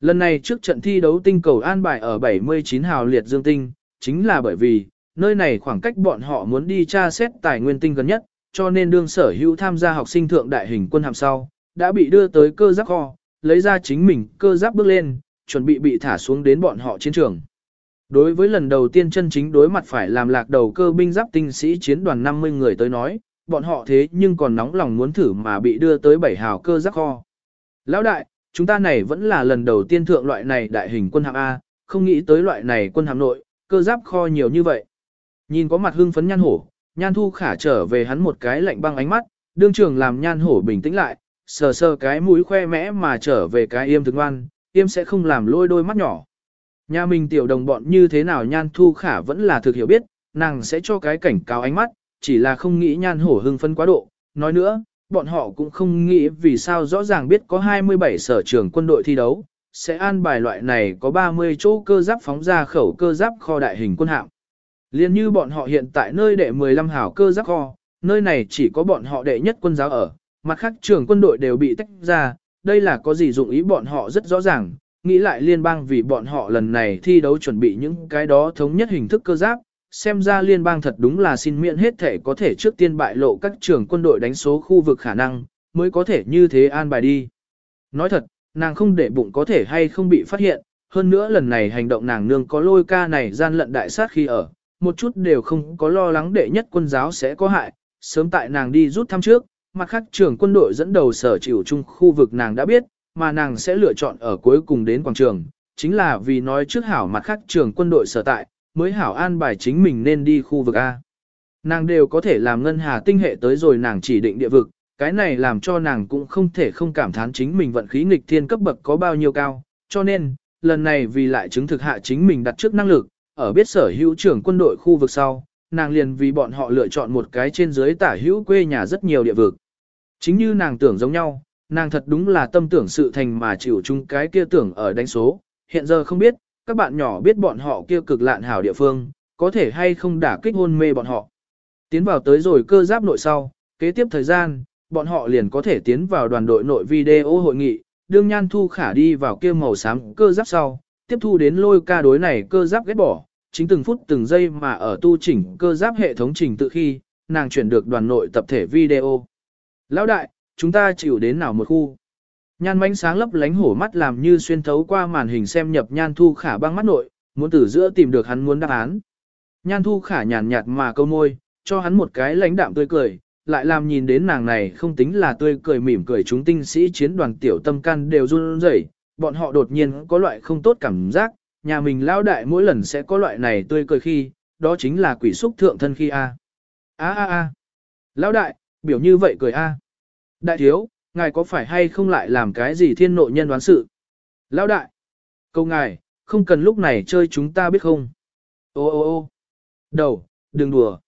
S1: Lần này trước trận thi đấu tinh cầu an bài ở 79 hào liệt dương tinh, chính là bởi vì, nơi này khoảng cách bọn họ muốn đi tra xét tài nguyên tinh gần nhất, cho nên đương sở hữu tham gia học sinh thượng đại hình quân hàm sau, đã bị đưa tới cơ giáp kho, lấy ra chính mình cơ giáp bước lên, chuẩn bị bị thả xuống đến bọn họ chiến trường. Đối với lần đầu tiên chân chính đối mặt phải làm lạc đầu cơ binh giáp tinh sĩ chiến đoàn 50 người tới nói, bọn họ thế nhưng còn nóng lòng muốn thử mà bị đưa tới bảy hào cơ giáp kho. Lão đại, chúng ta này vẫn là lần đầu tiên thượng loại này đại hình quân hạng A, không nghĩ tới loại này quân hạm nội, cơ giáp kho nhiều như vậy. Nhìn có mặt hưng phấn nhan hổ, nhan thu khả trở về hắn một cái lạnh băng ánh mắt, đương trường làm nhan hổ bình tĩnh lại, sờ sờ cái mũi khoe mẽ mà trở về cái yêm thực ngoan, yêm sẽ không làm lôi đôi mắt nhỏ. Nhà mình tiểu đồng bọn như thế nào nhan thu khả vẫn là thực hiểu biết, nàng sẽ cho cái cảnh cáo ánh mắt, chỉ là không nghĩ nhan hổ hưng phấn quá độ. Nói nữa, bọn họ cũng không nghĩ vì sao rõ ràng biết có 27 sở trường quân đội thi đấu, sẽ an bài loại này có 30 chỗ cơ giáp phóng ra khẩu cơ giáp kho đại hình quân hạm. Liên như bọn họ hiện tại nơi đệ 15 hảo cơ giáp kho, nơi này chỉ có bọn họ đệ nhất quân giáo ở, mặt khác trường quân đội đều bị tách ra, đây là có gì dụng ý bọn họ rất rõ ràng, nghĩ lại liên bang vì bọn họ lần này thi đấu chuẩn bị những cái đó thống nhất hình thức cơ giáp, xem ra liên bang thật đúng là xin miễn hết thể có thể trước tiên bại lộ các trường quân đội đánh số khu vực khả năng, mới có thể như thế an bài đi. Nói thật, nàng không để bụng có thể hay không bị phát hiện, hơn nữa lần này hành động nàng nương có lôi ca này gian lận đại sát khi ở, một chút đều không có lo lắng đệ nhất quân giáo sẽ có hại, sớm tại nàng đi rút thăm trước, mặt khác trưởng quân đội dẫn đầu sở chịu chung khu vực nàng đã biết, mà nàng sẽ lựa chọn ở cuối cùng đến quảng trường, chính là vì nói trước hảo mặt khác trưởng quân đội sở tại, mới hảo an bài chính mình nên đi khu vực A. Nàng đều có thể làm ngân hà tinh hệ tới rồi nàng chỉ định địa vực, cái này làm cho nàng cũng không thể không cảm thán chính mình vận khí nghịch thiên cấp bậc có bao nhiêu cao, cho nên, lần này vì lại chứng thực hạ chính mình đặt trước năng lực, ở biết sở hữu trưởng quân đội khu vực sau, nàng liền vì bọn họ lựa chọn một cái trên dưới tả hữu quê nhà rất nhiều địa vực. Chính như nàng tưởng giống nhau, nàng thật đúng là tâm tưởng sự thành mà chịu chung cái kia tưởng ở đánh số, hiện giờ không biết, các bạn nhỏ biết bọn họ kia cực lạn hảo địa phương, có thể hay không đả kích hôn mê bọn họ. Tiến vào tới rồi cơ giáp nội sau, kế tiếp thời gian, bọn họ liền có thể tiến vào đoàn đội nội video hội nghị, đương nhan thu khả đi vào kia màu xám cơ giáp sau, tiếp thu đến lôi ca đối này cơ giáp ghét bỏ, chính từng phút từng giây mà ở tu chỉnh cơ giáp hệ thống trình tự khi, nàng chuyển được đoàn nội tập thể video. Lão đại, chúng ta chịu đến nào một khu? Nhan mánh sáng lấp lánh hổ mắt làm như xuyên thấu qua màn hình xem nhập nhan thu khả băng mắt nội, muốn từ giữa tìm được hắn muốn đáp án. Nhan thu khả nhàn nhạt mà câu môi, cho hắn một cái lãnh đạm tươi cười, lại làm nhìn đến nàng này không tính là tươi cười mỉm cười chúng tinh sĩ chiến đoàn tiểu tâm can đều run rẩy, bọn họ đột nhiên có loại không tốt cảm giác, nhà mình lao đại mỗi lần sẽ có loại này tươi cười khi, đó chính là quỷ xúc thượng thân khi a. A a a. Lão đại, biểu như vậy cười a. Đại thiếu, ngài có phải hay không lại làm cái gì thiên nội nhân đoán sự? Lão đại, câu ngài, không cần lúc này chơi chúng ta biết không? Ô ô ô đầu, đừng đùa,